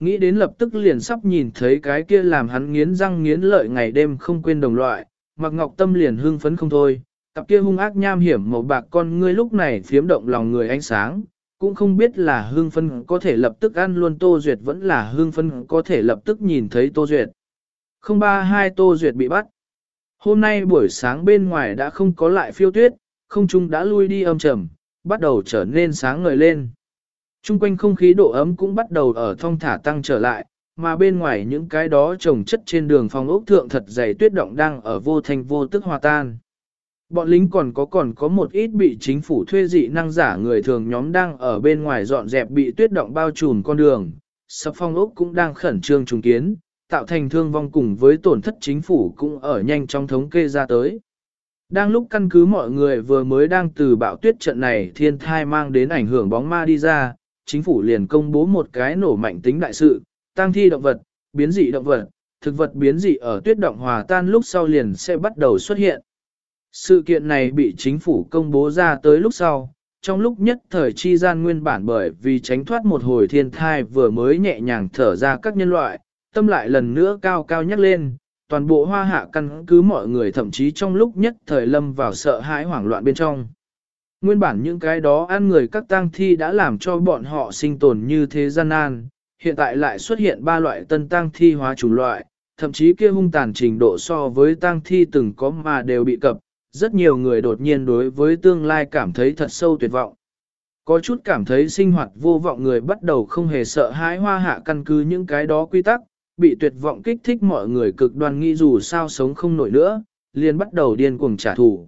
Nghĩ đến lập tức liền sắp nhìn thấy cái kia làm hắn nghiến răng nghiến lợi ngày đêm không quên đồng loại, mặc ngọc tâm liền hưng phấn không thôi, cặp kia hung ác nham hiểm màu bạc con ngươi lúc này phiếm động lòng người ánh sáng, cũng không biết là hưng phấn có thể lập tức ăn luôn Tô Duyệt vẫn là hưng phấn có thể lập tức nhìn thấy Tô Duyệt. Không ba hai Tô Duyệt bị bắt. Hôm nay buổi sáng bên ngoài đã không có lại phiêu tuyết, không trung đã lui đi âm trầm, bắt đầu trở nên sáng ngời lên. Trung quanh không khí độ ấm cũng bắt đầu ở thong thả tăng trở lại, mà bên ngoài những cái đó trồng chất trên đường phòng ốc thượng thật dày tuyết động đang ở vô thành vô tức hòa tan. Bọn lính còn có còn có một ít bị chính phủ thuê dị năng giả người thường nhóm đang ở bên ngoài dọn dẹp bị tuyết động bao trùm con đường, sập phong ốc cũng đang khẩn trương trùng kiến, tạo thành thương vong cùng với tổn thất chính phủ cũng ở nhanh trong thống kê ra tới. Đang lúc căn cứ mọi người vừa mới đang từ bão tuyết trận này thiên thai mang đến ảnh hưởng bóng ma đi ra, chính phủ liền công bố một cái nổ mạnh tính đại sự, tăng thi động vật, biến dị động vật, thực vật biến dị ở tuyết động hòa tan lúc sau liền sẽ bắt đầu xuất hiện. Sự kiện này bị chính phủ công bố ra tới lúc sau, trong lúc nhất thời chi gian nguyên bản bởi vì tránh thoát một hồi thiên thai vừa mới nhẹ nhàng thở ra các nhân loại, tâm lại lần nữa cao cao nhắc lên, toàn bộ hoa hạ căn cứ mọi người thậm chí trong lúc nhất thời lâm vào sợ hãi hoảng loạn bên trong. Nguyên bản những cái đó ăn người các tang thi đã làm cho bọn họ sinh tồn như thế gian nan, hiện tại lại xuất hiện ba loại tân tang thi hóa chủng loại, thậm chí kia hung tàn trình độ so với tang thi từng có mà đều bị cập, rất nhiều người đột nhiên đối với tương lai cảm thấy thật sâu tuyệt vọng. Có chút cảm thấy sinh hoạt vô vọng người bắt đầu không hề sợ hãi hoa hạ căn cứ những cái đó quy tắc, bị tuyệt vọng kích thích mọi người cực đoan nghĩ dù sao sống không nổi nữa, liền bắt đầu điên cuồng trả thù.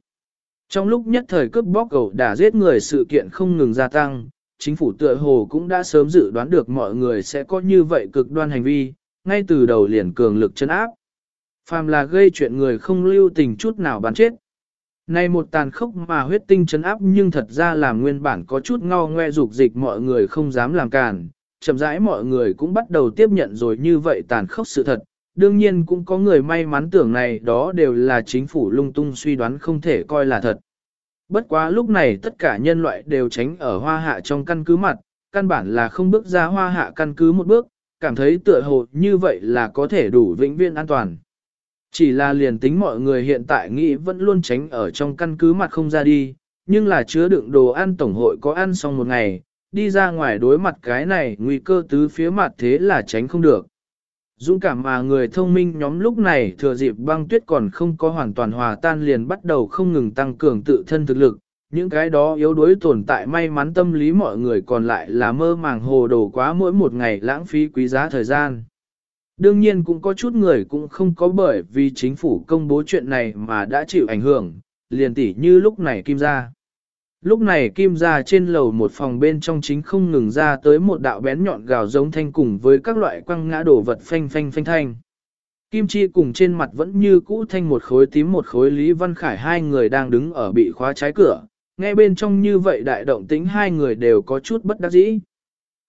Trong lúc nhất thời cướp bóc cầu đã giết người sự kiện không ngừng gia tăng, chính phủ tựa hồ cũng đã sớm dự đoán được mọi người sẽ có như vậy cực đoan hành vi, ngay từ đầu liền cường lực chân áp. Phàm là gây chuyện người không lưu tình chút nào bắn chết. Này một tàn khốc mà huyết tinh chấn áp nhưng thật ra làm nguyên bản có chút ngao ngoe dục dịch mọi người không dám làm cản, chậm rãi mọi người cũng bắt đầu tiếp nhận rồi như vậy tàn khốc sự thật. Đương nhiên cũng có người may mắn tưởng này đó đều là chính phủ lung tung suy đoán không thể coi là thật. Bất quá lúc này tất cả nhân loại đều tránh ở hoa hạ trong căn cứ mặt, căn bản là không bước ra hoa hạ căn cứ một bước, cảm thấy tựa hồ như vậy là có thể đủ vĩnh viễn an toàn. Chỉ là liền tính mọi người hiện tại nghĩ vẫn luôn tránh ở trong căn cứ mặt không ra đi, nhưng là chứa đựng đồ ăn tổng hội có ăn xong một ngày, đi ra ngoài đối mặt cái này nguy cơ tứ phía mặt thế là tránh không được. Dũng cảm mà người thông minh nhóm lúc này thừa dịp băng tuyết còn không có hoàn toàn hòa tan liền bắt đầu không ngừng tăng cường tự thân thực lực, những cái đó yếu đuối tồn tại may mắn tâm lý mọi người còn lại là mơ màng hồ đồ quá mỗi một ngày lãng phí quý giá thời gian. Đương nhiên cũng có chút người cũng không có bởi vì chính phủ công bố chuyện này mà đã chịu ảnh hưởng, liền tỉ như lúc này Kim ra. Lúc này Kim ra trên lầu một phòng bên trong chính không ngừng ra tới một đạo bén nhọn gào giống thanh cùng với các loại quăng ngã đổ vật phanh phanh phanh thanh. Kim Chi cùng trên mặt vẫn như cũ thanh một khối tím một khối Lý Văn Khải hai người đang đứng ở bị khóa trái cửa, nghe bên trong như vậy đại động tính hai người đều có chút bất đắc dĩ.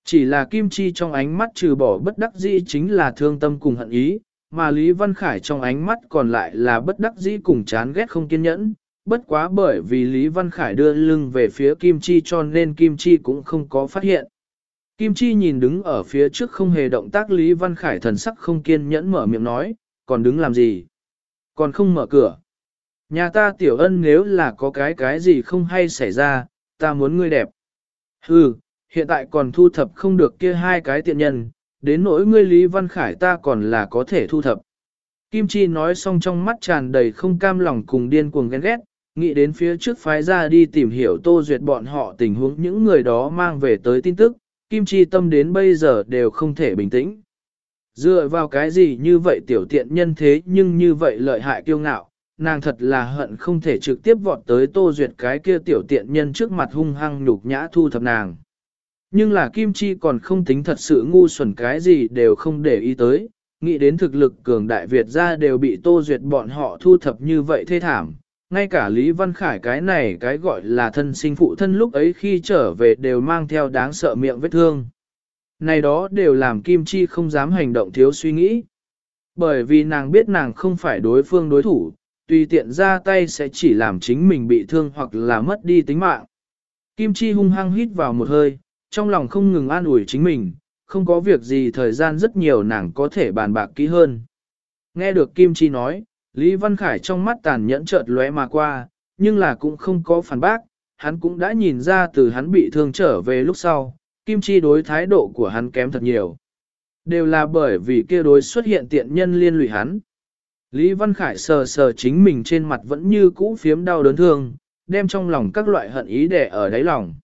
Chỉ là Kim Chi trong ánh mắt trừ bỏ bất đắc dĩ chính là thương tâm cùng hận ý, mà Lý Văn Khải trong ánh mắt còn lại là bất đắc dĩ cùng chán ghét không kiên nhẫn, bất quá bởi vì Lý Văn Khải đưa lưng về phía Kim Chi cho nên Kim Chi cũng không có phát hiện. Kim Chi nhìn đứng ở phía trước không hề động tác Lý Văn Khải thần sắc không kiên nhẫn mở miệng nói, còn đứng làm gì? Còn không mở cửa. Nhà ta tiểu ân nếu là có cái cái gì không hay xảy ra, ta muốn ngươi đẹp. Hừ, hiện tại còn thu thập không được kia hai cái tiện nhân, đến nỗi ngươi Lý Văn Khải ta còn là có thể thu thập. Kim Chi nói xong trong mắt tràn đầy không cam lòng cùng điên cuồng ghen ghét, nghĩ đến phía trước phái ra đi tìm hiểu tô duyệt bọn họ tình huống những người đó mang về tới tin tức, Kim Chi tâm đến bây giờ đều không thể bình tĩnh. Dựa vào cái gì như vậy tiểu tiện nhân thế nhưng như vậy lợi hại kiêu ngạo, nàng thật là hận không thể trực tiếp vọt tới tô duyệt cái kia tiểu tiện nhân trước mặt hung hăng nhục nhã thu thập nàng. Nhưng là Kim Chi còn không tính thật sự ngu xuẩn cái gì đều không để ý tới, nghĩ đến thực lực cường đại Việt ra đều bị tô duyệt bọn họ thu thập như vậy thê thảm. Ngay cả Lý Văn Khải cái này cái gọi là thân sinh phụ thân lúc ấy khi trở về đều mang theo đáng sợ miệng vết thương. Này đó đều làm Kim Chi không dám hành động thiếu suy nghĩ. Bởi vì nàng biết nàng không phải đối phương đối thủ, tùy tiện ra tay sẽ chỉ làm chính mình bị thương hoặc là mất đi tính mạng. Kim Chi hung hăng hít vào một hơi, trong lòng không ngừng an ủi chính mình, không có việc gì thời gian rất nhiều nàng có thể bàn bạc kỹ hơn. Nghe được Kim Chi nói, Lý Văn Khải trong mắt tàn nhẫn chợt lóe mà qua, nhưng là cũng không có phản bác, hắn cũng đã nhìn ra từ hắn bị thương trở về lúc sau, Kim Chi đối thái độ của hắn kém thật nhiều. Đều là bởi vì kia đối xuất hiện tiện nhân liên lụy hắn. Lý Văn Khải sờ sờ chính mình trên mặt vẫn như cũ phiếm đau đớn thương, đem trong lòng các loại hận ý để ở đáy lòng.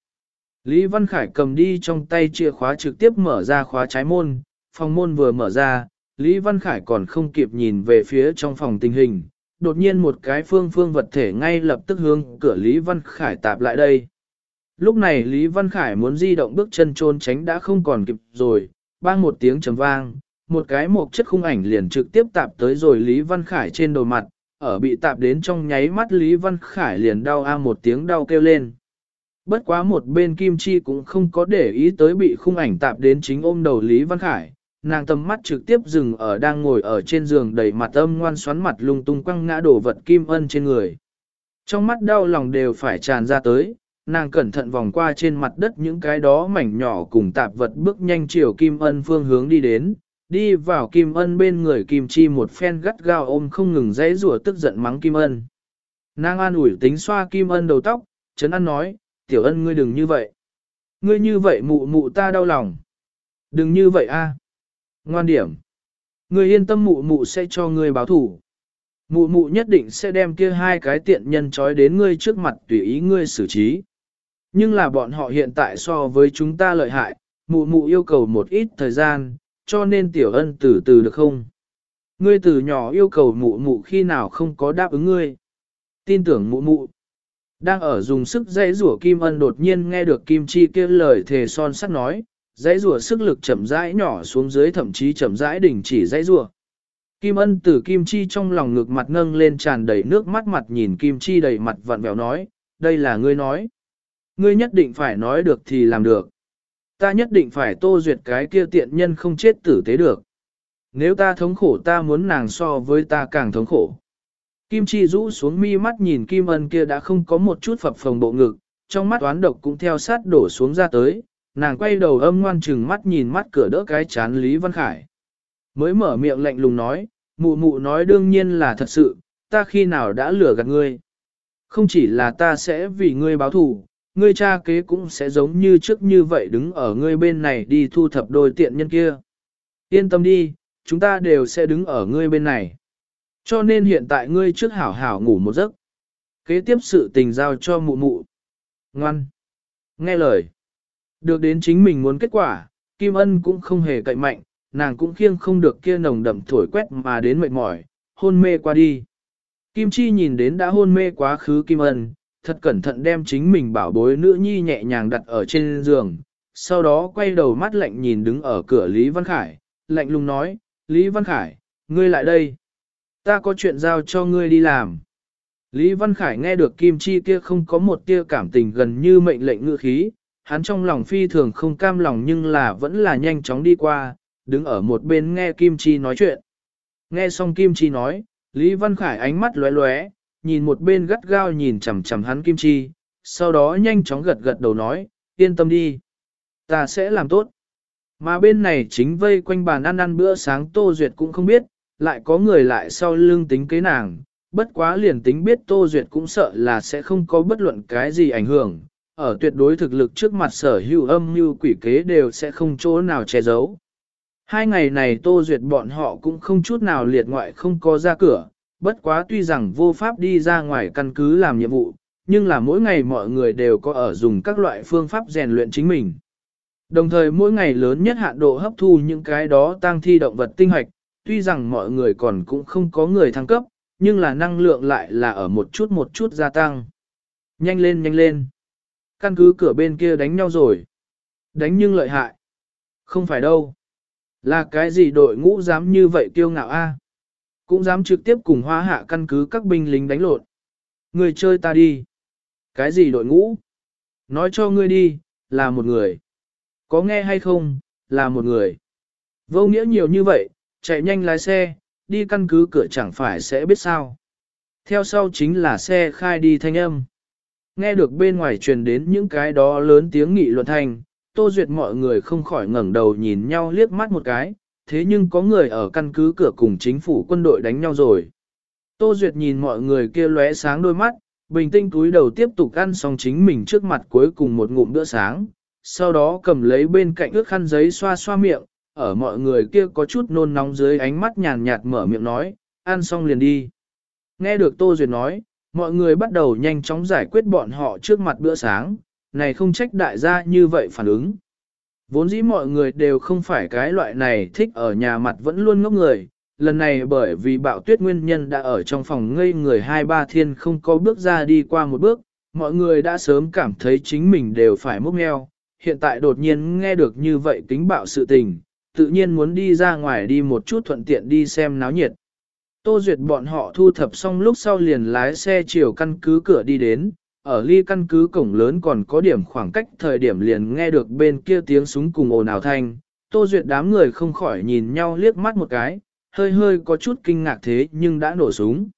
Lý Văn Khải cầm đi trong tay chìa khóa trực tiếp mở ra khóa trái môn, phòng môn vừa mở ra, Lý Văn Khải còn không kịp nhìn về phía trong phòng tình hình, đột nhiên một cái phương phương vật thể ngay lập tức hướng cửa Lý Văn Khải tạp lại đây. Lúc này Lý Văn Khải muốn di động bước chân trôn tránh đã không còn kịp rồi, bang một tiếng trầm vang, một cái một chất khung ảnh liền trực tiếp tạp tới rồi Lý Văn Khải trên đầu mặt, ở bị tạp đến trong nháy mắt Lý Văn Khải liền đau a một tiếng đau kêu lên. Bất quá một bên Kim Chi cũng không có để ý tới bị khung ảnh tạp đến chính ôm đầu Lý Văn Khải, nàng tầm mắt trực tiếp dừng ở đang ngồi ở trên giường đầy mặt âm ngoan xoắn mặt lung tung quăng ngã đổ vật Kim Ân trên người. Trong mắt đau lòng đều phải tràn ra tới, nàng cẩn thận vòng qua trên mặt đất những cái đó mảnh nhỏ cùng tạp vật bước nhanh chiều Kim Ân phương hướng đi đến, đi vào Kim Ân bên người Kim Chi một phen gắt gao ôm không ngừng dãy rủa tức giận mắng Kim Ân. Nàng an ủi tính xoa Kim Ân đầu tóc, chấn ăn nói, tiểu ân ngươi đừng như vậy. Ngươi như vậy mụ mụ ta đau lòng. Đừng như vậy a. Ngoan điểm. người yên tâm mụ mụ sẽ cho ngươi báo thủ. Mụ mụ nhất định sẽ đem kia hai cái tiện nhân trói đến ngươi trước mặt tùy ý ngươi xử trí. Nhưng là bọn họ hiện tại so với chúng ta lợi hại, mụ mụ yêu cầu một ít thời gian, cho nên tiểu ân từ từ được không? Ngươi từ nhỏ yêu cầu mụ mụ khi nào không có đáp ứng ngươi. Tin tưởng mụ mụ. Đang ở dùng sức dãy rủa Kim Ân đột nhiên nghe được Kim Chi kia lời thề son sắt nói, dãy rủa sức lực chậm rãi nhỏ xuống dưới thậm chí chậm rãi đình chỉ dãy rủa. Kim Ân từ Kim Chi trong lòng ngực mặt nâng lên tràn đầy nước mắt mặt nhìn Kim Chi đầy mặt vặn vẹo nói, đây là ngươi nói. Ngươi nhất định phải nói được thì làm được. Ta nhất định phải tô duyệt cái kia tiện nhân không chết tử tế được. Nếu ta thống khổ ta muốn nàng so với ta càng thống khổ. Kim Chi rũ xuống mi mắt nhìn Kim Ân kia đã không có một chút phập phồng bộ ngực, trong mắt oán độc cũng theo sát đổ xuống ra tới, nàng quay đầu âm ngoan chừng mắt nhìn mắt cửa đỡ cái chán Lý Văn Khải. Mới mở miệng lạnh lùng nói, mụ mụ nói đương nhiên là thật sự, ta khi nào đã lừa gạt ngươi. Không chỉ là ta sẽ vì ngươi báo thù, ngươi cha kế cũng sẽ giống như trước như vậy đứng ở ngươi bên này đi thu thập đôi tiện nhân kia. Yên tâm đi, chúng ta đều sẽ đứng ở ngươi bên này. Cho nên hiện tại ngươi trước hảo hảo ngủ một giấc. Kế tiếp sự tình giao cho mụ mụ. Ngoan. Nghe lời. Được đến chính mình muốn kết quả, Kim Ân cũng không hề cậy mạnh, nàng cũng khiêng không được kia nồng đậm thổi quét mà đến mệt mỏi, hôn mê qua đi. Kim Chi nhìn đến đã hôn mê quá khứ Kim Ân, thật cẩn thận đem chính mình bảo bối nữ nhi nhẹ nhàng đặt ở trên giường, sau đó quay đầu mắt lạnh nhìn đứng ở cửa Lý Văn Khải, lạnh lùng nói, Lý Văn Khải, ngươi lại đây. Ta có chuyện giao cho ngươi đi làm. Lý Văn Khải nghe được Kim Chi kia không có một tia cảm tình gần như mệnh lệnh ngựa khí, hắn trong lòng phi thường không cam lòng nhưng là vẫn là nhanh chóng đi qua, đứng ở một bên nghe Kim Chi nói chuyện. Nghe xong Kim Chi nói, Lý Văn Khải ánh mắt lóe lóe, nhìn một bên gắt gao nhìn chằm chằm hắn Kim Chi, sau đó nhanh chóng gật gật đầu nói, yên tâm đi. Ta sẽ làm tốt. Mà bên này chính vây quanh bàn ăn ăn bữa sáng Tô Duyệt cũng không biết, lại có người lại sau lưng tính kế nàng, bất quá liền tính biết Tô Duyệt cũng sợ là sẽ không có bất luận cái gì ảnh hưởng, ở tuyệt đối thực lực trước mặt sở hữu âm mưu quỷ kế đều sẽ không chỗ nào che giấu. Hai ngày này Tô Duyệt bọn họ cũng không chút nào liệt ngoại không có ra cửa, bất quá tuy rằng vô pháp đi ra ngoài căn cứ làm nhiệm vụ, nhưng là mỗi ngày mọi người đều có ở dùng các loại phương pháp rèn luyện chính mình. Đồng thời mỗi ngày lớn nhất hạn độ hấp thu những cái đó tăng thi động vật tinh hoạch, tuy rằng mọi người còn cũng không có người thăng cấp, nhưng là năng lượng lại là ở một chút một chút gia tăng. Nhanh lên nhanh lên. Căn cứ cửa bên kia đánh nhau rồi. Đánh nhưng lợi hại. Không phải đâu. Là cái gì đội ngũ dám như vậy kiêu ngạo a? Cũng dám trực tiếp cùng hoa hạ căn cứ các binh lính đánh lộn. Người chơi ta đi. Cái gì đội ngũ? Nói cho ngươi đi, là một người. Có nghe hay không, là một người. Vô nghĩa nhiều như vậy, chạy nhanh lái xe, đi căn cứ cửa chẳng phải sẽ biết sao. Theo sau chính là xe khai đi thanh âm. Nghe được bên ngoài truyền đến những cái đó lớn tiếng nghị luận thành, Tô Duyệt mọi người không khỏi ngẩng đầu nhìn nhau liếc mắt một cái, thế nhưng có người ở căn cứ cửa cùng chính phủ quân đội đánh nhau rồi. Tô Duyệt nhìn mọi người kia lóe sáng đôi mắt, bình tĩnh túi đầu tiếp tục ăn xong chính mình trước mặt cuối cùng một ngụm bữa sáng, sau đó cầm lấy bên cạnh ước khăn giấy xoa xoa miệng, ở mọi người kia có chút nôn nóng dưới ánh mắt nhàn nhạt mở miệng nói, ăn xong liền đi. Nghe được Tô Duyệt nói, mọi người bắt đầu nhanh chóng giải quyết bọn họ trước mặt bữa sáng, này không trách đại gia như vậy phản ứng. Vốn dĩ mọi người đều không phải cái loại này thích ở nhà mặt vẫn luôn ngốc người, lần này bởi vì bạo tuyết nguyên nhân đã ở trong phòng ngây người hai ba thiên không có bước ra đi qua một bước, mọi người đã sớm cảm thấy chính mình đều phải mốc meo, hiện tại đột nhiên nghe được như vậy kính bạo sự tình, tự nhiên muốn đi ra ngoài đi một chút thuận tiện đi xem náo nhiệt. Tô Duyệt bọn họ thu thập xong lúc sau liền lái xe chiều căn cứ cửa đi đến, ở ly căn cứ cổng lớn còn có điểm khoảng cách thời điểm liền nghe được bên kia tiếng súng cùng ồn ào thanh. Tô Duyệt đám người không khỏi nhìn nhau liếc mắt một cái, hơi hơi có chút kinh ngạc thế nhưng đã nổ súng.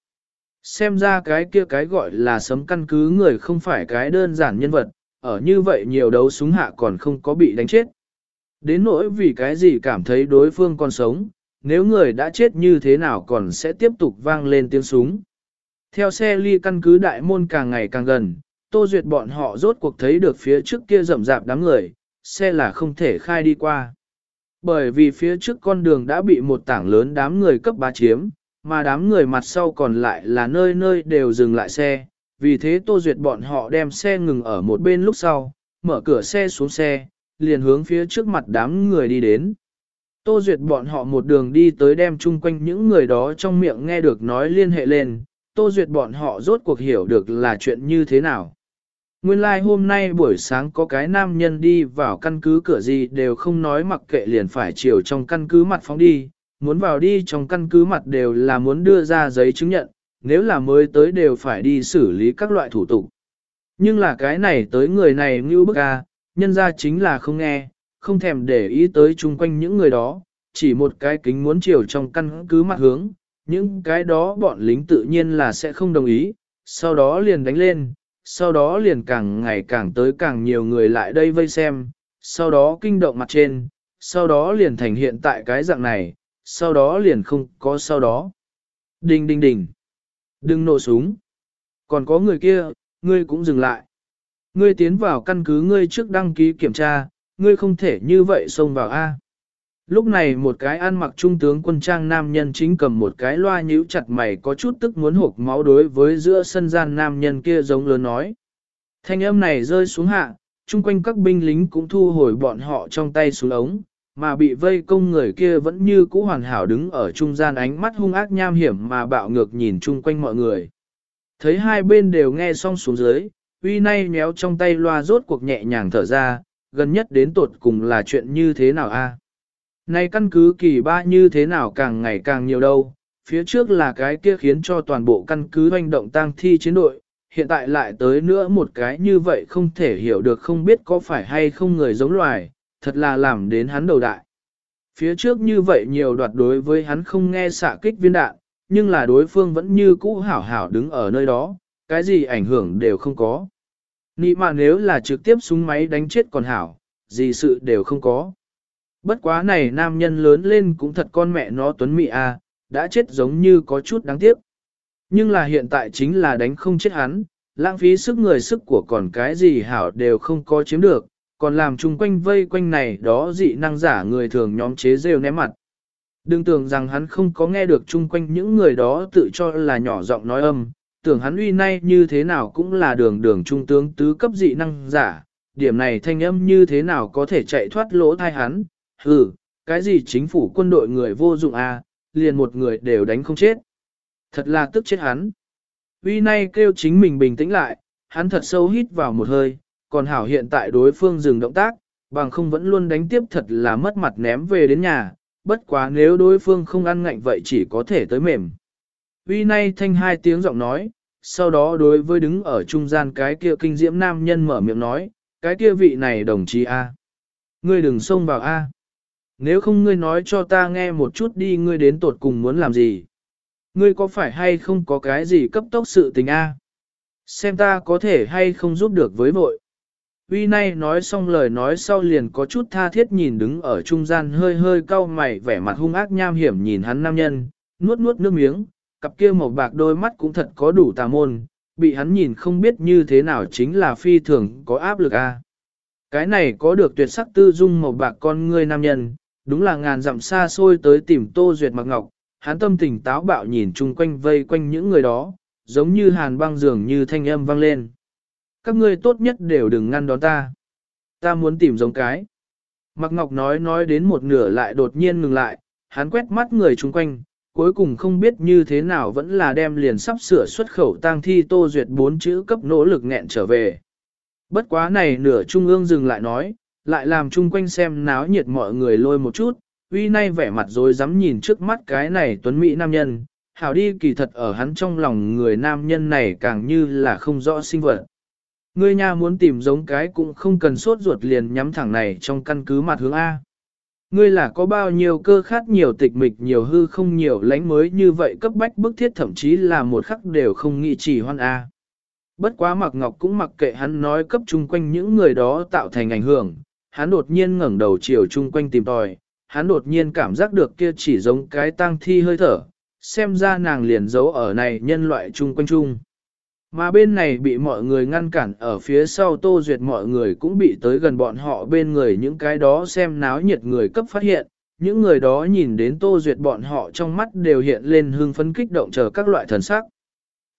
Xem ra cái kia cái gọi là sấm căn cứ người không phải cái đơn giản nhân vật, ở như vậy nhiều đấu súng hạ còn không có bị đánh chết. Đến nỗi vì cái gì cảm thấy đối phương còn sống, nếu người đã chết như thế nào còn sẽ tiếp tục vang lên tiếng súng. Theo xe ly căn cứ đại môn càng ngày càng gần, Tô Duyệt bọn họ rốt cuộc thấy được phía trước kia rậm rạp đám người, xe là không thể khai đi qua. Bởi vì phía trước con đường đã bị một tảng lớn đám người cấp bá chiếm, mà đám người mặt sau còn lại là nơi nơi đều dừng lại xe. Vì thế Tô Duyệt bọn họ đem xe ngừng ở một bên lúc sau, mở cửa xe xuống xe, liền hướng phía trước mặt đám người đi đến. Tô Duyệt bọn họ một đường đi tới đem chung quanh những người đó trong miệng nghe được nói liên hệ lên, Tô Duyệt bọn họ rốt cuộc hiểu được là chuyện như thế nào. Nguyên lai like hôm nay buổi sáng có cái nam nhân đi vào căn cứ cửa gì đều không nói mặc kệ liền phải chiều trong căn cứ mặt phóng đi, muốn vào đi trong căn cứ mặt đều là muốn đưa ra giấy chứng nhận, nếu là mới tới đều phải đi xử lý các loại thủ tục. Nhưng là cái này tới người này như bức a, nhân ra chính là không nghe, không thèm để ý tới chung quanh những người đó, chỉ một cái kính muốn chiều trong căn cứ mặt hướng, những cái đó bọn lính tự nhiên là sẽ không đồng ý, sau đó liền đánh lên, sau đó liền càng ngày càng tới càng nhiều người lại đây vây xem, sau đó kinh động mặt trên, sau đó liền thành hiện tại cái dạng này, sau đó liền không có sau đó. Đinh đinh đinh. Đừng nổ súng. Còn có người kia, ngươi cũng dừng lại. Ngươi tiến vào căn cứ ngươi trước đăng ký kiểm tra, ngươi không thể như vậy xông vào A. Lúc này một cái ăn mặc trung tướng quân trang nam nhân chính cầm một cái loa nhíu chặt mày có chút tức muốn hộp máu đối với giữa sân gian nam nhân kia giống lớn nói. Thanh âm này rơi xuống hạ, chung quanh các binh lính cũng thu hồi bọn họ trong tay xuống ống, mà bị vây công người kia vẫn như cũ hoàn hảo đứng ở trung gian ánh mắt hung ác nham hiểm mà bạo ngược nhìn chung quanh mọi người. Thấy hai bên đều nghe xong xuống dưới, uy nay nhéo trong tay loa rốt cuộc nhẹ nhàng thở ra, gần nhất đến tột cùng là chuyện như thế nào a? Nay căn cứ kỳ ba như thế nào càng ngày càng nhiều đâu, phía trước là cái kia khiến cho toàn bộ căn cứ hoành động tăng thi chiến đội, hiện tại lại tới nữa một cái như vậy không thể hiểu được không biết có phải hay không người giống loài, thật là làm đến hắn đầu đại. Phía trước như vậy nhiều đoạt đối với hắn không nghe xạ kích viên đạn, nhưng là đối phương vẫn như cũ hảo hảo đứng ở nơi đó, cái gì ảnh hưởng đều không có. Nị mà nếu là trực tiếp súng máy đánh chết còn hảo, gì sự đều không có. Bất quá này nam nhân lớn lên cũng thật con mẹ nó tuấn mị a, à, đã chết giống như có chút đáng tiếc. Nhưng là hiện tại chính là đánh không chết hắn, lãng phí sức người sức của còn cái gì hảo đều không có chiếm được, còn làm chung quanh vây quanh này đó dị năng giả người thường nhóm chế rêu ném mặt. Đừng tưởng rằng hắn không có nghe được chung quanh những người đó tự cho là nhỏ giọng nói âm, tưởng hắn uy nay như thế nào cũng là đường đường trung tướng tứ cấp dị năng giả, điểm này thanh âm như thế nào có thể chạy thoát lỗ thai hắn, hừ, cái gì chính phủ quân đội người vô dụng à, liền một người đều đánh không chết. Thật là tức chết hắn. Uy nay kêu chính mình bình tĩnh lại, hắn thật sâu hít vào một hơi, còn hảo hiện tại đối phương dừng động tác, bằng không vẫn luôn đánh tiếp thật là mất mặt ném về đến nhà, bất quá nếu đối phương không ăn ngạnh vậy chỉ có thể tới mềm. Uy nay thanh hai tiếng giọng nói, sau đó đối với đứng ở trung gian cái kia kinh diễm nam nhân mở miệng nói, cái kia vị này đồng chí A. Ngươi đừng xông vào A. Nếu không ngươi nói cho ta nghe một chút đi ngươi đến tột cùng muốn làm gì. Ngươi có phải hay không có cái gì cấp tốc sự tình A. Xem ta có thể hay không giúp được với vội. uy nay nói xong lời nói sau liền có chút tha thiết nhìn đứng ở trung gian hơi hơi cau mày vẻ mặt hung ác nham hiểm nhìn hắn nam nhân, nuốt nuốt nước miếng, cặp kia màu bạc đôi mắt cũng thật có đủ tà môn, bị hắn nhìn không biết như thế nào chính là phi thường có áp lực a. Cái này có được tuyệt sắc tư dung màu bạc con ngươi nam nhân, đúng là ngàn dặm xa xôi tới tìm Tô Duyệt Mặc Ngọc, hắn tâm tình táo bạo nhìn chung quanh vây quanh những người đó, giống như hàn băng dường như thanh âm vang lên. Các ngươi tốt nhất đều đừng ngăn đón ta. Ta muốn tìm giống cái. Mặc Ngọc nói nói đến một nửa lại đột nhiên ngừng lại, hắn quét mắt người chung quanh, cuối cùng không biết như thế nào vẫn là đem liền sắp sửa xuất khẩu tang thi Tô Duyệt bốn chữ cấp nỗ lực nghẹn trở về. Bất quá này nửa trung ương dừng lại nói, lại làm chung quanh xem náo nhiệt mọi người lôi một chút, uy nay vẻ mặt rồi dám nhìn trước mắt cái này tuấn mỹ nam nhân, hảo đi kỳ thật ở hắn trong lòng người nam nhân này càng như là không rõ sinh vật. Ngươi nha muốn tìm giống cái cũng không cần sốt ruột liền nhắm thẳng này trong căn cứ mặt hướng A. Ngươi là có bao nhiêu cơ khát nhiều tịch mịch nhiều hư không nhiều lánh mới như vậy cấp bách bức thiết thậm chí là một khắc đều không nghĩ chỉ hoan A. Bất quá mặc ngọc cũng mặc kệ hắn nói cấp chung quanh những người đó tạo thành ảnh hưởng, hắn đột nhiên ngẩng đầu chiều chung quanh tìm tòi, hắn đột nhiên cảm giác được kia chỉ giống cái tang thi hơi thở, xem ra nàng liền giấu ở này nhân loại chung quanh chung. Mà bên này bị mọi người ngăn cản ở phía sau tô duyệt mọi người cũng bị tới gần bọn họ bên người những cái đó xem náo nhiệt người cấp phát hiện, những người đó nhìn đến tô duyệt bọn họ trong mắt đều hiện lên hương phấn kích động chờ các loại thần sắc.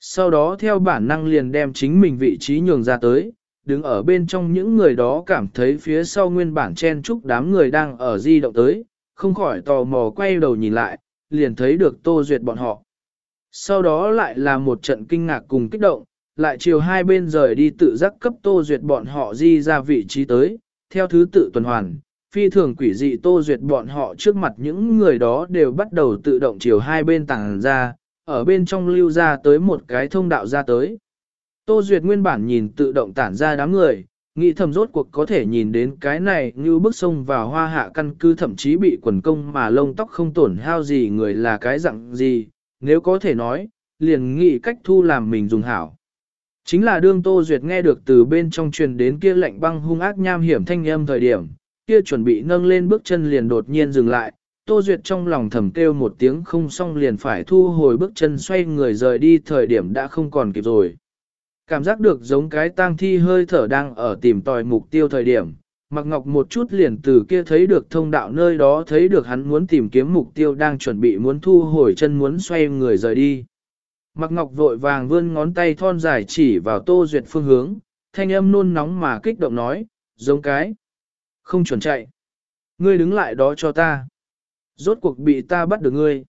Sau đó theo bản năng liền đem chính mình vị trí nhường ra tới, đứng ở bên trong những người đó cảm thấy phía sau nguyên bản chen chúc đám người đang ở di động tới, không khỏi tò mò quay đầu nhìn lại, liền thấy được tô duyệt bọn họ. Sau đó lại là một trận kinh ngạc cùng kích động, lại chiều hai bên rời đi tự giác cấp tô duyệt bọn họ di ra vị trí tới, theo thứ tự tuần hoàn, phi thường quỷ dị tô duyệt bọn họ trước mặt những người đó đều bắt đầu tự động chiều hai bên tàng ra, ở bên trong lưu ra tới một cái thông đạo ra tới. Tô Duyệt nguyên bản nhìn tự động tản ra đám người, nghĩ thầm rốt cuộc có thể nhìn đến cái này như bước sông vào hoa hạ căn cứ thậm chí bị quần công mà lông tóc không tổn hao gì người là cái dạng gì, nếu có thể nói, liền nghĩ cách thu làm mình dùng hảo. Chính là đương Tô Duyệt nghe được từ bên trong truyền đến kia lạnh băng hung ác nham hiểm thanh âm thời điểm, kia chuẩn bị nâng lên bước chân liền đột nhiên dừng lại, Tô Duyệt trong lòng thầm kêu một tiếng không xong liền phải thu hồi bước chân xoay người rời đi thời điểm đã không còn kịp rồi. Cảm giác được giống cái tang thi hơi thở đang ở tìm tòi mục tiêu thời điểm, Mạc Ngọc một chút liền từ kia thấy được thông đạo nơi đó thấy được hắn muốn tìm kiếm mục tiêu đang chuẩn bị muốn thu hồi chân muốn xoay người rời đi. Mạc Ngọc vội vàng vươn ngón tay thon dài chỉ vào Tô Duyệt phương hướng, thanh âm nôn nóng mà kích động nói, giống cái. Không chuẩn chạy. Ngươi đứng lại đó cho ta. Rốt cuộc bị ta bắt được ngươi.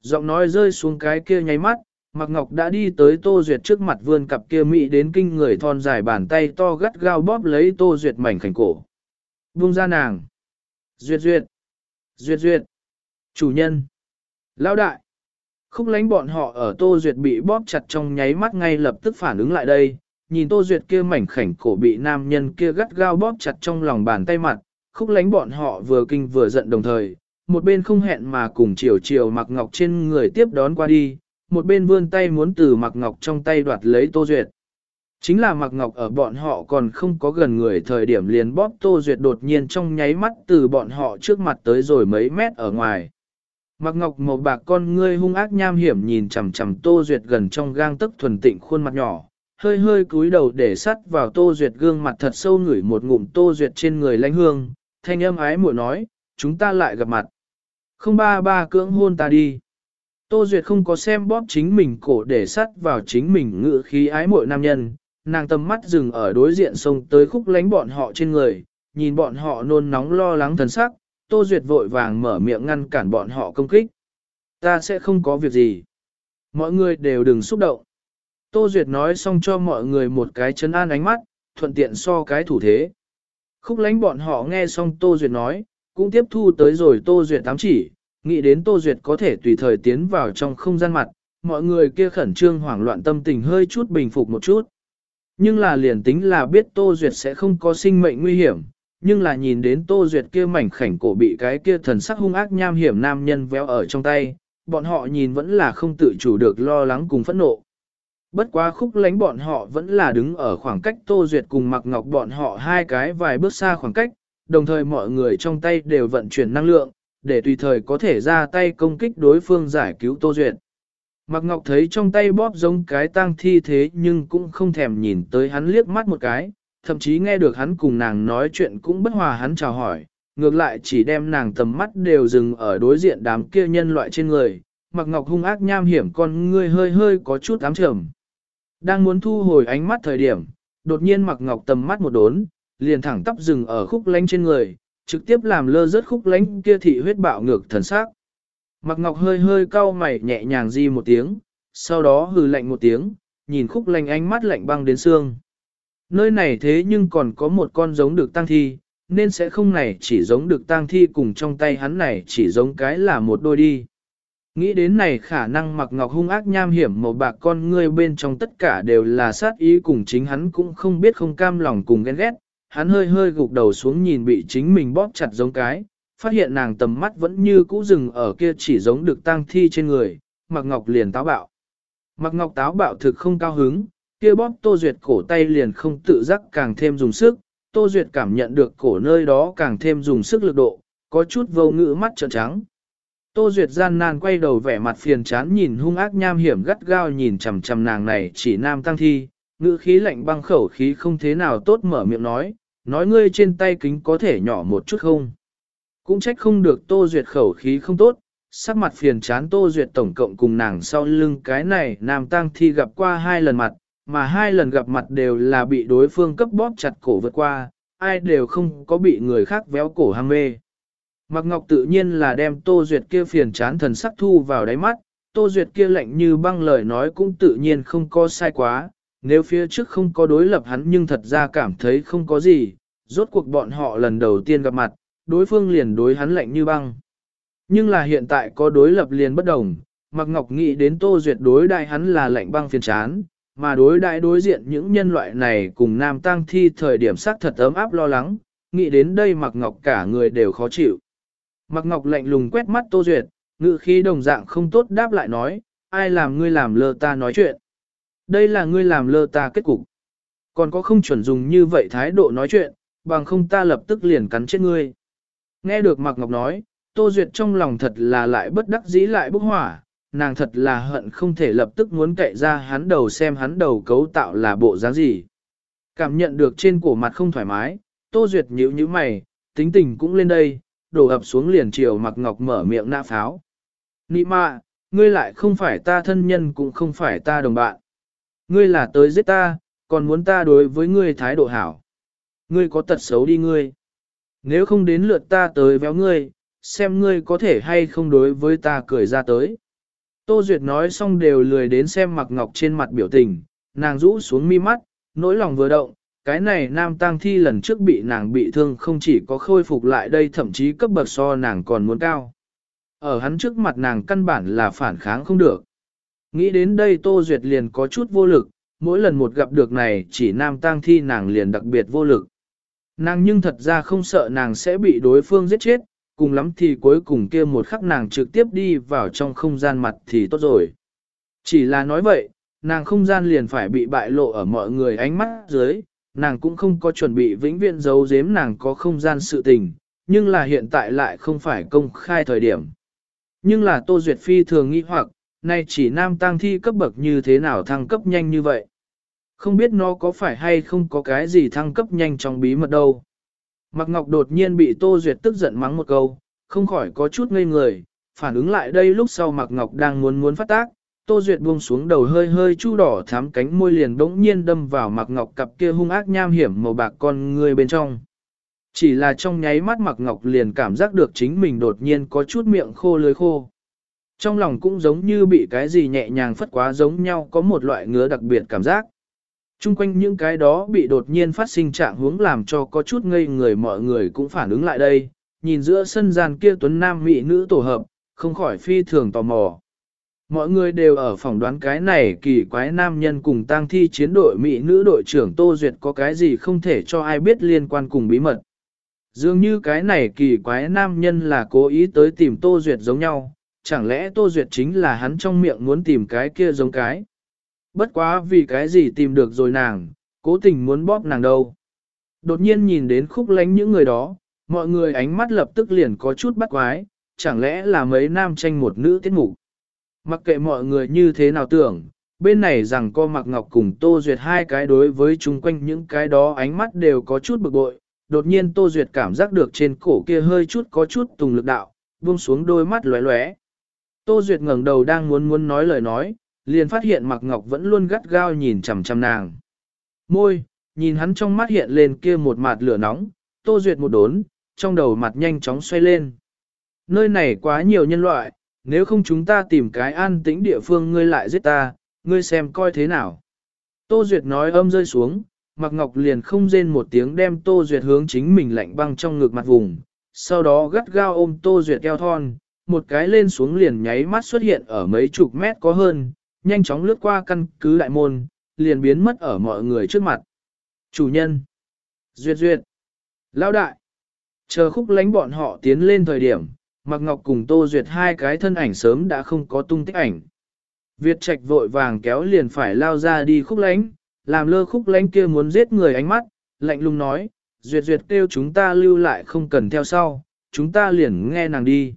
Giọng nói rơi xuống cái kia nháy mắt, Mạc Ngọc đã đi tới Tô Duyệt trước mặt vươn cặp kia mị đến kinh người thon dài bàn tay to gắt gao bóp lấy Tô Duyệt mảnh khảnh cổ. Buông ra nàng. Duyệt duyệt. Duyệt duyệt. Chủ nhân. Lão đại. Khúc lánh bọn họ ở Tô Duyệt bị bóp chặt trong nháy mắt ngay lập tức phản ứng lại đây, nhìn Tô Duyệt kia mảnh khảnh cổ bị nam nhân kia gắt gao bóp chặt trong lòng bàn tay mặt, khúc lánh bọn họ vừa kinh vừa giận đồng thời, một bên không hẹn mà cùng chiều chiều mặc ngọc trên người tiếp đón qua đi, một bên vươn tay muốn từ mặc ngọc trong tay đoạt lấy Tô Duyệt. Chính là mặc ngọc ở bọn họ còn không có gần người thời điểm liền bóp Tô Duyệt đột nhiên trong nháy mắt từ bọn họ trước mặt tới rồi mấy mét ở ngoài. Mặc ngọc màu bạc con ngươi hung ác nham hiểm nhìn chằm chằm Tô Duyệt gần trong gang tức thuần tịnh khuôn mặt nhỏ, hơi hơi cúi đầu để sắt vào Tô Duyệt gương mặt thật sâu ngửi một ngụm Tô Duyệt trên người lãnh hương, thanh âm ái muội nói, chúng ta lại gặp mặt. Không ba ba cưỡng hôn ta đi. Tô Duyệt không có xem bóp chính mình cổ để sắt vào chính mình ngự khí ái muội nam nhân, nàng tầm mắt dừng ở đối diện sông tới khúc lánh bọn họ trên người, nhìn bọn họ nôn nóng lo lắng thần sắc, Tô Duyệt vội vàng mở miệng ngăn cản bọn họ công kích. Ta sẽ không có việc gì. Mọi người đều đừng xúc động. Tô Duyệt nói xong cho mọi người một cái chấn an ánh mắt, thuận tiện so cái thủ thế. Khúc lánh bọn họ nghe xong Tô Duyệt nói, cũng tiếp thu tới rồi Tô Duyệt tám chỉ, nghĩ đến Tô Duyệt có thể tùy thời tiến vào trong không gian mặt, mọi người kia khẩn trương hoảng loạn tâm tình hơi chút bình phục một chút. Nhưng là liền tính là biết Tô Duyệt sẽ không có sinh mệnh nguy hiểm, nhưng là nhìn đến Tô Duyệt kia mảnh khảnh cổ bị cái kia thần sắc hung ác nham hiểm nam nhân véo ở trong tay, bọn họ nhìn vẫn là không tự chủ được lo lắng cùng phẫn nộ. Bất quá khúc lánh bọn họ vẫn là đứng ở khoảng cách Tô Duyệt cùng Mạc Ngọc bọn họ hai cái vài bước xa khoảng cách, đồng thời mọi người trong tay đều vận chuyển năng lượng, để tùy thời có thể ra tay công kích đối phương giải cứu Tô Duyệt. Mạc Ngọc thấy trong tay bóp giống cái tang thi thế nhưng cũng không thèm nhìn tới hắn liếc mắt một cái, thậm chí nghe được hắn cùng nàng nói chuyện cũng bất hòa hắn chào hỏi, ngược lại chỉ đem nàng tầm mắt đều dừng ở đối diện đám kia nhân loại trên người. Mạc Ngọc hung ác nham hiểm con ngươi hơi hơi có chút ám trầm. Đang muốn thu hồi ánh mắt thời điểm, đột nhiên Mạc Ngọc tầm mắt một đốn, liền thẳng tắp dừng ở khúc lánh trên người, trực tiếp làm lơ rớt khúc lánh kia thị huyết bạo ngược thần sắc. mặc Ngọc hơi hơi cau mày nhẹ nhàng di một tiếng, sau đó hừ lạnh một tiếng, nhìn khúc lánh ánh mắt lạnh băng đến xương. Nơi này thế nhưng còn có một con giống được tăng thi, nên sẽ không này chỉ giống được tăng thi cùng trong tay hắn này chỉ giống cái là một đôi đi. Nghĩ đến này khả năng mặc ngọc hung ác nham hiểm màu bạc con ngươi bên trong tất cả đều là sát ý cùng chính hắn cũng không biết không cam lòng cùng ghen ghét, hắn hơi hơi gục đầu xuống nhìn bị chính mình bóp chặt giống cái, phát hiện nàng tầm mắt vẫn như cũ rừng ở kia chỉ giống được tang thi trên người, mặc ngọc liền táo bạo. Mặc ngọc táo bạo thực không cao hứng, kia bóp tô duyệt cổ tay liền không tự giác càng thêm dùng sức, tô duyệt cảm nhận được cổ nơi đó càng thêm dùng sức lực độ, có chút vô ngữ mắt trợn trắng. Tô Duyệt gian nan quay đầu vẻ mặt phiền chán nhìn hung ác nham hiểm gắt gao nhìn chằm chằm nàng này chỉ nam tăng thi, ngữ khí lạnh băng khẩu khí không thế nào tốt mở miệng nói, nói ngươi trên tay kính có thể nhỏ một chút không. Cũng trách không được Tô Duyệt khẩu khí không tốt, sắc mặt phiền chán Tô Duyệt tổng cộng cùng nàng sau lưng cái này nam tăng thi gặp qua hai lần mặt, mà hai lần gặp mặt đều là bị đối phương cấp bóp chặt cổ vượt qua, ai đều không có bị người khác véo cổ ham mê. Mạc Ngọc tự nhiên là đem Tô Duyệt kia phiền chán thần sắc thu vào đáy mắt, Tô Duyệt kia lạnh như băng lời nói cũng tự nhiên không có sai quá, nếu phía trước không có đối lập hắn nhưng thật ra cảm thấy không có gì, rốt cuộc bọn họ lần đầu tiên gặp mặt, đối phương liền đối hắn lạnh như băng. Nhưng là hiện tại có đối lập liền bất đồng, Mạc Ngọc nghĩ đến Tô Duyệt đối đại hắn là lạnh băng phiền chán, mà đối đại đối diện những nhân loại này cùng nam tăng thi thời điểm sắc thật ấm áp lo lắng, nghĩ đến đây Mạc Ngọc cả người đều khó chịu. Mạc Ngọc lạnh lùng quét mắt Tô Duyệt, ngự khí đồng dạng không tốt đáp lại nói, ai làm ngươi làm lơ ta nói chuyện. Đây là ngươi làm lơ ta kết cục. Còn có không chuẩn dùng như vậy thái độ nói chuyện, bằng không ta lập tức liền cắn chết ngươi. Nghe được Mạc Ngọc nói, Tô Duyệt trong lòng thật là lại bất đắc dĩ lại bốc hỏa, nàng thật là hận không thể lập tức muốn cậy ra hắn đầu xem hắn đầu cấu tạo là bộ dáng gì. Cảm nhận được trên cổ mặt không thoải mái, Tô Duyệt nhíu nhíu mày, tính tình cũng lên đây, đổ ập xuống liền chiều mặc ngọc mở miệng nã pháo. Nị mạ, ngươi lại không phải ta thân nhân cũng không phải ta đồng bạn. Ngươi là tới giết ta, còn muốn ta đối với ngươi thái độ hảo. Ngươi có tật xấu đi ngươi. Nếu không đến lượt ta tới véo ngươi, xem ngươi có thể hay không đối với ta cười ra tới. Tô Duyệt nói xong đều lười đến xem mặc ngọc trên mặt biểu tình, nàng rũ xuống mi mắt, nỗi lòng vừa động, cái này nam tang thi lần trước bị nàng bị thương không chỉ có khôi phục lại đây thậm chí cấp bậc so nàng còn muốn cao. Ở hắn trước mặt nàng căn bản là phản kháng không được. Nghĩ đến đây Tô Duyệt liền có chút vô lực, mỗi lần một gặp được này chỉ nam tang thi nàng liền đặc biệt vô lực. Nàng nhưng thật ra không sợ nàng sẽ bị đối phương giết chết, cùng lắm thì cuối cùng kia một khắc nàng trực tiếp đi vào trong không gian mặt thì tốt rồi. Chỉ là nói vậy, nàng không gian liền phải bị bại lộ ở mọi người ánh mắt dưới, nàng cũng không có chuẩn bị vĩnh viễn giấu giếm nàng có không gian sự tình, nhưng là hiện tại lại không phải công khai thời điểm. Nhưng là Tô Duyệt Phi thường nghĩ hoặc, nay chỉ nam tang thi cấp bậc như thế nào thăng cấp nhanh như vậy. Không biết nó có phải hay không có cái gì thăng cấp nhanh trong bí mật đâu. Mạc Ngọc đột nhiên bị Tô Duyệt tức giận mắng một câu, không khỏi có chút ngây người, phản ứng lại đây lúc sau Mạc Ngọc đang muốn muốn phát tác, Tô Duyệt buông xuống đầu hơi hơi chu đỏ thắm cánh môi liền đống nhiên đâm vào Mạc Ngọc cặp kia hung ác nham hiểm màu bạc con người bên trong. Chỉ là trong nháy mắt Mạc Ngọc liền cảm giác được chính mình đột nhiên có chút miệng khô lưới khô. Trong lòng cũng giống như bị cái gì nhẹ nhàng phất quá giống nhau có một loại ngứa đặc biệt cảm giác. Trung quanh những cái đó bị đột nhiên phát sinh trạng hướng làm cho có chút ngây người mọi người cũng phản ứng lại đây, nhìn giữa sân gian kia tuấn nam mỹ nữ tổ hợp, không khỏi phi thường tò mò. Mọi người đều ở phòng đoán cái này kỳ quái nam nhân cùng tang thi chiến đội Mỹ nữ đội trưởng Tô Duyệt có cái gì không thể cho ai biết liên quan cùng bí mật. Dường như cái này kỳ quái nam nhân là cố ý tới tìm Tô Duyệt giống nhau, chẳng lẽ Tô Duyệt chính là hắn trong miệng muốn tìm cái kia giống cái. Bất quá vì cái gì tìm được rồi nàng, cố tình muốn bóp nàng đâu. Đột nhiên nhìn đến khúc lánh những người đó, mọi người ánh mắt lập tức liền có chút bắt quái, chẳng lẽ là mấy nam tranh một nữ tiết mục. Mặc kệ mọi người như thế nào tưởng, bên này rằng co mặc ngọc cùng Tô Duyệt hai cái đối với chung quanh những cái đó ánh mắt đều có chút bực bội. Đột nhiên Tô Duyệt cảm giác được trên cổ kia hơi chút có chút tùng lực đạo, buông xuống đôi mắt lóe lóe. Tô Duyệt ngẩng đầu đang muốn muốn nói lời nói, liền phát hiện Mạc Ngọc vẫn luôn gắt gao nhìn chằm chằm nàng. Môi, nhìn hắn trong mắt hiện lên kia một mặt lửa nóng, Tô Duyệt một đốn, trong đầu mặt nhanh chóng xoay lên. Nơi này quá nhiều nhân loại, nếu không chúng ta tìm cái an tĩnh địa phương ngươi lại giết ta, ngươi xem coi thế nào. Tô Duyệt nói âm rơi xuống, Mạc Ngọc liền không rên một tiếng đem Tô Duyệt hướng chính mình lạnh băng trong ngực mặt vùng, sau đó gắt gao ôm Tô Duyệt eo thon, một cái lên xuống liền nháy mắt xuất hiện ở mấy chục mét có hơn, nhanh chóng lướt qua căn cứ đại môn, liền biến mất ở mọi người trước mặt. Chủ nhân. Duyệt duyệt. lao đại. Chờ khúc lánh bọn họ tiến lên thời điểm, Mạc Ngọc cùng Tô Duyệt hai cái thân ảnh sớm đã không có tung tích ảnh. Việt Trạch vội vàng kéo liền phải lao ra đi khúc lánh, làm lơ khúc lánh kia muốn giết người ánh mắt, lạnh lùng nói, Duyệt Duyệt kêu chúng ta lưu lại không cần theo sau, chúng ta liền nghe nàng đi.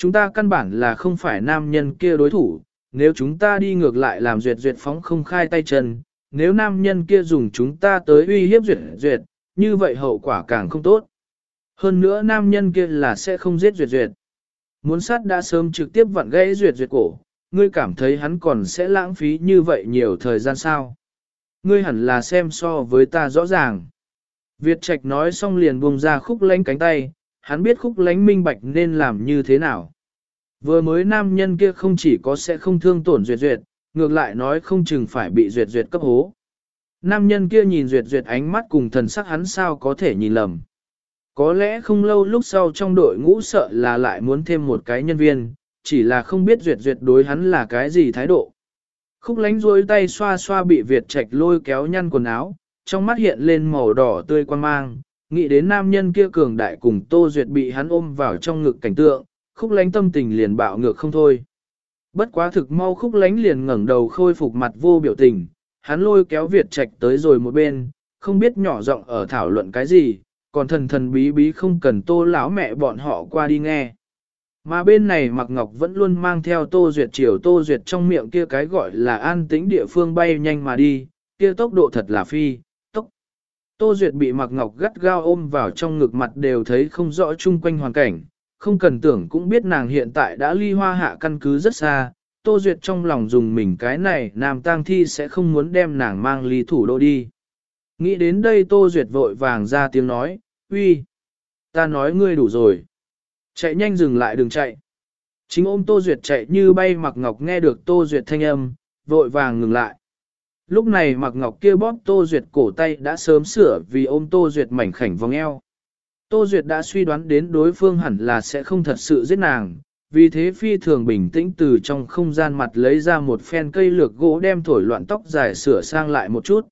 Chúng ta căn bản là không phải nam nhân kia đối thủ, nếu chúng ta đi ngược lại làm Duyệt Duyệt phóng không khai tay chân, nếu nam nhân kia dùng chúng ta tới uy hiếp Duyệt Duyệt, như vậy hậu quả càng không tốt. Hơn nữa nam nhân kia là sẽ không giết Duyệt Duyệt. Muốn sát đã sớm trực tiếp vặn gãy Duyệt Duyệt cổ, ngươi cảm thấy hắn còn sẽ lãng phí như vậy nhiều thời gian sao? Ngươi hẳn là xem so với ta rõ ràng. Việt Trạch nói xong liền buông ra khúc lánh cánh tay, hắn biết khúc lánh minh bạch nên làm như thế nào. Vừa mới nam nhân kia không chỉ có sẽ không thương tổn duyệt duyệt, ngược lại nói không chừng phải bị duyệt duyệt cấp hố. Nam nhân kia nhìn duyệt duyệt ánh mắt cùng thần sắc hắn sao có thể nhìn lầm. Có lẽ không lâu lúc sau trong đội ngũ sợ là lại muốn thêm một cái nhân viên, chỉ là không biết duyệt duyệt đối hắn là cái gì thái độ. Khúc lánh rôi tay xoa xoa bị Việt Trạch lôi kéo nhăn quần áo, trong mắt hiện lên màu đỏ tươi quan mang, nghĩ đến nam nhân kia cường đại cùng Tô Duyệt bị hắn ôm vào trong ngực cảnh tượng, khúc lánh tâm tình liền bạo ngược không thôi. Bất quá thực mau khúc lánh liền ngẩng đầu khôi phục mặt vô biểu tình, hắn lôi kéo Việt Trạch tới rồi một bên, không biết nhỏ giọng ở thảo luận cái gì, còn thần thần bí bí không cần tô lão mẹ bọn họ qua đi nghe. Mà bên này Mạc Ngọc vẫn luôn mang theo Tô Duyệt chiều Tô Duyệt trong miệng kia cái gọi là an tĩnh địa phương bay nhanh mà đi, kia tốc độ thật là phi. Tô Duyệt bị Mạc Ngọc gắt gao ôm vào trong ngực mặt đều thấy không rõ chung quanh hoàn cảnh, không cần tưởng cũng biết nàng hiện tại đã ly hoa hạ căn cứ rất xa. Tô Duyệt trong lòng dùng mình cái này nam tang thi sẽ không muốn đem nàng mang ly thủ đô đi. Nghĩ đến đây Tô Duyệt vội vàng ra tiếng nói, uy, ta nói ngươi đủ rồi. Chạy nhanh dừng lại đừng chạy. Chính ôm Tô Duyệt chạy như bay Mặc Ngọc nghe được Tô Duyệt thanh âm, vội vàng ngừng lại. Lúc này Mặc Ngọc kia bóp Tô Duyệt cổ tay đã sớm sửa vì ôm Tô Duyệt mảnh khảnh vòng eo. Tô Duyệt đã suy đoán đến đối phương hẳn là sẽ không thật sự giết nàng, vì thế phi thường bình tĩnh từ trong không gian mặt lấy ra một phen cây lược gỗ đem thổi loạn tóc dài sửa sang lại một chút.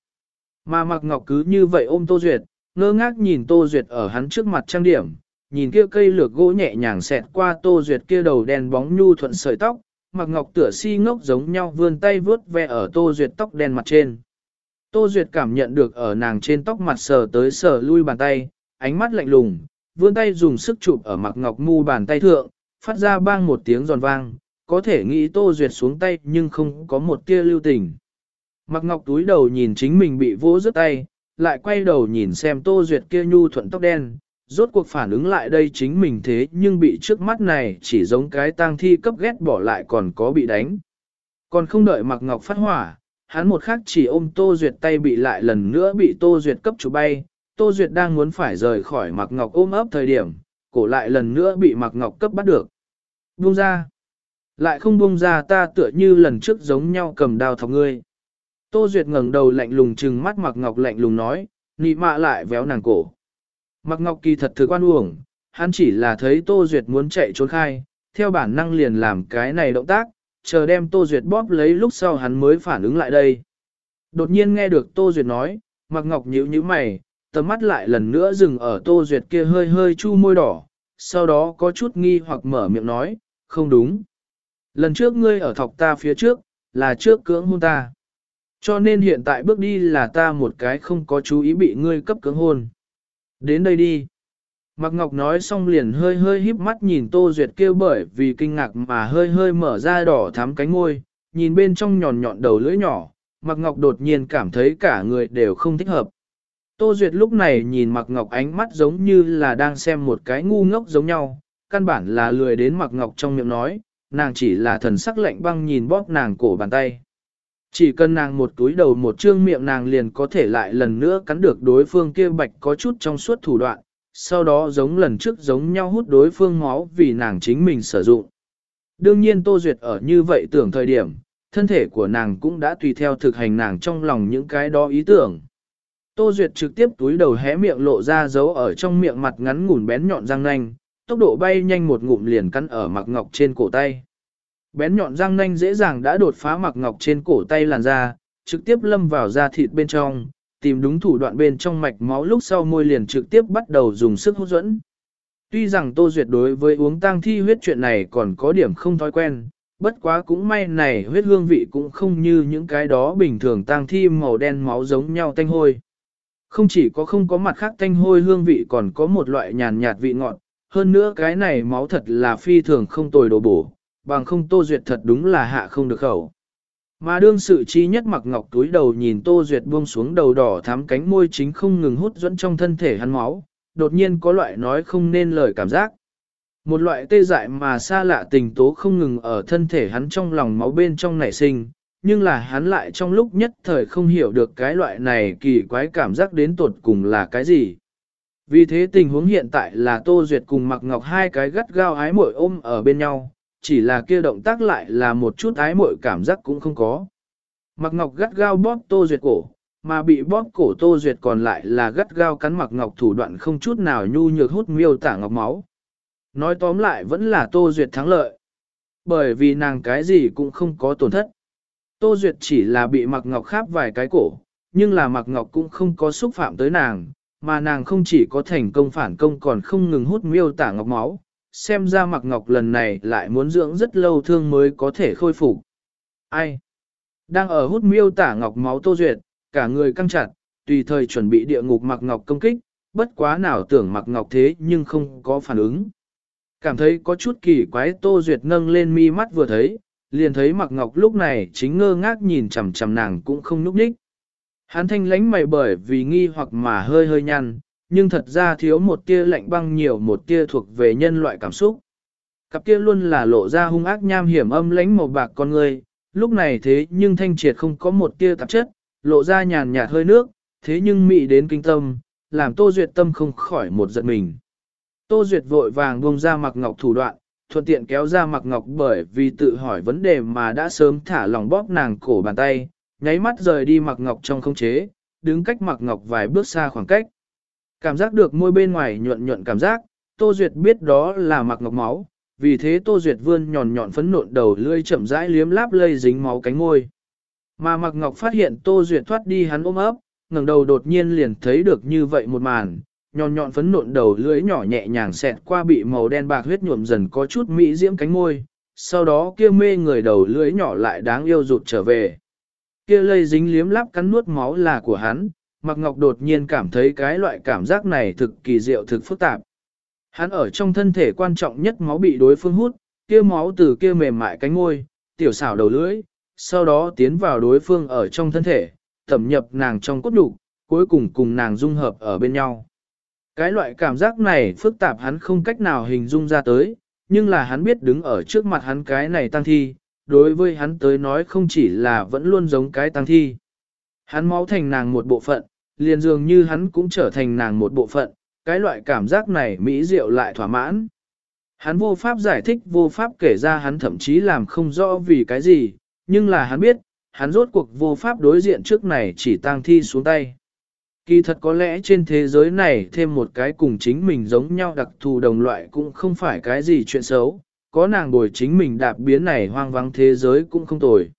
Mà Mặc Ngọc cứ như vậy ôm Tô Duyệt, ngơ ngác nhìn Tô Duyệt ở hắn trước mặt trang điểm, nhìn kia cây lược gỗ nhẹ nhàng xẹt qua Tô Duyệt kia đầu đen bóng nhu thuận sợi tóc, Mặc Ngọc tựa si ngốc giống nhau vươn tay vướt ve ở Tô Duyệt tóc đen mặt trên. Tô Duyệt cảm nhận được ở nàng trên tóc mặt sờ tới sờ lui bàn tay, ánh mắt lạnh lùng, vươn tay dùng sức chụp ở Mặc Ngọc mu bàn tay thượng, phát ra bang một tiếng giòn vang, có thể nghĩ Tô Duyệt xuống tay nhưng không có một tia lưu tình. Mặc Ngọc túi đầu nhìn chính mình bị vỗ rớt tay, lại quay đầu nhìn xem Tô Duyệt kia nhu thuận tóc đen, rốt cuộc phản ứng lại đây chính mình thế nhưng bị trước mắt này chỉ giống cái tang thi cấp ghét bỏ lại còn có bị đánh. Còn không đợi Mạc Ngọc phát hỏa, hắn một khắc chỉ ôm Tô Duyệt tay bị lại lần nữa bị Tô Duyệt cấp chủ bay, Tô Duyệt đang muốn phải rời khỏi Mạc Ngọc ôm ấp thời điểm, cổ lại lần nữa bị Mạc Ngọc cấp bắt được. Buông ra. Lại không buông ra ta tựa như lần trước giống nhau cầm đao thọc ngươi. Tô Duyệt ngẩng đầu lạnh lùng trừng mắt Mạc Ngọc lạnh lùng nói, nị mạ lại véo nàng cổ. Mạc Ngọc kỳ thật thực quan uổng, hắn chỉ là thấy Tô Duyệt muốn chạy trốn khai, theo bản năng liền làm cái này động tác, chờ đem Tô Duyệt bóp lấy lúc sau hắn mới phản ứng lại đây. Đột nhiên nghe được Tô Duyệt nói, Mạc Ngọc nhíu nhíu mày, tầm mắt lại lần nữa dừng ở Tô Duyệt kia hơi hơi chu môi đỏ, sau đó có chút nghi hoặc mở miệng nói, không đúng. Lần trước ngươi ở thọc ta phía trước, là trước cưỡng hôn ta. Cho nên hiện tại bước đi là ta một cái không có chú ý bị ngươi cấp cưỡng hôn. Đến đây đi. Mạc Ngọc nói xong liền hơi hơi híp mắt nhìn Tô Duyệt kêu bởi vì kinh ngạc mà hơi hơi mở ra đỏ thắm cánh môi, nhìn bên trong nhọn nhọn đầu lưỡi nhỏ, Mạc Ngọc đột nhiên cảm thấy cả người đều không thích hợp. Tô Duyệt lúc này nhìn Mạc Ngọc ánh mắt giống như là đang xem một cái ngu ngốc giống nhau, căn bản là lười đến Mạc Ngọc trong miệng nói, nàng chỉ là thần sắc lạnh băng nhìn bóp nàng cổ bàn tay. Chỉ cần nàng một túi đầu một trương miệng nàng liền có thể lại lần nữa cắn được đối phương kia bạch có chút trong suốt thủ đoạn, sau đó giống lần trước giống nhau hút đối phương máu vì nàng chính mình sử dụng. Đương nhiên Tô Duyệt ở như vậy tưởng thời điểm, thân thể của nàng cũng đã tùy theo thực hành nàng trong lòng những cái đó ý tưởng. Tô Duyệt trực tiếp túi đầu hé miệng lộ ra dấu ở trong miệng mặt ngắn ngủn bén nhọn răng nanh, tốc độ bay nhanh một ngụm liền cắn ở mặc ngọc trên cổ tay. Bén nhọn răng nanh dễ dàng đã đột phá mặc ngọc trên cổ tay làn da, trực tiếp lâm vào da thịt bên trong, tìm đúng thủ đoạn bên trong mạch máu lúc sau môi liền trực tiếp bắt đầu dùng sức hút dẫn. Tuy rằng Tô Duyệt đối với uống tang thi huyết chuyện này còn có điểm không thói quen, bất quá cũng may này huyết hương vị cũng không như những cái đó bình thường tang thi màu đen máu giống nhau tanh hôi. Không chỉ có không có mặt khác tanh hôi hương vị còn có một loại nhàn nhạt vị ngọt, hơn nữa cái này máu thật là phi thường không tồi đồ bổ, bằng không Tô Duyệt thật đúng là hạ không được khẩu. Mà đương sự chi nhất mặc ngọc túi đầu nhìn Tô Duyệt buông xuống đầu đỏ thắm cánh môi chính không ngừng hút dẫn trong thân thể hắn máu, đột nhiên có loại nói không nên lời cảm giác. Một loại tê dại mà xa lạ tình tố không ngừng ở thân thể hắn trong lòng máu bên trong nảy sinh, nhưng là hắn lại trong lúc nhất thời không hiểu được cái loại này kỳ quái cảm giác đến tột cùng là cái gì. Vì thế tình huống hiện tại là Tô Duyệt cùng mặc Ngọc hai cái gắt gao ái mội ôm ở bên nhau, chỉ là kia động tác lại là một chút ái muội cảm giác cũng không có. Mặc Ngọc gắt gao bóp Tô Duyệt cổ, mà bị bóp cổ Tô Duyệt còn lại là gắt gao cắn Mặc Ngọc thủ đoạn không chút nào nhu nhược hút miêu tả ngọc máu. Nói tóm lại vẫn là Tô Duyệt thắng lợi. Bởi vì nàng cái gì cũng không có tổn thất. Tô Duyệt chỉ là bị Mặc Ngọc kháp vài cái cổ, nhưng là Mặc Ngọc cũng không có xúc phạm tới nàng, mà nàng không chỉ có thành công phản công còn không ngừng hút miêu tả ngọc máu, xem ra mặc Ngọc lần này lại muốn dưỡng rất lâu thương mới có thể khôi phục. Ai? Đang ở hút miêu tả ngọc máu Tô Duyệt, cả người căng chặt, tùy thời chuẩn bị địa ngục mặc Ngọc công kích, bất quá nào tưởng mặc Ngọc thế nhưng không có phản ứng. Cảm thấy có chút kỳ quái Tô Duyệt nâng lên mi mắt vừa thấy, liền thấy mặc Ngọc lúc này chính ngơ ngác nhìn chằm chằm nàng cũng không núp đích. Hắn thanh lánh mày bởi vì nghi hoặc mà hơi hơi nhăn, nhưng thật ra thiếu một tia lạnh băng nhiều một tia thuộc về nhân loại cảm xúc. Cặp kia luôn là lộ ra hung ác nham hiểm âm lãnh màu bạc con người, lúc này thế nhưng thanh triệt không có một tia tạp chất, lộ ra nhàn nhạt hơi nước, thế nhưng mị đến kinh tâm, làm Tô Duyệt tâm không khỏi một giận mình. Tô Duyệt vội vàng buông ra mặc ngọc thủ đoạn, thuận tiện kéo ra mặc ngọc bởi vì tự hỏi vấn đề mà đã sớm thả lòng bóp nàng cổ bàn tay, nháy mắt rời đi mặc ngọc trong không chế, đứng cách mặc ngọc vài bước xa khoảng cách. Cảm giác được môi bên ngoài nhuận nhuận cảm giác, Tô Duyệt biết đó là mặc ngọc máu, vì thế Tô Duyệt vươn nhọn nhọn phấn nộn đầu lươi chậm rãi liếm láp lây dính máu cánh môi. Mà mặc ngọc phát hiện Tô Duyệt thoát đi hắn ôm ấp, ngẩng đầu đột nhiên liền thấy được như vậy một màn, nhọn nhọn phấn nộn đầu lưỡi nhỏ nhẹ nhàng xẹt qua bị màu đen bạc huyết nhuộm dần có chút mỹ diễm cánh môi, sau đó kia mê người đầu lưỡi nhỏ lại đáng yêu rụt trở về. Kia lây dính liếm lắp cắn nuốt máu là của hắn, Mạc Ngọc đột nhiên cảm thấy cái loại cảm giác này thực kỳ diệu thực phức tạp. Hắn ở trong thân thể quan trọng nhất máu bị đối phương hút, kia máu từ kia mềm mại cánh ngôi, tiểu xảo đầu lưỡi, sau đó tiến vào đối phương ở trong thân thể, thẩm nhập nàng trong cốt đục, cuối cùng cùng nàng dung hợp ở bên nhau. Cái loại cảm giác này phức tạp hắn không cách nào hình dung ra tới, nhưng là hắn biết đứng ở trước mặt hắn cái này tăng thi, đối với hắn tới nói không chỉ là vẫn luôn giống cái tăng thi. Hắn máu thành nàng một bộ phận, liền dường như hắn cũng trở thành nàng một bộ phận, cái loại cảm giác này mỹ diệu lại thỏa mãn. Hắn vô pháp giải thích vô pháp kể ra hắn thậm chí làm không rõ vì cái gì, nhưng là hắn biết, hắn rốt cuộc vô pháp đối diện trước này chỉ tang thi xuống tay. Kỳ thật có lẽ trên thế giới này thêm một cái cùng chính mình giống nhau đặc thù đồng loại cũng không phải cái gì chuyện xấu, có nàng bồi chính mình đạp biến này hoang vắng thế giới cũng không tồi.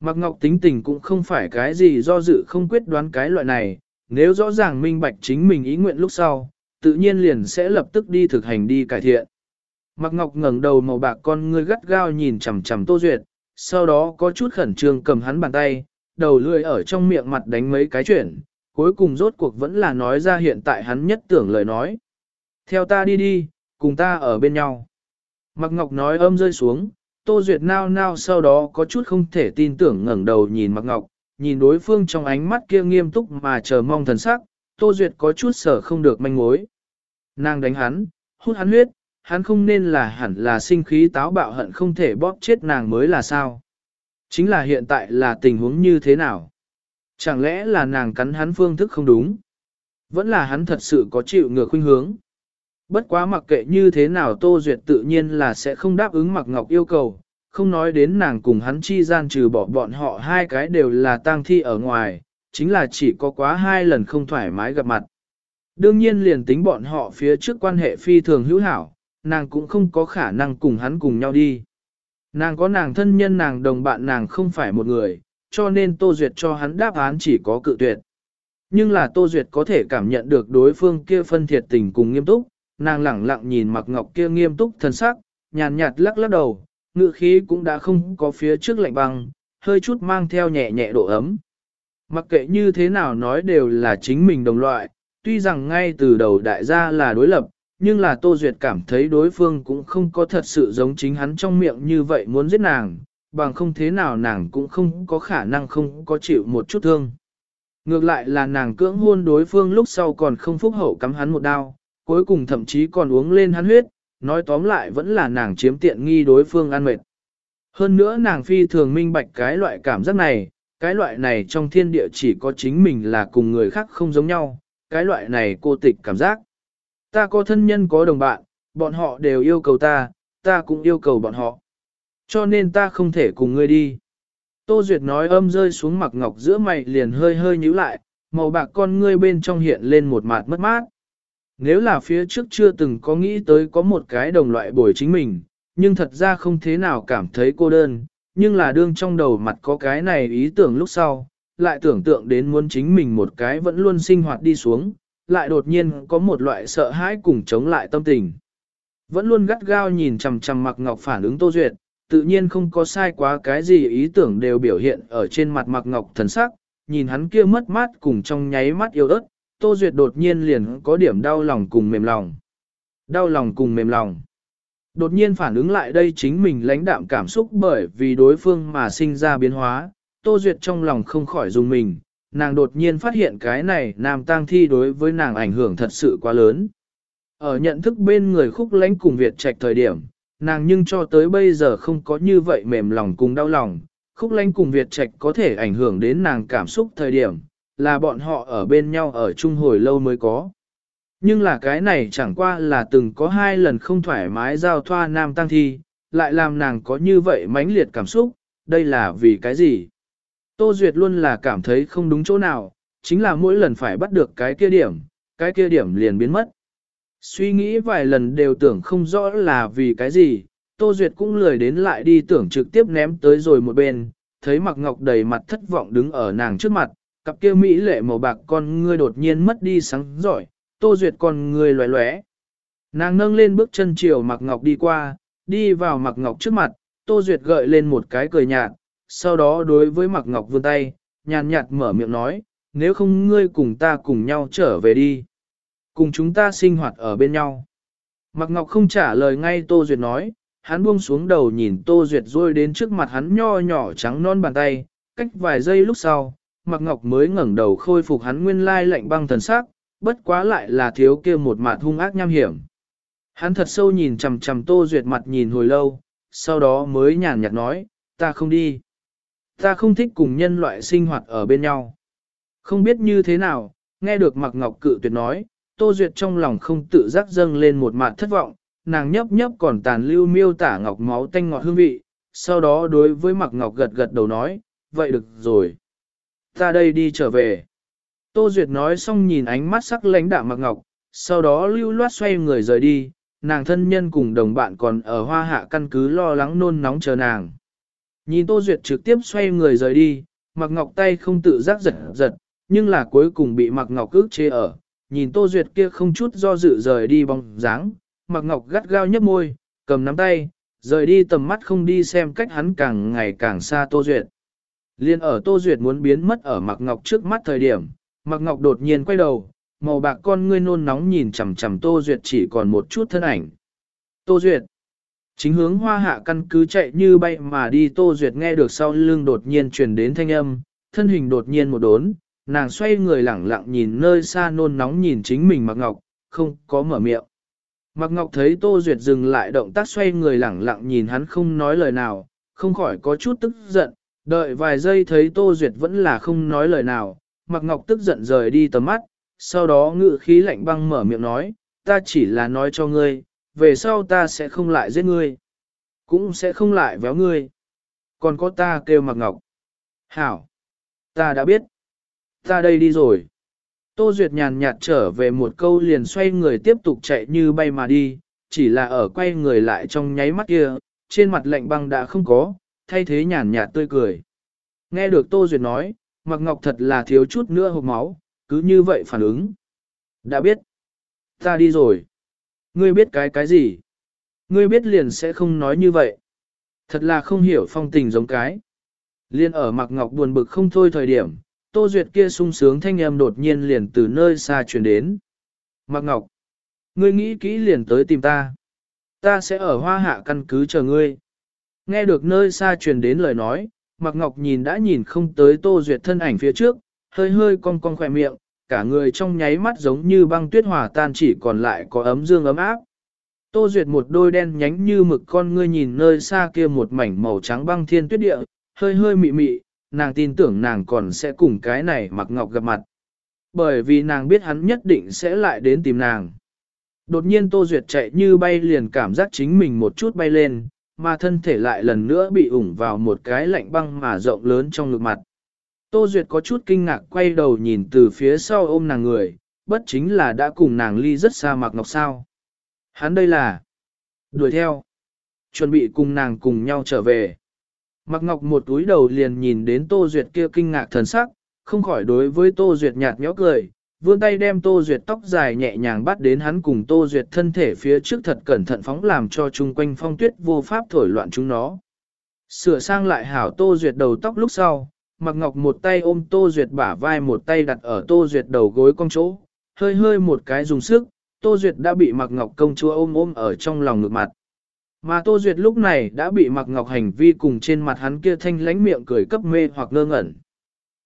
Mạc Ngọc tính tình cũng không phải cái gì do dự không quyết đoán cái loại này, nếu rõ ràng minh bạch chính mình ý nguyện lúc sau, tự nhiên liền sẽ lập tức đi thực hành đi cải thiện. Mạc Ngọc ngẩng đầu màu bạc con ngươi gắt gao nhìn chằm chằm Tô Duyệt, sau đó có chút khẩn trương cầm hắn bàn tay, đầu lưỡi ở trong miệng mặt đánh mấy cái chuyển, cuối cùng rốt cuộc vẫn là nói ra hiện tại hắn nhất tưởng lời nói. Theo ta đi đi, cùng ta ở bên nhau. Mặc Ngọc nói âm rơi xuống, Tô Duyệt nao nao sau đó có chút không thể tin tưởng ngẩng đầu nhìn Mặc Ngọc, nhìn đối phương trong ánh mắt kia nghiêm túc mà chờ mong thần sắc, Tô Duyệt có chút sở không được manh mối. Nàng đánh hắn, hút hắn huyết, hắn không nên là hẳn là sinh khí táo bạo hận không thể bóp chết nàng mới là sao. Chính là hiện tại là tình huống như thế nào? Chẳng lẽ là nàng cắn hắn phương thức không đúng? Vẫn là hắn thật sự có chịu ngược khuynh hướng. Bất quá mặc kệ như thế nào Tô Duyệt tự nhiên là sẽ không đáp ứng Mặc Ngọc yêu cầu, không nói đến nàng cùng hắn chi gian trừ bỏ bọn họ hai cái đều là tang thi ở ngoài, chính là chỉ có quá hai lần không thoải mái gặp mặt. Đương nhiên liền tính bọn họ phía trước quan hệ phi thường hữu hảo, nàng cũng không có khả năng cùng hắn cùng nhau đi. Nàng có nàng thân nhân nàng đồng bạn nàng không phải một người, cho nên Tô Duyệt cho hắn đáp án chỉ có cự tuyệt. Nhưng là Tô Duyệt có thể cảm nhận được đối phương kia phân thiệt tình cùng nghiêm túc, nàng lẳng lặng nhìn mặc ngọc kia nghiêm túc thân sắc, nhàn nhạt lắc lắc đầu, ngựa khí cũng đã không có phía trước lạnh băng, hơi chút mang theo nhẹ nhẹ độ ấm. Mặc kệ như thế nào nói đều là chính mình đồng loại, tuy rằng ngay từ đầu đại gia là đối lập, nhưng là Tô Duyệt cảm thấy đối phương cũng không có thật sự giống chính hắn trong miệng như vậy muốn giết nàng, bằng không thế nào nàng cũng không có khả năng không có chịu một chút thương. Ngược lại là nàng cưỡng hôn đối phương lúc sau còn không phúc hậu cắm hắn một đao, cuối cùng thậm chí còn uống lên hắn huyết, nói tóm lại vẫn là nàng chiếm tiện nghi đối phương ăn mệt. Hơn nữa nàng phi thường minh bạch cái loại cảm giác này, cái loại này trong thiên địa chỉ có chính mình là cùng người khác không giống nhau, cái loại này cô tịch cảm giác. Ta có thân nhân có đồng bạn, bọn họ đều yêu cầu ta, ta cũng yêu cầu bọn họ. Cho nên ta không thể cùng ngươi đi. Tô Duyệt nói âm rơi xuống mặt ngọc giữa mày liền hơi hơi nhíu lại, màu bạc con ngươi bên trong hiện lên một mạt mất mát. Nếu là phía trước chưa từng có nghĩ tới có một cái đồng loại bồi chính mình, nhưng thật ra không thế nào cảm thấy cô đơn, nhưng là đương trong đầu mặt có cái này ý tưởng lúc sau, lại tưởng tượng đến muốn chính mình một cái vẫn luôn sinh hoạt đi xuống, lại đột nhiên có một loại sợ hãi cùng chống lại tâm tình. Vẫn luôn gắt gao nhìn chằm chằm mặc ngọc phản ứng tô duyệt, tự nhiên không có sai quá cái gì ý tưởng đều biểu hiện ở trên mặt mặc ngọc thần sắc, nhìn hắn kia mất mát cùng trong nháy mắt yêu ớt, tô duyệt đột nhiên liền có điểm đau lòng cùng mềm lòng. Đau lòng cùng mềm lòng. Đột nhiên phản ứng lại đây chính mình lãnh đạm cảm xúc bởi vì đối phương mà sinh ra biến hóa, Tô Duyệt trong lòng không khỏi dùng mình, nàng đột nhiên phát hiện cái này nam tang thi đối với nàng ảnh hưởng thật sự quá lớn. Ở nhận thức bên người khúc lãnh cùng Việt trạch thời điểm, nàng nhưng cho tới bây giờ không có như vậy mềm lòng cùng đau lòng, khúc lãnh cùng Việt trạch có thể ảnh hưởng đến nàng cảm xúc thời điểm, là bọn họ ở bên nhau ở chung hồi lâu mới có. Nhưng là cái này chẳng qua là từng có hai lần không thoải mái giao thoa nam tăng thi, lại làm nàng có như vậy mãnh liệt cảm xúc, đây là vì cái gì? Tô Duyệt luôn là cảm thấy không đúng chỗ nào, chính là mỗi lần phải bắt được cái kia điểm, cái kia điểm liền biến mất. Suy nghĩ vài lần đều tưởng không rõ là vì cái gì, Tô Duyệt cũng lười đến lại đi tưởng trực tiếp ném tới rồi một bên, thấy Mặc Ngọc đầy mặt thất vọng đứng ở nàng trước mặt, cặp kia mỹ lệ màu bạc con ngươi đột nhiên mất đi sáng giỏi, Tô Duyệt con ngươi lóe lóe. Nàng nâng lên bước chân chiều Mặc Ngọc đi qua, đi vào Mặc Ngọc trước mặt, Tô Duyệt gợi lên một cái cười nhạt, sau đó đối với Mặc Ngọc vươn tay, nhàn nhạt mở miệng nói, nếu không ngươi cùng ta cùng nhau trở về đi. Cùng chúng ta sinh hoạt ở bên nhau. Mặc Ngọc không trả lời ngay Tô Duyệt nói, hắn buông xuống đầu nhìn Tô Duyệt rôi đến trước mặt hắn nho nhỏ trắng non bàn tay, cách vài giây lúc sau, Mạc Ngọc mới ngẩng đầu khôi phục hắn nguyên lai lạnh băng thần sắc, bất quá lại là thiếu kia một mặt hung ác nham hiểm. Hắn thật sâu nhìn chằm chằm Tô Duyệt mặt nhìn hồi lâu, sau đó mới nhàn nhạt nói, ta không đi. Ta không thích cùng nhân loại sinh hoạt ở bên nhau. Không biết như thế nào, nghe được Mạc Ngọc cự tuyệt nói, Tô Duyệt trong lòng không tự giác dâng lên một mặt thất vọng, nàng nhấp nhấp còn tàn lưu miêu tả Ngọc máu tanh ngọt hương vị, sau đó đối với Mạc Ngọc gật gật đầu nói, vậy được rồi. Ta đây đi trở về. Tô Duyệt nói xong nhìn ánh mắt sắc lãnh đạm Mạc Ngọc, sau đó lưu loát xoay người rời đi, nàng thân nhân cùng đồng bạn còn ở hoa hạ căn cứ lo lắng nôn nóng chờ nàng. Nhìn Tô Duyệt trực tiếp xoay người rời đi, Mạc Ngọc tay không tự giác giật giật, nhưng là cuối cùng bị Mạc Ngọc ước chế ở. Nhìn Tô Duyệt kia không chút do dự rời đi bóng dáng, Mạc Ngọc gắt gao nhấp môi, cầm nắm tay, rời đi tầm mắt không đi xem cách hắn càng ngày càng xa Tô Duyệt. Liên ở Tô Duyệt muốn biến mất ở Mạc Ngọc trước mắt thời điểm, Mạc Ngọc đột nhiên quay đầu, màu bạc con ngươi nôn nóng nhìn chằm chằm Tô Duyệt chỉ còn một chút thân ảnh. Tô Duyệt Chính hướng hoa hạ căn cứ chạy như bay mà đi Tô Duyệt nghe được sau lưng đột nhiên truyền đến thanh âm, thân hình đột nhiên một đốn, nàng xoay người lẳng lặng nhìn nơi xa nôn nóng nhìn chính mình Mạc Ngọc, không có mở miệng. Mạc Ngọc thấy Tô Duyệt dừng lại động tác xoay người lẳng lặng nhìn hắn không nói lời nào, không khỏi có chút tức giận, đợi vài giây thấy Tô Duyệt vẫn là không nói lời nào, Mạc Ngọc tức giận rời đi tầm mắt, sau đó ngự khí lạnh băng mở miệng nói, ta chỉ là nói cho ngươi, về sau ta sẽ không lại giết ngươi, cũng sẽ không lại véo ngươi. Còn có ta kêu Mạc Ngọc. Hảo, ta đã biết, ta đây đi rồi. Tô Duyệt nhàn nhạt trở về một câu liền xoay người tiếp tục chạy như bay mà đi, chỉ là ở quay người lại trong nháy mắt kia, trên mặt lạnh băng đã không có, thay thế nhàn nhạt tươi cười. Nghe được Tô Duyệt nói, Mạc Ngọc thật là thiếu chút nữa hộp máu, cứ như vậy phản ứng. Đã biết. Ta đi rồi. Ngươi biết cái cái gì? Ngươi biết liền sẽ không nói như vậy. Thật là không hiểu phong tình giống cái. Liên ở Mạc Ngọc buồn bực không thôi thời điểm, Tô Duyệt kia sung sướng thanh âm đột nhiên liền từ nơi xa truyền đến. Mạc Ngọc, ngươi nghĩ kỹ liền tới tìm ta. Ta sẽ ở hoa hạ căn cứ chờ ngươi. Nghe được nơi xa truyền đến lời nói, Mạc Ngọc nhìn đã nhìn không tới Tô Duyệt thân ảnh phía trước, hơi hơi cong cong khỏe miệng, cả người trong nháy mắt giống như băng tuyết hòa tan chỉ còn lại có ấm dương ấm áp. Tô Duyệt một đôi đen nhánh như mực con ngươi nhìn nơi xa kia một mảnh màu trắng băng thiên tuyết địa, hơi hơi mị mị, nàng tin tưởng nàng còn sẽ cùng cái này Mạc Ngọc gặp mặt. Bởi vì nàng biết hắn nhất định sẽ lại đến tìm nàng. Đột nhiên Tô Duyệt chạy như bay liền cảm giác chính mình một chút bay lên, mà thân thể lại lần nữa bị ủng vào một cái lạnh băng mà rộng lớn trong ngực mặt. Tô Duyệt có chút kinh ngạc quay đầu nhìn từ phía sau ôm nàng người, bất chính là đã cùng nàng ly rất xa Mạc Ngọc sao. Hắn đây là đuổi theo, chuẩn bị cùng nàng cùng nhau trở về. Mạc Ngọc một túi đầu liền nhìn đến Tô Duyệt kia kinh ngạc thần sắc, không khỏi đối với Tô Duyệt nhạt nhẽo cười, vươn tay đem Tô Duyệt tóc dài nhẹ nhàng bắt đến hắn cùng Tô Duyệt thân thể phía trước thật cẩn thận phóng làm cho chung quanh phong tuyết vô pháp thổi loạn chúng nó. Sửa sang lại hảo Tô Duyệt đầu tóc lúc sau, Mạc Ngọc một tay ôm Tô Duyệt bả vai một tay đặt ở Tô Duyệt đầu gối cong chỗ, hơi hơi một cái dùng sức, Tô Duyệt đã bị Mạc Ngọc công chúa ôm ôm ở trong lòng ngực mặt. Mà Tô Duyệt lúc này đã bị Mạc Ngọc hành vi cùng trên mặt hắn kia thanh lánh miệng cười cấp mê hoặc ngơ ngẩn.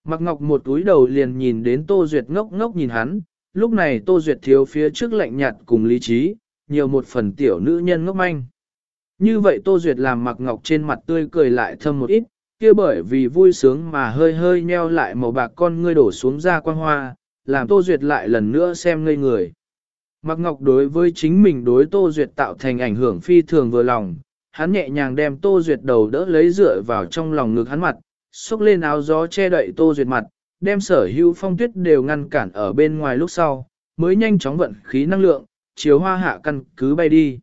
Mạc Ngọc một túi đầu liền nhìn đến Tô Duyệt ngốc ngốc nhìn hắn, lúc này Tô Duyệt thiếu phía trước lạnh nhạt cùng lý trí, nhiều một phần tiểu nữ nhân ngốc manh. Như vậy Tô Duyệt làm Mạc Ngọc trên mặt tươi cười lại thâm một ít, kia bởi vì vui sướng mà hơi hơi nheo lại màu bạc con ngươi đổ xuống ra quang hoa, làm Tô Duyệt lại lần nữa xem ngây người. Mạc Ngọc đối với chính mình đối Tô Duyệt tạo thành ảnh hưởng phi thường vừa lòng, hắn nhẹ nhàng đem Tô Duyệt đầu đỡ lấy dựa vào trong lòng ngực hắn mặt, xúc lên áo gió che đậy Tô Duyệt mặt, đem sở hữu phong tuyết đều ngăn cản ở bên ngoài lúc sau, mới nhanh chóng vận khí năng lượng, chiếu hoa hạ căn cứ bay đi.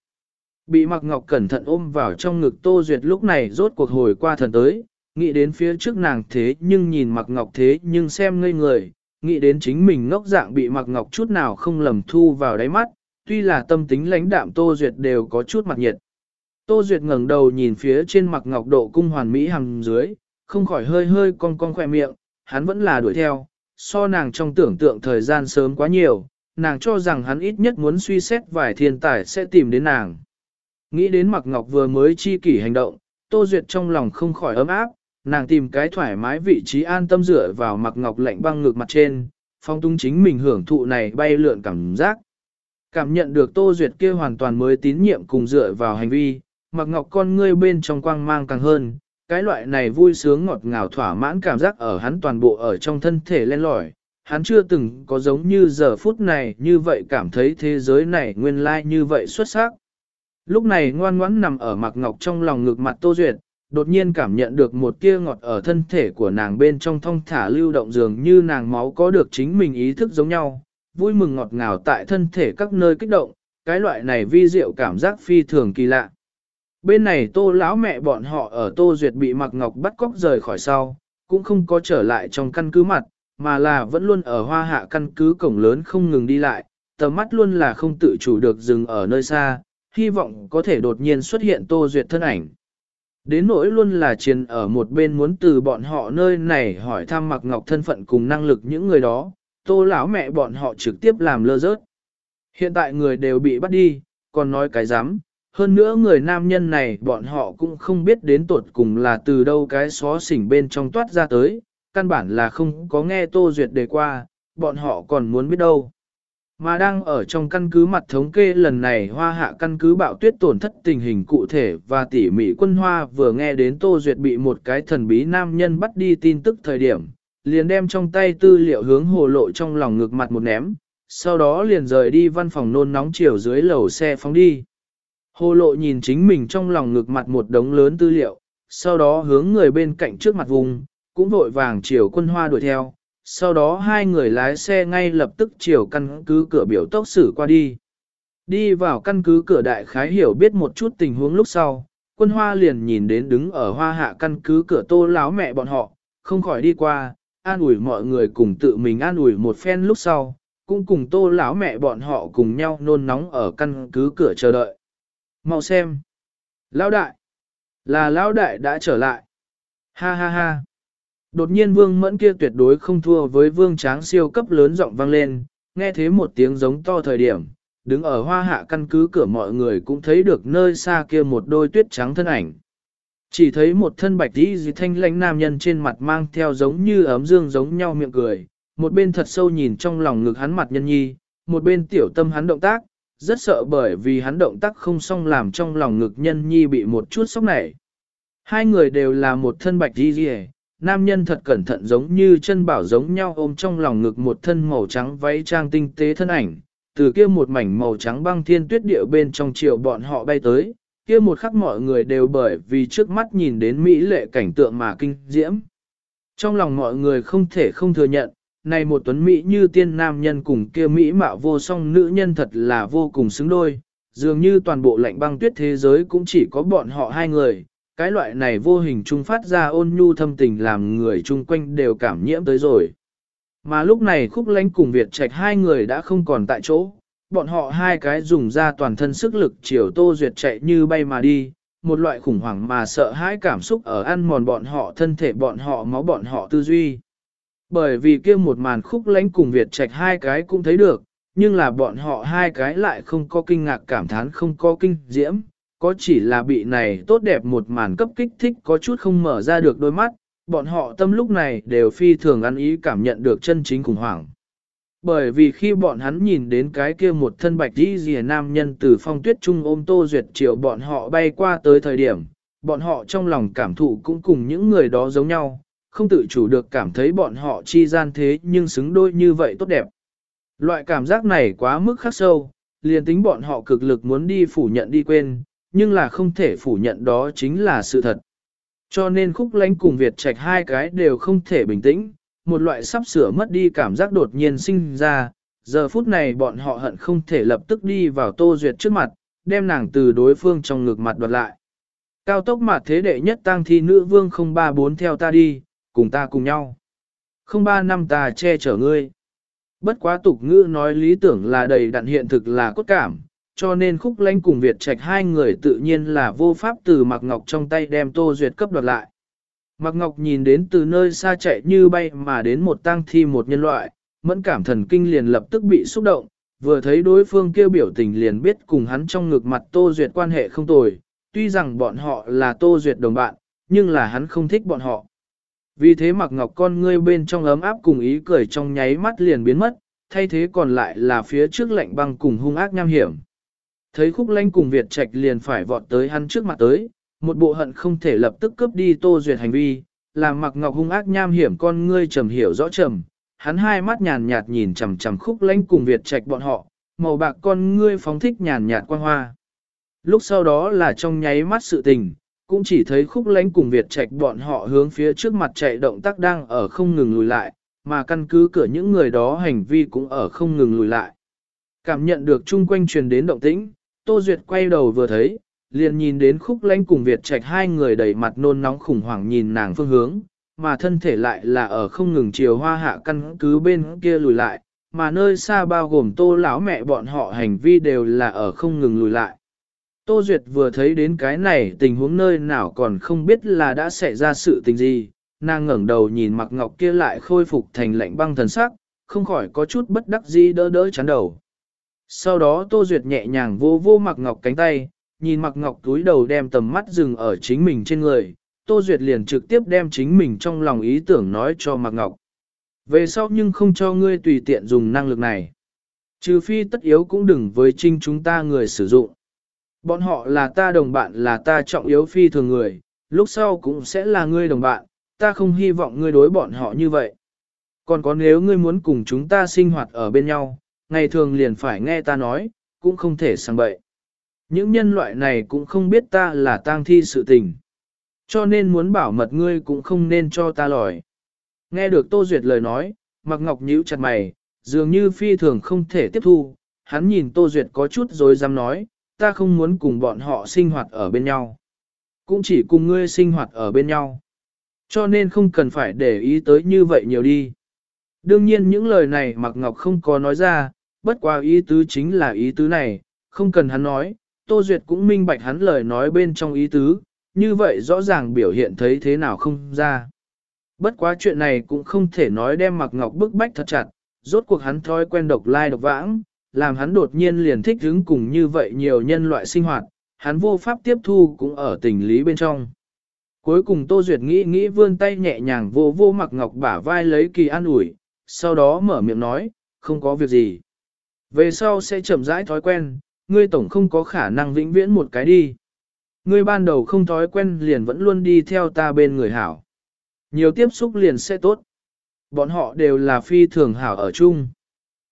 Bị Mạc Ngọc cẩn thận ôm vào trong ngực Tô Duyệt lúc này rốt cuộc hồi qua thần tới, nghĩ đến phía trước nàng thế nhưng nhìn Mạc Ngọc thế nhưng xem ngây người, nghĩ đến chính mình ngốc dạng bị Mạc Ngọc chút nào không lầm thu vào đáy mắt, tuy là tâm tính lãnh đạm Tô Duyệt đều có chút mặt nhiệt. Tô Duyệt ngẩng đầu nhìn phía trên Mạc Ngọc độ cung hoàn mỹ hằng dưới, không khỏi hơi hơi cong cong khỏe miệng, hắn vẫn là đuổi theo, so nàng trong tưởng tượng thời gian sớm quá nhiều, nàng cho rằng hắn ít nhất muốn suy xét vài thiên tài sẽ tìm đến nàng. Nghĩ đến Mạc Ngọc vừa mới chi kỷ hành động, Tô Duyệt trong lòng không khỏi ấm áp, nàng tìm cái thoải mái vị trí an tâm dựa vào mặc ngọc lạnh băng ngược mặt trên, phong tung chính mình hưởng thụ này bay lượn cảm giác. Cảm nhận được Tô Duyệt kia hoàn toàn mới tín nhiệm cùng dựa vào hành vi, mặc ngọc con ngươi bên trong quang mang càng hơn, cái loại này vui sướng ngọt ngào thỏa mãn cảm giác ở hắn toàn bộ ở trong thân thể len lỏi. Hắn chưa từng có giống như giờ phút này như vậy cảm thấy thế giới này nguyên lai like như vậy xuất sắc. Lúc này ngoan ngoãn nằm ở mặc ngọc trong lòng ngực mặt Tô Duyệt, đột nhiên cảm nhận được một tia ngọt ở thân thể của nàng bên trong thong thả lưu động dường như nàng máu có được chính mình ý thức giống nhau, vui mừng ngọt ngào tại thân thể các nơi kích động, cái loại này vi diệu cảm giác phi thường kỳ lạ. Bên này tô lão mẹ bọn họ ở tô duyệt bị mặc ngọc bắt cóc rời khỏi sau, cũng không có trở lại trong căn cứ mặt, mà là vẫn luôn ở hoa hạ căn cứ cổng lớn không ngừng đi lại, tầm mắt luôn là không tự chủ được dừng ở nơi xa, hy vọng có thể đột nhiên xuất hiện tô duyệt thân ảnh. Đến nỗi luôn là chiến ở một bên muốn từ bọn họ nơi này hỏi thăm mặc ngọc thân phận cùng năng lực những người đó, tô lão mẹ bọn họ trực tiếp làm lơ rớt. Hiện tại người đều bị bắt đi, còn nói cái dám. Hơn nữa người nam nhân này bọn họ cũng không biết đến tuột cùng là từ đâu cái xó xỉnh bên trong toát ra tới, căn bản là không có nghe Tô Duyệt đề qua, bọn họ còn muốn biết đâu. Mà đang ở trong căn cứ mặt thống kê lần này hoa hạ căn cứ bạo tuyết tổn thất tình hình cụ thể và tỉ mỉ quân hoa vừa nghe đến Tô Duyệt bị một cái thần bí nam nhân bắt đi tin tức thời điểm, liền đem trong tay tư liệu hướng hồ lộ trong lòng ngược mặt một ném, sau đó liền rời đi văn phòng nôn nóng chiều dưới lầu xe phóng đi. Hồ lộ nhìn chính mình trong lòng ngực mặt một đống lớn tư liệu, sau đó hướng người bên cạnh trước mặt vùng, cũng vội vàng chiều quân hoa đuổi theo, sau đó hai người lái xe ngay lập tức chiều căn cứ cửa biểu tốc xử qua đi. Đi vào căn cứ cửa đại khái hiểu biết một chút tình huống lúc sau, quân hoa liền nhìn đến đứng ở hoa hạ căn cứ cửa tô láo mẹ bọn họ, không khỏi đi qua, an ủi mọi người cùng tự mình an ủi một phen lúc sau, cũng cùng tô lão mẹ bọn họ cùng nhau nôn nóng ở căn cứ cửa chờ đợi. Mau xem. Lão đại. Là lão đại đã trở lại. Ha ha ha. Đột nhiên vương mẫn kia tuyệt đối không thua với vương tráng siêu cấp lớn giọng vang lên, nghe thế một tiếng giống to thời điểm, đứng ở hoa hạ căn cứ cửa mọi người cũng thấy được nơi xa kia một đôi tuyết trắng thân ảnh. Chỉ thấy một thân bạch đi dì thanh lãnh nam nhân trên mặt mang theo giống như ấm dương giống nhau miệng cười, một bên thật sâu nhìn trong lòng ngực hắn mặt nhân nhi, một bên tiểu tâm hắn động tác, rất sợ bởi vì hắn động tác không xong làm trong lòng ngực nhân nhi bị một chút sốc nảy. Hai người đều là một thân bạch đi di, nam nhân thật cẩn thận giống như chân bảo giống nhau ôm trong lòng ngực một thân màu trắng váy trang tinh tế thân ảnh, từ kia một mảnh màu trắng băng thiên tuyết địa bên trong chiều bọn họ bay tới, kia một khắc mọi người đều bởi vì trước mắt nhìn đến mỹ lệ cảnh tượng mà kinh diễm. Trong lòng mọi người không thể không thừa nhận, này một tuấn Mỹ như tiên nam nhân cùng kia Mỹ mạo vô song nữ nhân thật là vô cùng xứng đôi, dường như toàn bộ lạnh băng tuyết thế giới cũng chỉ có bọn họ hai người, cái loại này vô hình trung phát ra ôn nhu thâm tình làm người chung quanh đều cảm nhiễm tới rồi. Mà lúc này khúc lánh cùng Việt Trạch hai người đã không còn tại chỗ, bọn họ hai cái dùng ra toàn thân sức lực chiều tô duyệt chạy như bay mà đi, một loại khủng hoảng mà sợ hãi cảm xúc ở ăn mòn bọn họ thân thể bọn họ máu bọn họ tư duy. Bởi vì kia một màn khúc lánh cùng Việt Trạch hai cái cũng thấy được, nhưng là bọn họ hai cái lại không có kinh ngạc cảm thán không có kinh diễm, có chỉ là bị này tốt đẹp một màn cấp kích thích có chút không mở ra được đôi mắt, bọn họ tâm lúc này đều phi thường ăn ý cảm nhận được chân chính khủng hoảng. Bởi vì khi bọn hắn nhìn đến cái kia một thân bạch đi rìa nam nhân từ phong tuyết trung ôm tô duyệt triệu bọn họ bay qua tới thời điểm, bọn họ trong lòng cảm thụ cũng cùng những người đó giống nhau, không tự chủ được cảm thấy bọn họ chi gian thế nhưng xứng đôi như vậy tốt đẹp. Loại cảm giác này quá mức khắc sâu, liền tính bọn họ cực lực muốn đi phủ nhận đi quên, nhưng là không thể phủ nhận đó chính là sự thật. Cho nên khúc lánh cùng Việt Trạch hai cái đều không thể bình tĩnh, một loại sắp sửa mất đi cảm giác đột nhiên sinh ra, giờ phút này bọn họ hận không thể lập tức đi vào Tô Duyệt trước mặt, đem nàng từ đối phương trong ngực mặt đoạt lại. Cao tốc mặt thế đệ nhất tăng thi nữ vương 034 theo ta đi, cùng ta cùng nhau. 03 năm ta che chở ngươi. Bất quá tục ngữ nói lý tưởng là đầy đặn hiện thực là cốt cảm, cho nên khúc lanh cùng Việt Trạch hai người tự nhiên là vô pháp từ Mạc Ngọc trong tay đem Tô Duyệt cấp đoạt lại. Mạc Ngọc nhìn đến từ nơi xa chạy như bay mà đến một tang thi một nhân loại, mẫn cảm thần kinh liền lập tức bị xúc động, vừa thấy đối phương kêu biểu tình liền biết cùng hắn trong ngực mặt Tô Duyệt quan hệ không tồi, tuy rằng bọn họ là Tô Duyệt đồng bạn, nhưng là hắn không thích bọn họ. Vì thế mặc Ngọc con ngươi bên trong ấm áp cùng ý cười trong nháy mắt liền biến mất, thay thế còn lại là phía trước lạnh băng cùng hung ác nham hiểm. Thấy khúc lanh cùng Việt Trạch liền phải vọt tới hắn trước mặt tới, một bộ hận không thể lập tức cướp đi tô duyệt hành vi, làm mặc ngọc hung ác nham hiểm con ngươi trầm hiểu rõ trầm, hắn hai mắt nhàn nhạt nhìn chằm chằm khúc lanh cùng Việt Trạch bọn họ, màu bạc con ngươi phóng thích nhàn nhạt quang hoa. Lúc sau đó là trong nháy mắt sự tình, cũng chỉ thấy khúc lánh cùng Việt Trạch bọn họ hướng phía trước mặt chạy động tác đang ở không ngừng lùi lại, mà căn cứ cửa những người đó hành vi cũng ở không ngừng lùi lại. Cảm nhận được chung quanh truyền đến động tĩnh, Tô Duyệt quay đầu vừa thấy, liền nhìn đến khúc lánh cùng Việt Trạch hai người đầy mặt nôn nóng khủng hoảng nhìn nàng phương hướng, mà thân thể lại là ở không ngừng chiều hoa hạ căn cứ bên kia lùi lại, mà nơi xa bao gồm tô lão mẹ bọn họ hành vi đều là ở không ngừng lùi lại. Tô Duyệt vừa thấy đến cái này tình huống nơi nào còn không biết là đã xảy ra sự tình gì, nàng ngẩng đầu nhìn mặc ngọc kia lại khôi phục thành lạnh băng thần sắc, không khỏi có chút bất đắc dĩ đỡ đỡ chán đầu. Sau đó Tô Duyệt nhẹ nhàng vô vô mặc ngọc cánh tay, nhìn mặc ngọc túi đầu đem tầm mắt dừng ở chính mình trên người, Tô Duyệt liền trực tiếp đem chính mình trong lòng ý tưởng nói cho mặc ngọc. Về sau nhưng không cho ngươi tùy tiện dùng năng lực này. Trừ phi tất yếu cũng đừng với trinh chúng ta người sử dụng. Bọn họ là ta đồng bạn là ta trọng yếu phi thường người, lúc sau cũng sẽ là ngươi đồng bạn, ta không hy vọng ngươi đối bọn họ như vậy. Còn có nếu ngươi muốn cùng chúng ta sinh hoạt ở bên nhau, ngày thường liền phải nghe ta nói, cũng không thể sang bậy. Những nhân loại này cũng không biết ta là tang thi sự tình. Cho nên muốn bảo mật ngươi cũng không nên cho ta lòi. Nghe được Tô Duyệt lời nói, Mạc Ngọc nhíu chặt mày, dường như phi thường không thể tiếp thu. Hắn nhìn Tô Duyệt có chút rồi dám nói, ta không muốn cùng bọn họ sinh hoạt ở bên nhau. Cũng chỉ cùng ngươi sinh hoạt ở bên nhau. Cho nên không cần phải để ý tới như vậy nhiều đi. Đương nhiên những lời này Mạc Ngọc không có nói ra, bất quá ý tứ chính là ý tứ này, không cần hắn nói, Tô Duyệt cũng minh bạch hắn lời nói bên trong ý tứ, như vậy rõ ràng biểu hiện thấy thế nào không ra. Bất quá chuyện này cũng không thể nói đem Mạc Ngọc bức bách thật chặt, rốt cuộc hắn thói quen độc lai độc vãng, làm hắn đột nhiên liền thích hứng cùng như vậy nhiều nhân loại sinh hoạt, hắn vô pháp tiếp thu cũng ở tình lý bên trong. Cuối cùng Tô Duyệt nghĩ nghĩ vươn tay nhẹ nhàng vô vô mặc Ngọc bả vai lấy kỳ an ủi, sau đó mở miệng nói, không có việc gì. Về sau sẽ chậm rãi thói quen, ngươi tổng không có khả năng vĩnh viễn một cái đi. Ngươi ban đầu không thói quen liền vẫn luôn đi theo ta bên người hảo. Nhiều tiếp xúc liền sẽ tốt. Bọn họ đều là phi thường hảo ở chung.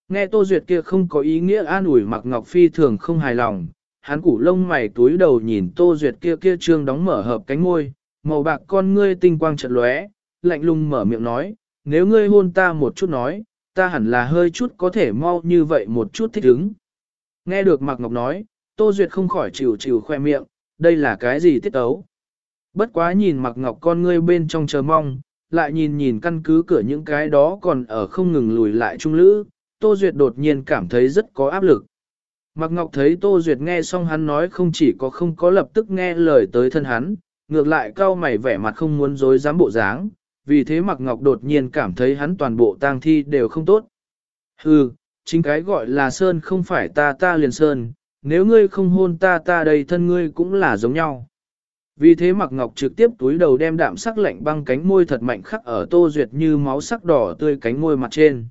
Nghe Tô Duyệt kia không có ý nghĩa an ủi mặc ngọc phi thường không hài lòng. Hắn củ lông mày túi đầu nhìn Tô Duyệt kia kia trương đóng mở hợp cánh môi, màu bạc con ngươi tinh quang chợt lóe, lạnh lùng mở miệng nói, nếu ngươi hôn ta một chút nói, ta hẳn là hơi chút có thể mau như vậy một chút thích ứng. Nghe được Mạc Ngọc nói, Tô Duyệt không khỏi chịu chịu khoe miệng, đây là cái gì tiết ấu. Bất quá nhìn Mạc Ngọc con ngươi bên trong chờ mong, lại nhìn nhìn căn cứ cửa những cái đó còn ở không ngừng lùi lại trung lữ, Tô Duyệt đột nhiên cảm thấy rất có áp lực. Mạc Ngọc thấy Tô Duyệt nghe xong hắn nói không chỉ có không có lập tức nghe lời tới thân hắn, ngược lại cao mày vẻ mặt không muốn dối dám bộ dáng, vì thế Mạc Ngọc đột nhiên cảm thấy hắn toàn bộ tang thi đều không tốt. Hừ, chính cái gọi là sơn không phải ta ta liền sơn, nếu ngươi không hôn ta ta đây thân ngươi cũng là giống nhau. Vì thế Mạc Ngọc trực tiếp túi đầu đem đạm sắc lạnh băng cánh môi thật mạnh khắc ở Tô Duyệt như máu sắc đỏ tươi cánh môi mặt trên.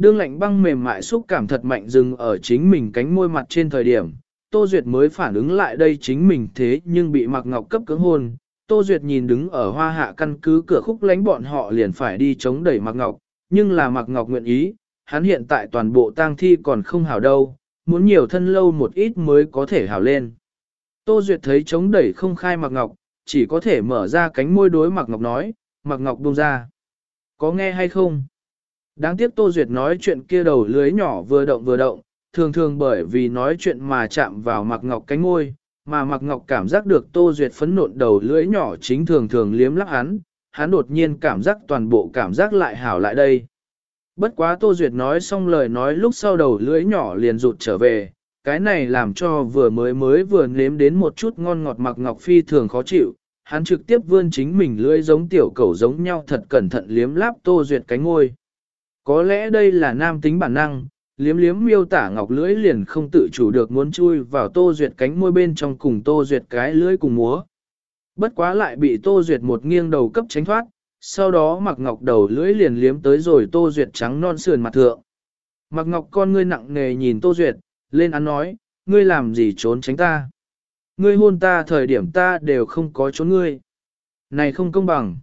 Đương lạnh băng mềm mại xúc cảm thật mạnh dừng ở chính mình cánh môi mặt trên thời điểm, Tô Duyệt mới phản ứng lại đây chính mình thế nhưng bị Mạc Ngọc cấp cứng hôn. Tô Duyệt nhìn đứng ở hoa hạ căn cứ cửa khúc lánh bọn họ liền phải đi chống đẩy Mạc Ngọc, nhưng là Mạc Ngọc nguyện ý, hắn hiện tại toàn bộ tang thi còn không hảo đâu, muốn nhiều thân lâu một ít mới có thể hảo lên. Tô Duyệt thấy chống đẩy không khai Mạc Ngọc, chỉ có thể mở ra cánh môi đối Mạc Ngọc nói, Mạc Ngọc buông ra. Có nghe hay không? Đáng tiếc Tô Duyệt nói chuyện kia đầu lưới nhỏ vừa động vừa động, thường thường bởi vì nói chuyện mà chạm vào Mạc Ngọc cánh môi, mà Mạc Ngọc cảm giác được Tô Duyệt phấn nộn đầu lưỡi nhỏ chính thường thường liếm lắc hắn, hắn đột nhiên cảm giác toàn bộ cảm giác lại hảo lại đây. Bất quá Tô Duyệt nói xong lời nói lúc sau đầu lưỡi nhỏ liền rụt trở về, cái này làm cho vừa mới mới vừa nếm đến một chút ngon ngọt mặc ngọc phi thường khó chịu, hắn trực tiếp vươn chính mình lưỡi giống tiểu cẩu giống nhau thật cẩn thận liếm láp Tô Duyệt cánh ngôi. Có lẽ đây là nam tính bản năng, liếm liếm miêu tả ngọc lưỡi liền không tự chủ được muốn chui vào Tô Duyệt cánh môi bên trong cùng Tô Duyệt cái lưỡi cùng múa. Bất quá lại bị Tô Duyệt một nghiêng đầu cấp tránh thoát, sau đó mặc ngọc đầu lưỡi liền liếm tới rồi Tô Duyệt trắng non sườn mặt thượng. Mặc ngọc con ngươi nặng nề nhìn Tô Duyệt, lên án nói, ngươi làm gì trốn tránh ta. Ngươi hôn ta thời điểm ta đều không có trốn ngươi. Này không công bằng.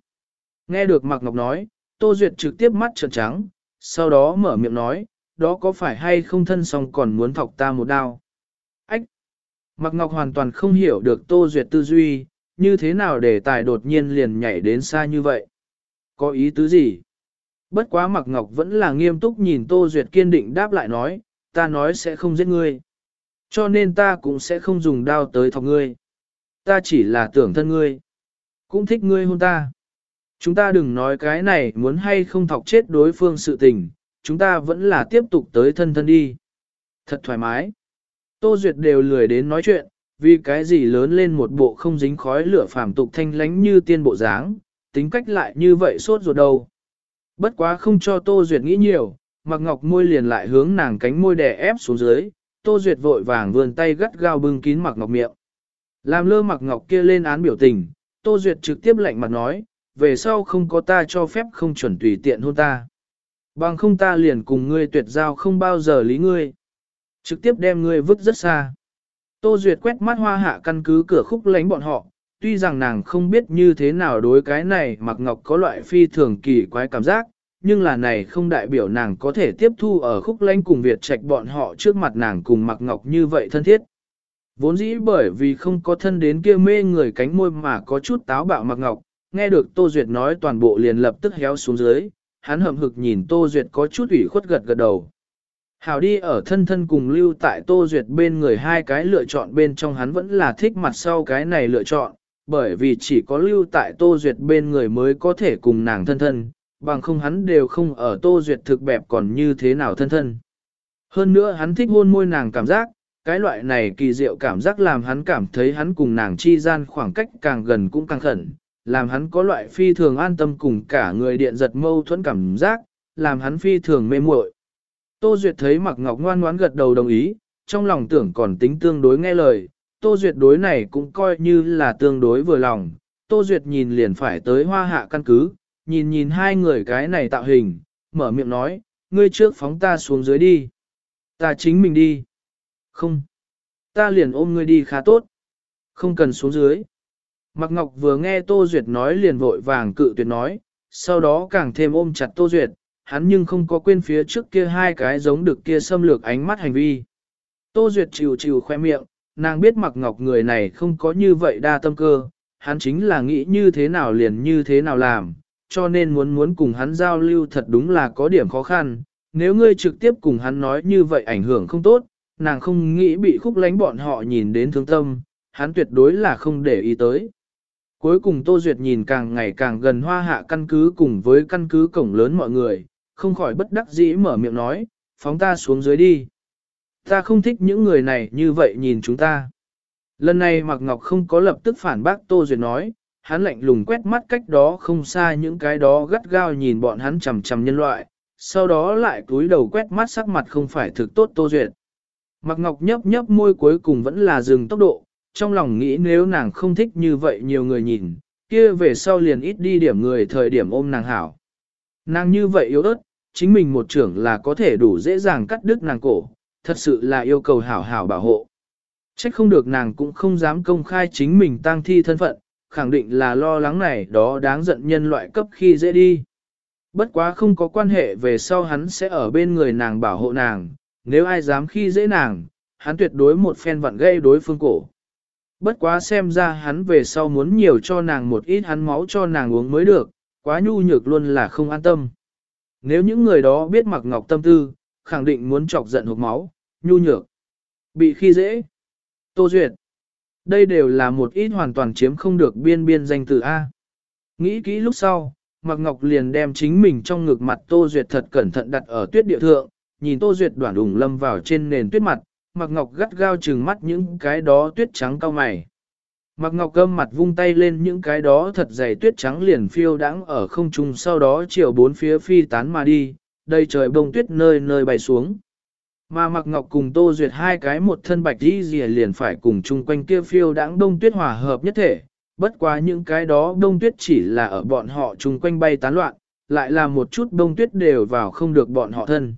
Nghe được mặc Ngọc nói, Tô Duyệt trực tiếp mắt trợn trắng, sau đó mở miệng nói, đó có phải hay không thân song còn muốn thọc ta một đao. Ách! Mạc Ngọc hoàn toàn không hiểu được Tô Duyệt tư duy, như thế nào để tài đột nhiên liền nhảy đến xa như vậy. Có ý tứ gì? Bất quá Mạc Ngọc vẫn là nghiêm túc nhìn Tô Duyệt kiên định đáp lại nói, ta nói sẽ không giết ngươi. Cho nên ta cũng sẽ không dùng đao tới thọc ngươi. Ta chỉ là tưởng thân ngươi. Cũng thích ngươi hôn ta. Chúng ta đừng nói cái này muốn hay không thọc chết đối phương sự tình, chúng ta vẫn là tiếp tục tới thân thân đi. Thật thoải mái. Tô Duyệt đều lười đến nói chuyện, vì cái gì lớn lên một bộ không dính khói lửa phàm tục thanh lánh như tiên bộ dáng, tính cách lại như vậy sốt ruột đầu Bất quá không cho Tô Duyệt nghĩ nhiều, Mặc Ngọc môi liền lại hướng nàng cánh môi đè ép xuống dưới, Tô Duyệt vội vàng vươn tay gắt gao bưng kín Mặc Ngọc miệng. Làm lơ Mặc Ngọc kia lên án biểu tình, Tô Duyệt trực tiếp lạnh mặt nói, về sau không có ta cho phép không chuẩn tùy tiện hôn ta. Bằng không ta liền cùng ngươi tuyệt giao không bao giờ lý ngươi. Trực tiếp đem ngươi vứt rất xa. Tô Duyệt quét mắt hoa hạ căn cứ cửa khúc lánh bọn họ, tuy rằng nàng không biết như thế nào đối cái này mặc ngọc có loại phi thường kỳ quái cảm giác, nhưng là này không đại biểu nàng có thể tiếp thu ở khúc lánh cùng Việt trạch bọn họ trước mặt nàng cùng mặc ngọc như vậy thân thiết. Vốn dĩ bởi vì không có thân đến kia mê người cánh môi mà có chút táo bạo mặc ngọc, nghe được Tô Duyệt nói toàn bộ liền lập tức héo xuống dưới, hắn hậm hực nhìn Tô Duyệt có chút ủy khuất gật gật đầu. Hảo đi ở thân thân cùng lưu tại Tô Duyệt bên người hai cái lựa chọn bên trong hắn vẫn là thích mặt sau cái này lựa chọn, bởi vì chỉ có lưu tại Tô Duyệt bên người mới có thể cùng nàng thân thân, bằng không hắn đều không ở Tô Duyệt thực bẹp còn như thế nào thân thân. Hơn nữa hắn thích hôn môi nàng cảm giác, cái loại này kỳ diệu cảm giác làm hắn cảm thấy hắn cùng nàng chi gian khoảng cách càng gần cũng càng khẩn, làm hắn có loại phi thường an tâm cùng cả người điện giật mâu thuẫn cảm giác, làm hắn phi thường mê muội. Tô Duyệt thấy Mạc Ngọc ngoan ngoãn gật đầu đồng ý, trong lòng tưởng còn tính tương đối nghe lời, Tô Duyệt đối này cũng coi như là tương đối vừa lòng. Tô Duyệt nhìn liền phải tới hoa hạ căn cứ, nhìn nhìn hai người cái này tạo hình, mở miệng nói, ngươi trước phóng ta xuống dưới đi. Ta chính mình đi. Không. Ta liền ôm ngươi đi khá tốt. Không cần xuống dưới. Mạc Ngọc vừa nghe Tô Duyệt nói liền vội vàng cự tuyệt nói, sau đó càng thêm ôm chặt Tô Duyệt, hắn nhưng không có quên phía trước kia hai cái giống được kia xâm lược ánh mắt hành vi. Tô Duyệt chịu chịu khoe miệng, nàng biết Mạc Ngọc người này không có như vậy đa tâm cơ, hắn chính là nghĩ như thế nào liền như thế nào làm, cho nên muốn muốn cùng hắn giao lưu thật đúng là có điểm khó khăn. Nếu ngươi trực tiếp cùng hắn nói như vậy ảnh hưởng không tốt, nàng không nghĩ bị khúc lánh bọn họ nhìn đến thương tâm, hắn tuyệt đối là không để ý tới. Cuối cùng Tô Duyệt nhìn càng ngày càng gần hoa hạ căn cứ cùng với căn cứ cổng lớn mọi người, không khỏi bất đắc dĩ mở miệng nói, phóng ta xuống dưới đi. Ta không thích những người này như vậy nhìn chúng ta. Lần này Mạc Ngọc không có lập tức phản bác Tô Duyệt nói, hắn lạnh lùng quét mắt cách đó không xa những cái đó gắt gao nhìn bọn hắn chầm chầm nhân loại, sau đó lại túi đầu quét mắt sắc mặt không phải thực tốt Tô Duyệt. Mạc Ngọc nhấp nhấp môi cuối cùng vẫn là dừng tốc độ, trong lòng nghĩ nếu nàng không thích như vậy nhiều người nhìn, kia về sau liền ít đi điểm người thời điểm ôm nàng hảo. Nàng như vậy yếu ớt, chính mình một trưởng là có thể đủ dễ dàng cắt đứt nàng cổ, thật sự là yêu cầu hảo hảo bảo hộ. Trách không được nàng cũng không dám công khai chính mình tang thi thân phận, khẳng định là lo lắng này đó đáng giận nhân loại cấp khi dễ đi. Bất quá không có quan hệ về sau hắn sẽ ở bên người nàng bảo hộ nàng, nếu ai dám khi dễ nàng, hắn tuyệt đối một phen vặn gây đối phương cổ. Bất quá xem ra hắn về sau muốn nhiều cho nàng một ít hắn máu cho nàng uống mới được, quá nhu nhược luôn là không an tâm. Nếu những người đó biết mặc ngọc tâm tư, khẳng định muốn chọc giận hộp máu, nhu nhược, bị khi dễ, tô duyệt. Đây đều là một ít hoàn toàn chiếm không được biên biên danh từ A. Nghĩ kỹ lúc sau, Mạc Ngọc liền đem chính mình trong ngực mặt Tô Duyệt thật cẩn thận đặt ở tuyết địa thượng, nhìn Tô Duyệt đoạn đùng lâm vào trên nền tuyết mặt, Mạc Ngọc gắt gao trừng mắt những cái đó tuyết trắng cao mày. Mạc Ngọc gâm mặt vung tay lên những cái đó thật dày tuyết trắng liền phiêu đãng ở không trung sau đó chiều bốn phía phi tán mà đi, đầy trời bông tuyết nơi nơi bay xuống. Mà Mạc Ngọc cùng Tô Duyệt hai cái một thân bạch đi rìa liền phải cùng chung quanh kia phiêu đãng đông tuyết hòa hợp nhất thể, bất quá những cái đó đông tuyết chỉ là ở bọn họ chung quanh bay tán loạn, lại là một chút đông tuyết đều vào không được bọn họ thân.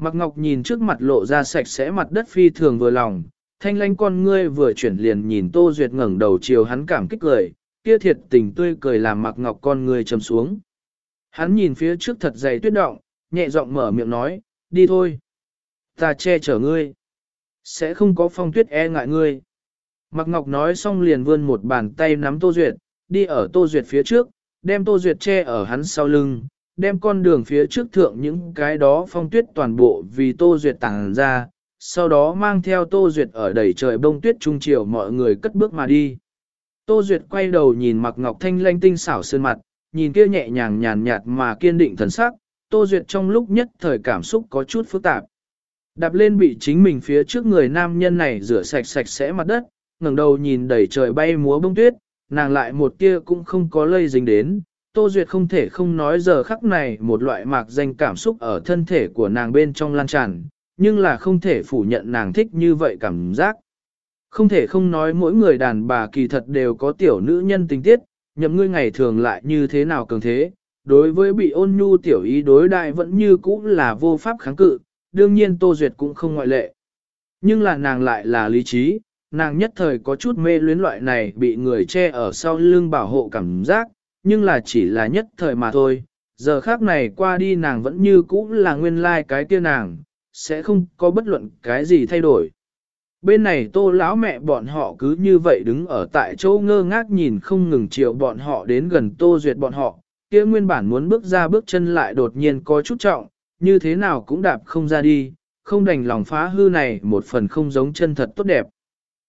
Mạc Ngọc nhìn trước mặt lộ ra sạch sẽ mặt đất phi thường vừa lòng, thanh lanh con ngươi vừa chuyển liền nhìn Tô Duyệt ngẩng đầu chiều hắn cảm kích cười, kia thiệt tình tươi cười làm Mạc Ngọc con ngươi trầm xuống. Hắn nhìn phía trước thật dày tuyết động, nhẹ giọng mở miệng nói, đi thôi. Ta che chở ngươi. Sẽ không có phong tuyết e ngại ngươi. Mạc Ngọc nói xong liền vươn một bàn tay nắm Tô Duyệt, đi ở Tô Duyệt phía trước, đem Tô Duyệt che ở hắn sau lưng, đem con đường phía trước thượng những cái đó phong tuyết toàn bộ vì Tô Duyệt tàng ra, sau đó mang theo Tô Duyệt ở đầy trời bông tuyết trung chiều mọi người cất bước mà đi. Tô Duyệt quay đầu nhìn mặc ngọc thanh lanh tinh xảo sơn mặt, nhìn kia nhẹ nhàng nhàn nhạt mà kiên định thần sắc, Tô Duyệt trong lúc nhất thời cảm xúc có chút phức tạp. Đạp lên bị chính mình phía trước người nam nhân này rửa sạch sạch sẽ mặt đất, ngẩng đầu nhìn đầy trời bay múa bông tuyết, nàng lại một kia cũng không có lây dính đến. Tô Duyệt không thể không nói giờ khắc này một loại mạc danh cảm xúc ở thân thể của nàng bên trong lan tràn, nhưng là không thể phủ nhận nàng thích như vậy cảm giác. Không thể không nói mỗi người đàn bà kỳ thật đều có tiểu nữ nhân tình tiết, nhậm ngươi ngày thường lại như thế nào cường thế, đối với bị ôn nhu tiểu ý đối đại vẫn như cũ là vô pháp kháng cự, đương nhiên Tô Duyệt cũng không ngoại lệ. Nhưng là nàng lại là lý trí, nàng nhất thời có chút mê luyến loại này bị người che ở sau lưng bảo hộ cảm giác, nhưng là chỉ là nhất thời mà thôi. Giờ khác này qua đi nàng vẫn như cũ là nguyên lai like cái kia nàng, sẽ không có bất luận cái gì thay đổi. Bên này tô lão mẹ bọn họ cứ như vậy đứng ở tại chỗ ngơ ngác nhìn không ngừng chiều bọn họ đến gần tô duyệt bọn họ, kia nguyên bản muốn bước ra bước chân lại đột nhiên có chút trọng, như thế nào cũng đạp không ra đi, không đành lòng phá hư này một phần không giống chân thật tốt đẹp.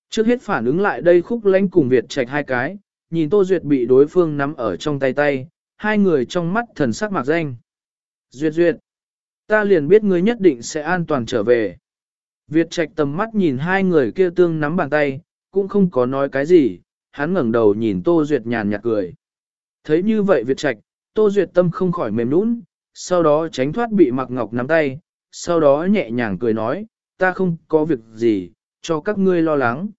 Trước hết phản ứng lại đây khúc lánh cùng Việt Trạch hai cái, nhìn Tô Duyệt bị đối phương nắm ở trong tay tay, hai người trong mắt thần sắc mạc danh. Duyệt Duyệt, ta liền biết ngươi nhất định sẽ an toàn trở về. Việt Trạch tầm mắt nhìn hai người kia tương nắm bàn tay, cũng không có nói cái gì, hắn ngẩng đầu nhìn Tô Duyệt nhàn nhạt cười. Thấy như vậy Việt Trạch, Tô Duyệt tâm không khỏi mềm nũng, sau đó tránh thoát bị Mạc Ngọc nắm tay, sau đó nhẹ nhàng cười nói, ta không có việc gì, cho các ngươi lo lắng.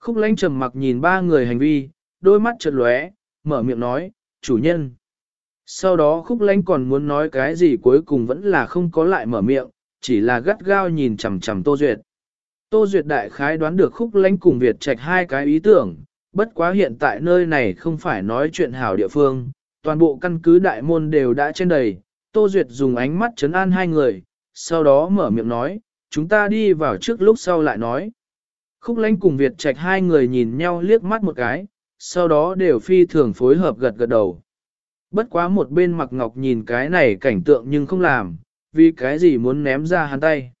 Khúc lãnh trầm mặc nhìn ba người hành vi, đôi mắt chợt lóe, mở miệng nói, chủ nhân. Sau đó khúc lánh còn muốn nói cái gì cuối cùng vẫn là không có lại mở miệng, chỉ là gắt gao nhìn chằm chằm Tô Duyệt. Tô Duyệt đại khái đoán được khúc lánh cùng Việt trạch hai cái ý tưởng, bất quá hiện tại nơi này không phải nói chuyện hảo địa phương, toàn bộ căn cứ đại môn đều đã trên đầy, Tô Duyệt dùng ánh mắt chấn an hai người, sau đó mở miệng nói, chúng ta đi vào trước lúc sau lại nói. Khúc lánh cùng Việt Trạch hai người nhìn nhau liếc mắt một cái, sau đó đều phi thường phối hợp gật gật đầu. Bất quá một bên mặc ngọc nhìn cái này cảnh tượng nhưng không làm, vì cái gì muốn ném ra hắn tay.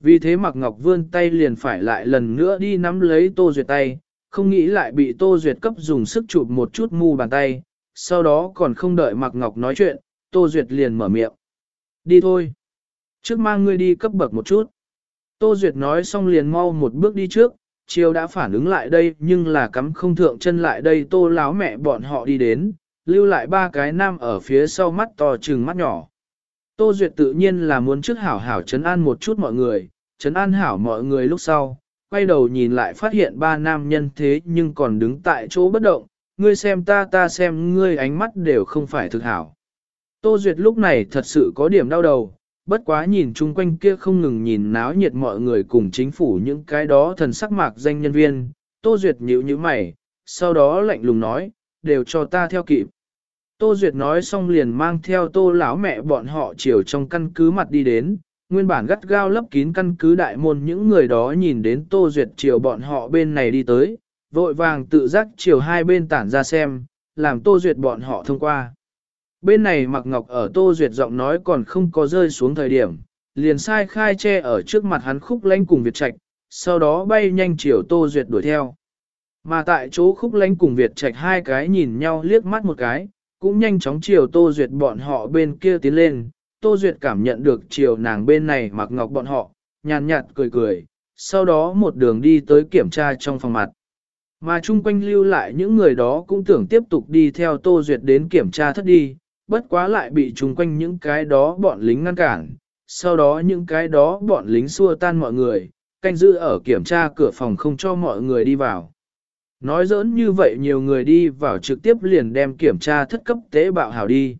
Vì thế mặc ngọc vươn tay liền phải lại lần nữa đi nắm lấy tô duyệt tay, không nghĩ lại bị tô duyệt cấp dùng sức chụp một chút mu bàn tay, sau đó còn không đợi mặc ngọc nói chuyện, tô duyệt liền mở miệng. Đi thôi. Trước mang ngươi đi cấp bậc một chút. Tô Duyệt nói xong liền mau một bước đi trước, chiêu đã phản ứng lại đây nhưng là cắm không thượng chân lại đây tô láo mẹ bọn họ đi đến, lưu lại ba cái nam ở phía sau mắt to trừng mắt nhỏ. Tô Duyệt tự nhiên là muốn trước hảo hảo chấn an một chút mọi người, chấn an hảo mọi người lúc sau, quay đầu nhìn lại phát hiện ba nam nhân thế nhưng còn đứng tại chỗ bất động, ngươi xem ta ta xem ngươi ánh mắt đều không phải thực hảo. Tô Duyệt lúc này thật sự có điểm đau đầu, bất quá nhìn chung quanh kia không ngừng nhìn náo nhiệt mọi người cùng chính phủ những cái đó thần sắc mạc danh nhân viên, Tô Duyệt nhíu như mày, sau đó lạnh lùng nói, đều cho ta theo kịp. Tô Duyệt nói xong liền mang theo tô lão mẹ bọn họ chiều trong căn cứ mặt đi đến, nguyên bản gắt gao lấp kín căn cứ đại môn những người đó nhìn đến Tô Duyệt chiều bọn họ bên này đi tới, vội vàng tự giác chiều hai bên tản ra xem, làm Tô Duyệt bọn họ thông qua. Bên này Mạc Ngọc ở Tô Duyệt giọng nói còn không có rơi xuống thời điểm, liền sai khai che ở trước mặt hắn khúc lánh cùng Việt Trạch, sau đó bay nhanh chiều Tô Duyệt đuổi theo. Mà tại chỗ khúc lánh cùng Việt Trạch hai cái nhìn nhau liếc mắt một cái, cũng nhanh chóng chiều Tô Duyệt bọn họ bên kia tiến lên. Tô Duyệt cảm nhận được chiều nàng bên này Mạc Ngọc bọn họ, nhàn nhạt cười cười, sau đó một đường đi tới kiểm tra trong phòng mặt. Mà chung quanh lưu lại những người đó cũng tưởng tiếp tục đi theo Tô Duyệt đến kiểm tra thất đi, bất quá lại bị chung quanh những cái đó bọn lính ngăn cản, sau đó những cái đó bọn lính xua tan mọi người, canh giữ ở kiểm tra cửa phòng không cho mọi người đi vào. Nói giỡn như vậy nhiều người đi vào trực tiếp liền đem kiểm tra thất cấp tế bạo hảo đi.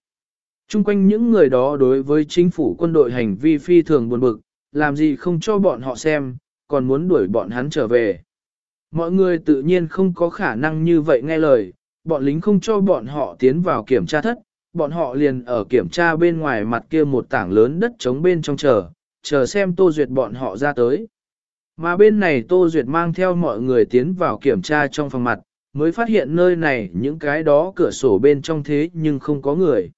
Trung quanh những người đó đối với chính phủ quân đội hành vi phi thường buồn bực, làm gì không cho bọn họ xem, còn muốn đuổi bọn hắn trở về. Mọi người tự nhiên không có khả năng như vậy nghe lời, bọn lính không cho bọn họ tiến vào kiểm tra thất, bọn họ liền ở kiểm tra bên ngoài mặt kia một tảng lớn đất trống bên trong chờ, chờ xem Tô Duyệt bọn họ ra tới. Mà bên này Tô Duyệt mang theo mọi người tiến vào kiểm tra trong phòng mặt, mới phát hiện nơi này những cái đó cửa sổ bên trong thế nhưng không có người.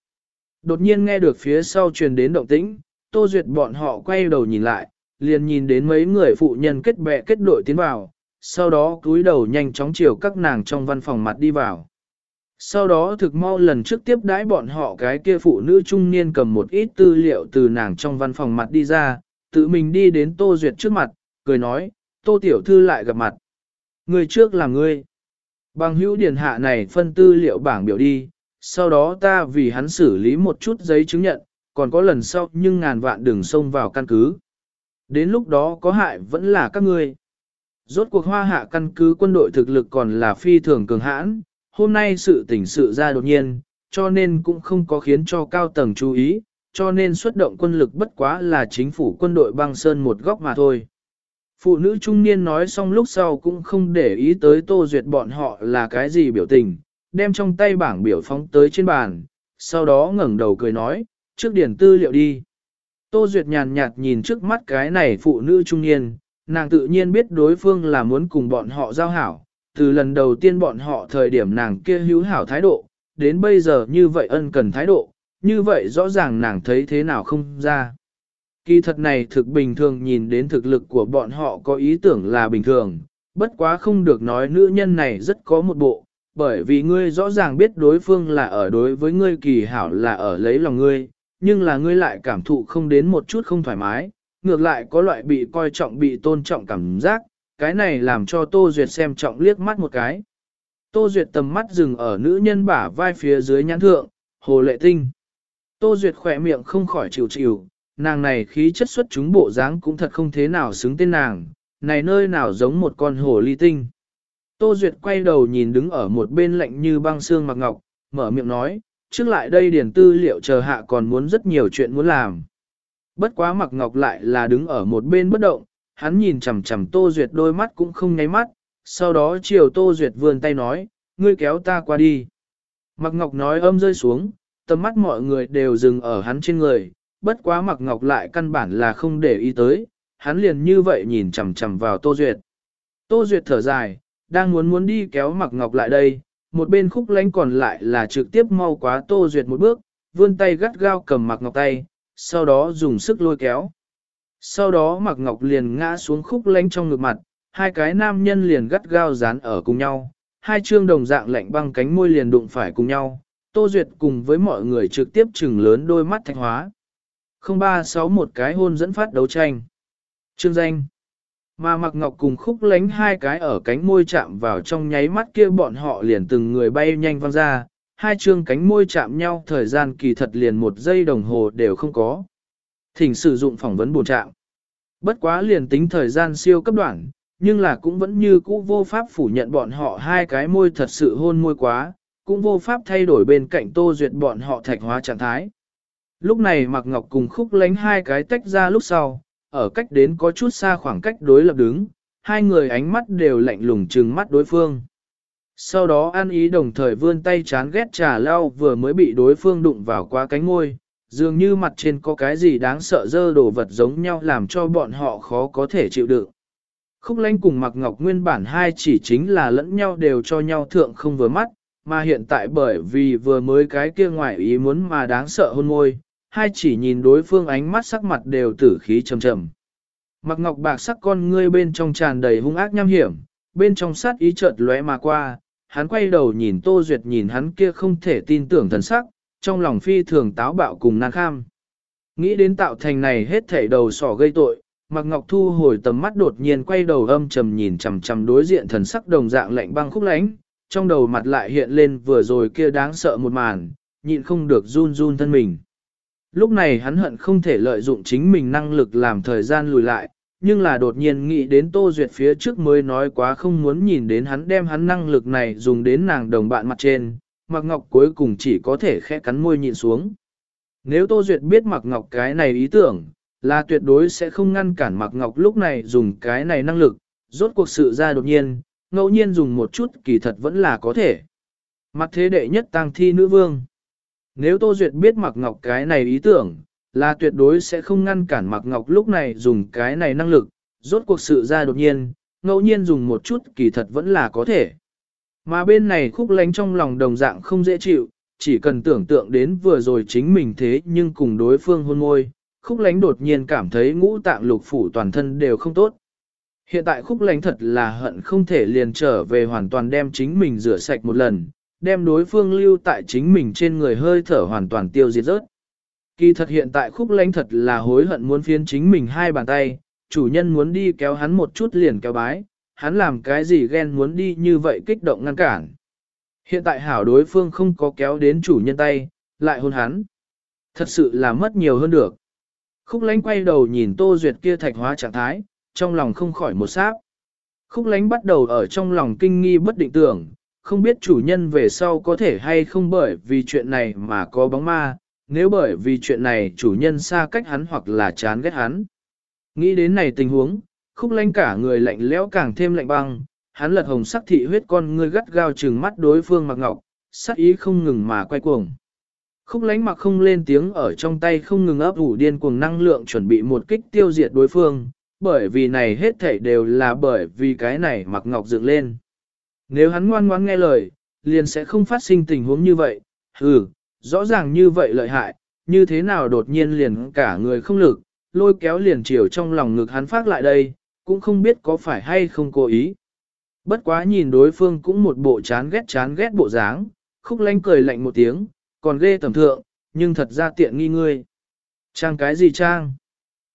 Đột nhiên nghe được phía sau truyền đến động tĩnh, Tô Duyệt bọn họ quay đầu nhìn lại, liền nhìn đến mấy người phụ nhân kết bè kết đội tiến vào, sau đó cúi đầu nhanh chóng chiều các nàng trong văn phòng mặt đi vào. Sau đó thực mau lần trước tiếp đãi bọn họ cái kia phụ nữ trung niên cầm một ít tư liệu từ nàng trong văn phòng mặt đi ra, tự mình đi đến Tô Duyệt trước mặt, cười nói, Tô Tiểu Thư lại gặp mặt. Người trước là ngươi. Bằng hữu điển hạ này phân tư liệu bảng biểu đi, sau đó ta vì hắn xử lý một chút giấy chứng nhận, còn có lần sau nhưng ngàn vạn đừng xông vào căn cứ. Đến lúc đó có hại vẫn là các ngươi. Rốt cuộc hoa hạ căn cứ quân đội thực lực còn là phi thường cường hãn, hôm nay sự tỉnh sự ra đột nhiên, cho nên cũng không có khiến cho cao tầng chú ý, cho nên xuất động quân lực bất quá là chính phủ quân đội băng sơn một góc mà thôi. Phụ nữ trung niên nói xong lúc sau cũng không để ý tới tô duyệt bọn họ là cái gì biểu tình, đem trong tay bảng biểu phóng tới trên bàn, sau đó ngẩng đầu cười nói, trước điển tư liệu đi. Tô Duyệt nhàn nhạt nhìn trước mắt cái này phụ nữ trung niên, nàng tự nhiên biết đối phương là muốn cùng bọn họ giao hảo, từ lần đầu tiên bọn họ thời điểm nàng kia hữu hảo thái độ, đến bây giờ như vậy ân cần thái độ, như vậy rõ ràng nàng thấy thế nào không ra. Kỳ thật này thực bình thường nhìn đến thực lực của bọn họ có ý tưởng là bình thường, bất quá không được nói nữ nhân này rất có một bộ, bởi vì ngươi rõ ràng biết đối phương là ở đối với ngươi kỳ hảo là ở lấy lòng ngươi, nhưng là ngươi lại cảm thụ không đến một chút không thoải mái, ngược lại có loại bị coi trọng bị tôn trọng cảm giác, cái này làm cho Tô Duyệt xem trọng liếc mắt một cái. Tô Duyệt tầm mắt dừng ở nữ nhân bả vai phía dưới nhãn thượng, hồ lệ tinh. Tô Duyệt khỏe miệng không khỏi chịu chịu, nàng này khí chất xuất chúng bộ dáng cũng thật không thế nào xứng tên nàng, này nơi nào giống một con hồ ly tinh. Tô Duyệt quay đầu nhìn đứng ở một bên lạnh như băng xương mặc ngọc, mở miệng nói, trước lại đây điển tư liệu chờ hạ còn muốn rất nhiều chuyện muốn làm. Bất quá mặc ngọc lại là đứng ở một bên bất động, hắn nhìn chằm chằm Tô Duyệt đôi mắt cũng không nháy mắt, sau đó chiều Tô Duyệt vươn tay nói, ngươi kéo ta qua đi. Mặc ngọc nói âm rơi xuống, tầm mắt mọi người đều dừng ở hắn trên người, bất quá mặc ngọc lại căn bản là không để ý tới, hắn liền như vậy nhìn chằm chằm vào Tô Duyệt. Tô Duyệt thở dài, đang muốn muốn đi kéo mặc ngọc lại đây, một bên khúc lánh còn lại là trực tiếp mau quá Tô Duyệt một bước, vươn tay gắt gao cầm mặc ngọc tay, sau đó dùng sức lôi kéo. Sau đó mặc ngọc liền ngã xuống khúc lánh trong ngực mặt, hai cái nam nhân liền gắt gao dán ở cùng nhau, hai chương đồng dạng lạnh băng cánh môi liền đụng phải cùng nhau, Tô Duyệt cùng với mọi người trực tiếp chừng lớn đôi mắt thạch hóa. 036 một cái hôn dẫn phát đấu tranh. Trương danh. Mà mặc ngọc cùng khúc lánh hai cái ở cánh môi chạm vào trong nháy mắt kia bọn họ liền từng người bay nhanh văng ra, hai chương cánh môi chạm nhau thời gian kỳ thật liền một giây đồng hồ đều không có. Thỉnh sử dụng phỏng vấn bổ trạng. Bất quá liền tính thời gian siêu cấp đoạn, nhưng là cũng vẫn như cũ vô pháp phủ nhận bọn họ hai cái môi thật sự hôn môi quá, cũng vô pháp thay đổi bên cạnh tô duyệt bọn họ thạch hóa trạng thái. Lúc này Mạc Ngọc cùng khúc lánh hai cái tách ra lúc sau, ở cách đến có chút xa khoảng cách đối lập đứng, hai người ánh mắt đều lạnh lùng trừng mắt đối phương. Sau đó an ý đồng thời vươn tay chán ghét trà lao vừa mới bị đối phương đụng vào qua cánh ngôi, dường như mặt trên có cái gì đáng sợ dơ đồ vật giống nhau làm cho bọn họ khó có thể chịu đựng. Khúc lanh cùng mặc ngọc nguyên bản hai chỉ chính là lẫn nhau đều cho nhau thượng không vừa mắt, mà hiện tại bởi vì vừa mới cái kia ngoại ý muốn mà đáng sợ hôn môi, hai chỉ nhìn đối phương ánh mắt sắc mặt đều tử khí trầm trầm. Mặc ngọc bạc sắc con ngươi bên trong tràn đầy hung ác nham hiểm, bên trong sát ý chợt lóe mà qua, hắn quay đầu nhìn Tô Duyệt nhìn hắn kia không thể tin tưởng thần sắc, trong lòng phi thường táo bạo cùng nan kham. Nghĩ đến tạo thành này hết thảy đầu sỏ gây tội, Mạc Ngọc Thu hồi tầm mắt đột nhiên quay đầu âm trầm nhìn chằm chằm đối diện thần sắc đồng dạng lạnh băng khúc lánh, trong đầu mặt lại hiện lên vừa rồi kia đáng sợ một màn, nhịn không được run run thân mình. Lúc này hắn hận không thể lợi dụng chính mình năng lực làm thời gian lùi lại, nhưng là đột nhiên nghĩ đến Tô Duyệt phía trước mới nói quá không muốn nhìn đến hắn đem hắn năng lực này dùng đến nàng đồng bạn mặt trên, Mạc Ngọc cuối cùng chỉ có thể khẽ cắn môi nhìn xuống. Nếu Tô Duyệt biết Mạc Ngọc cái này ý tưởng, là tuyệt đối sẽ không ngăn cản Mạc Ngọc lúc này dùng cái này năng lực, rốt cuộc sự ra đột nhiên, ngẫu nhiên dùng một chút kỳ thật vẫn là có thể. Mặt thế đệ nhất tăng thi nữ vương. Nếu Tô Duyệt biết Mạc Ngọc cái này ý tưởng, là tuyệt đối sẽ không ngăn cản Mạc Ngọc lúc này dùng cái này năng lực, rốt cuộc sự ra đột nhiên, ngẫu nhiên dùng một chút kỳ thật vẫn là có thể. Mà bên này khúc lánh trong lòng đồng dạng không dễ chịu, chỉ cần tưởng tượng đến vừa rồi chính mình thế nhưng cùng đối phương hôn môi, khúc lánh đột nhiên cảm thấy ngũ tạng lục phủ toàn thân đều không tốt. Hiện tại khúc lánh thật là hận không thể liền trở về hoàn toàn đem chính mình rửa sạch một lần, đem đối phương lưu tại chính mình trên người hơi thở hoàn toàn tiêu diệt rớt. Kỳ thật hiện tại khúc lánh thật là hối hận muốn phiến chính mình hai bàn tay, chủ nhân muốn đi kéo hắn một chút liền kéo bái, hắn làm cái gì ghen muốn đi như vậy kích động ngăn cản. Hiện tại hảo đối phương không có kéo đến chủ nhân tay, lại hôn hắn. Thật sự là mất nhiều hơn được. Khúc lánh quay đầu nhìn Tô Duyệt kia thạch hóa trạng thái, trong lòng không khỏi một sáp. Khúc lánh bắt đầu ở trong lòng kinh nghi bất định tưởng, không biết chủ nhân về sau có thể hay không bởi vì chuyện này mà có bóng ma, nếu bởi vì chuyện này chủ nhân xa cách hắn hoặc là chán ghét hắn. Nghĩ đến này tình huống, khúc lanh cả người lạnh lẽo càng thêm lạnh băng, hắn lật hồng sắc thị huyết con ngươi gắt gao trừng mắt đối phương mặc ngọc, sắc ý không ngừng mà quay cuồng. Khúc lánh mặc không lên tiếng ở trong tay không ngừng ấp ủ điên cuồng năng lượng chuẩn bị một kích tiêu diệt đối phương, bởi vì này hết thảy đều là bởi vì cái này mặc ngọc dựng lên. Nếu hắn ngoan ngoãn nghe lời, liền sẽ không phát sinh tình huống như vậy, ừ, rõ ràng như vậy lợi hại, như thế nào đột nhiên liền cả người không lực, lôi kéo liền chiều trong lòng ngực hắn phát lại đây, cũng không biết có phải hay không cố ý. Bất quá nhìn đối phương cũng một bộ chán ghét chán ghét bộ dáng, khúc lanh cười lạnh một tiếng, còn ghê tầm thượng, nhưng thật ra tiện nghi ngươi. Trang cái gì trang?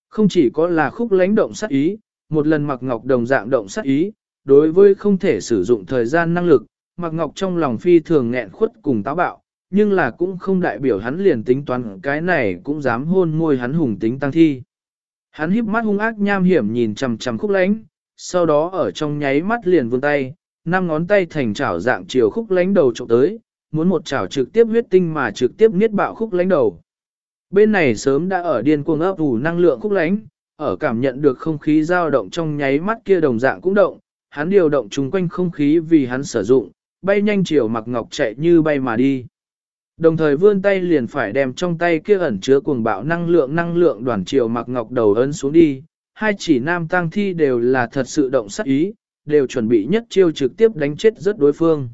Không chỉ có là khúc lánh động sát ý, một lần mặc ngọc đồng dạng động sát ý, đối với không thể sử dụng thời gian năng lực, mặc ngọc trong lòng phi thường nghẹn khuất cùng táo bạo, nhưng là cũng không đại biểu hắn liền tính toán cái này cũng dám hôn môi hắn hùng tính tăng thi. Hắn híp mắt hung ác nham hiểm nhìn chằm chằm khúc lánh, sau đó ở trong nháy mắt liền vươn tay, năm ngón tay thành chảo dạng chiều khúc lánh đầu trộm tới, muốn một chảo trực tiếp huyết tinh mà trực tiếp niết bạo khúc lánh đầu. Bên này sớm đã ở điên cuồng ấp ủ năng lượng khúc lánh, ở cảm nhận được không khí dao động trong nháy mắt kia đồng dạng cũng động, hắn điều động chung quanh không khí vì hắn sử dụng, bay nhanh chiều mặc ngọc chạy như bay mà đi. Đồng thời vươn tay liền phải đem trong tay kia ẩn chứa cuồng bạo năng lượng năng lượng đoàn triều mặc ngọc đầu ấn xuống đi, hai chỉ nam tang thi đều là thật sự động sắc ý, đều chuẩn bị nhất chiêu trực tiếp đánh chết rất đối phương.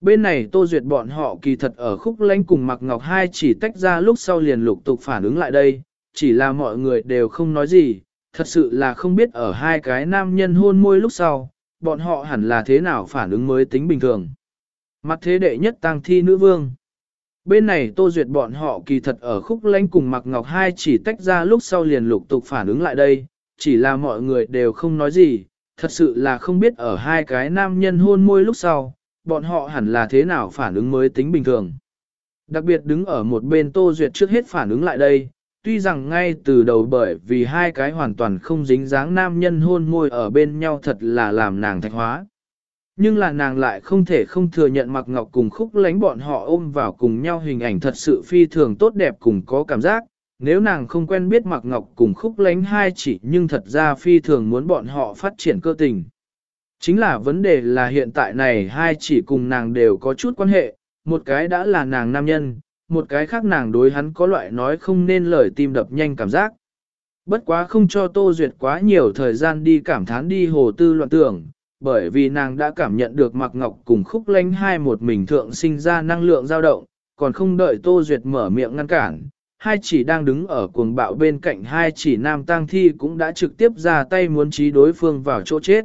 Bên này Tô Duyệt bọn họ kỳ thật ở khúc lánh cùng Mạc Ngọc hai chỉ tách ra lúc sau liền lục tục phản ứng lại đây, chỉ là mọi người đều không nói gì, thật sự là không biết ở hai cái nam nhân hôn môi lúc sau, bọn họ hẳn là thế nào phản ứng mới tính bình thường. Mặt thế đệ nhất tăng thi nữ vương. Bên này Tô Duyệt bọn họ kỳ thật ở khúc lánh cùng mặc Ngọc hai chỉ tách ra lúc sau liền lục tục phản ứng lại đây, chỉ là mọi người đều không nói gì, thật sự là không biết ở hai cái nam nhân hôn môi lúc sau, bọn họ hẳn là thế nào phản ứng mới tính bình thường. Đặc biệt đứng ở một bên Tô Duyệt trước hết phản ứng lại đây, tuy rằng ngay từ đầu bởi vì hai cái hoàn toàn không dính dáng nam nhân hôn môi ở bên nhau thật là làm nàng thạch hóa. Nhưng là nàng lại không thể không thừa nhận mặc ngọc cùng khúc lánh bọn họ ôm vào cùng nhau hình ảnh thật sự phi thường tốt đẹp cùng có cảm giác, nếu nàng không quen biết mặc ngọc cùng khúc lánh hai chỉ nhưng thật ra phi thường muốn bọn họ phát triển cơ tình. Chính là vấn đề là hiện tại này hai chỉ cùng nàng đều có chút quan hệ, một cái đã là nàng nam nhân, một cái khác nàng đối hắn có loại nói không nên lời tim đập nhanh cảm giác. Bất quá không cho Tô Duyệt quá nhiều thời gian đi cảm thán đi hồ tư loạn tưởng, bởi vì nàng đã cảm nhận được Mạc Ngọc cùng khúc lánh hai một mình thượng sinh ra năng lượng dao động, còn không đợi Tô Duyệt mở miệng ngăn cản. Hai chỉ đang đứng ở cuồng bạo bên cạnh hai chỉ nam tang thi cũng đã trực tiếp ra tay muốn trí đối phương vào chỗ chết.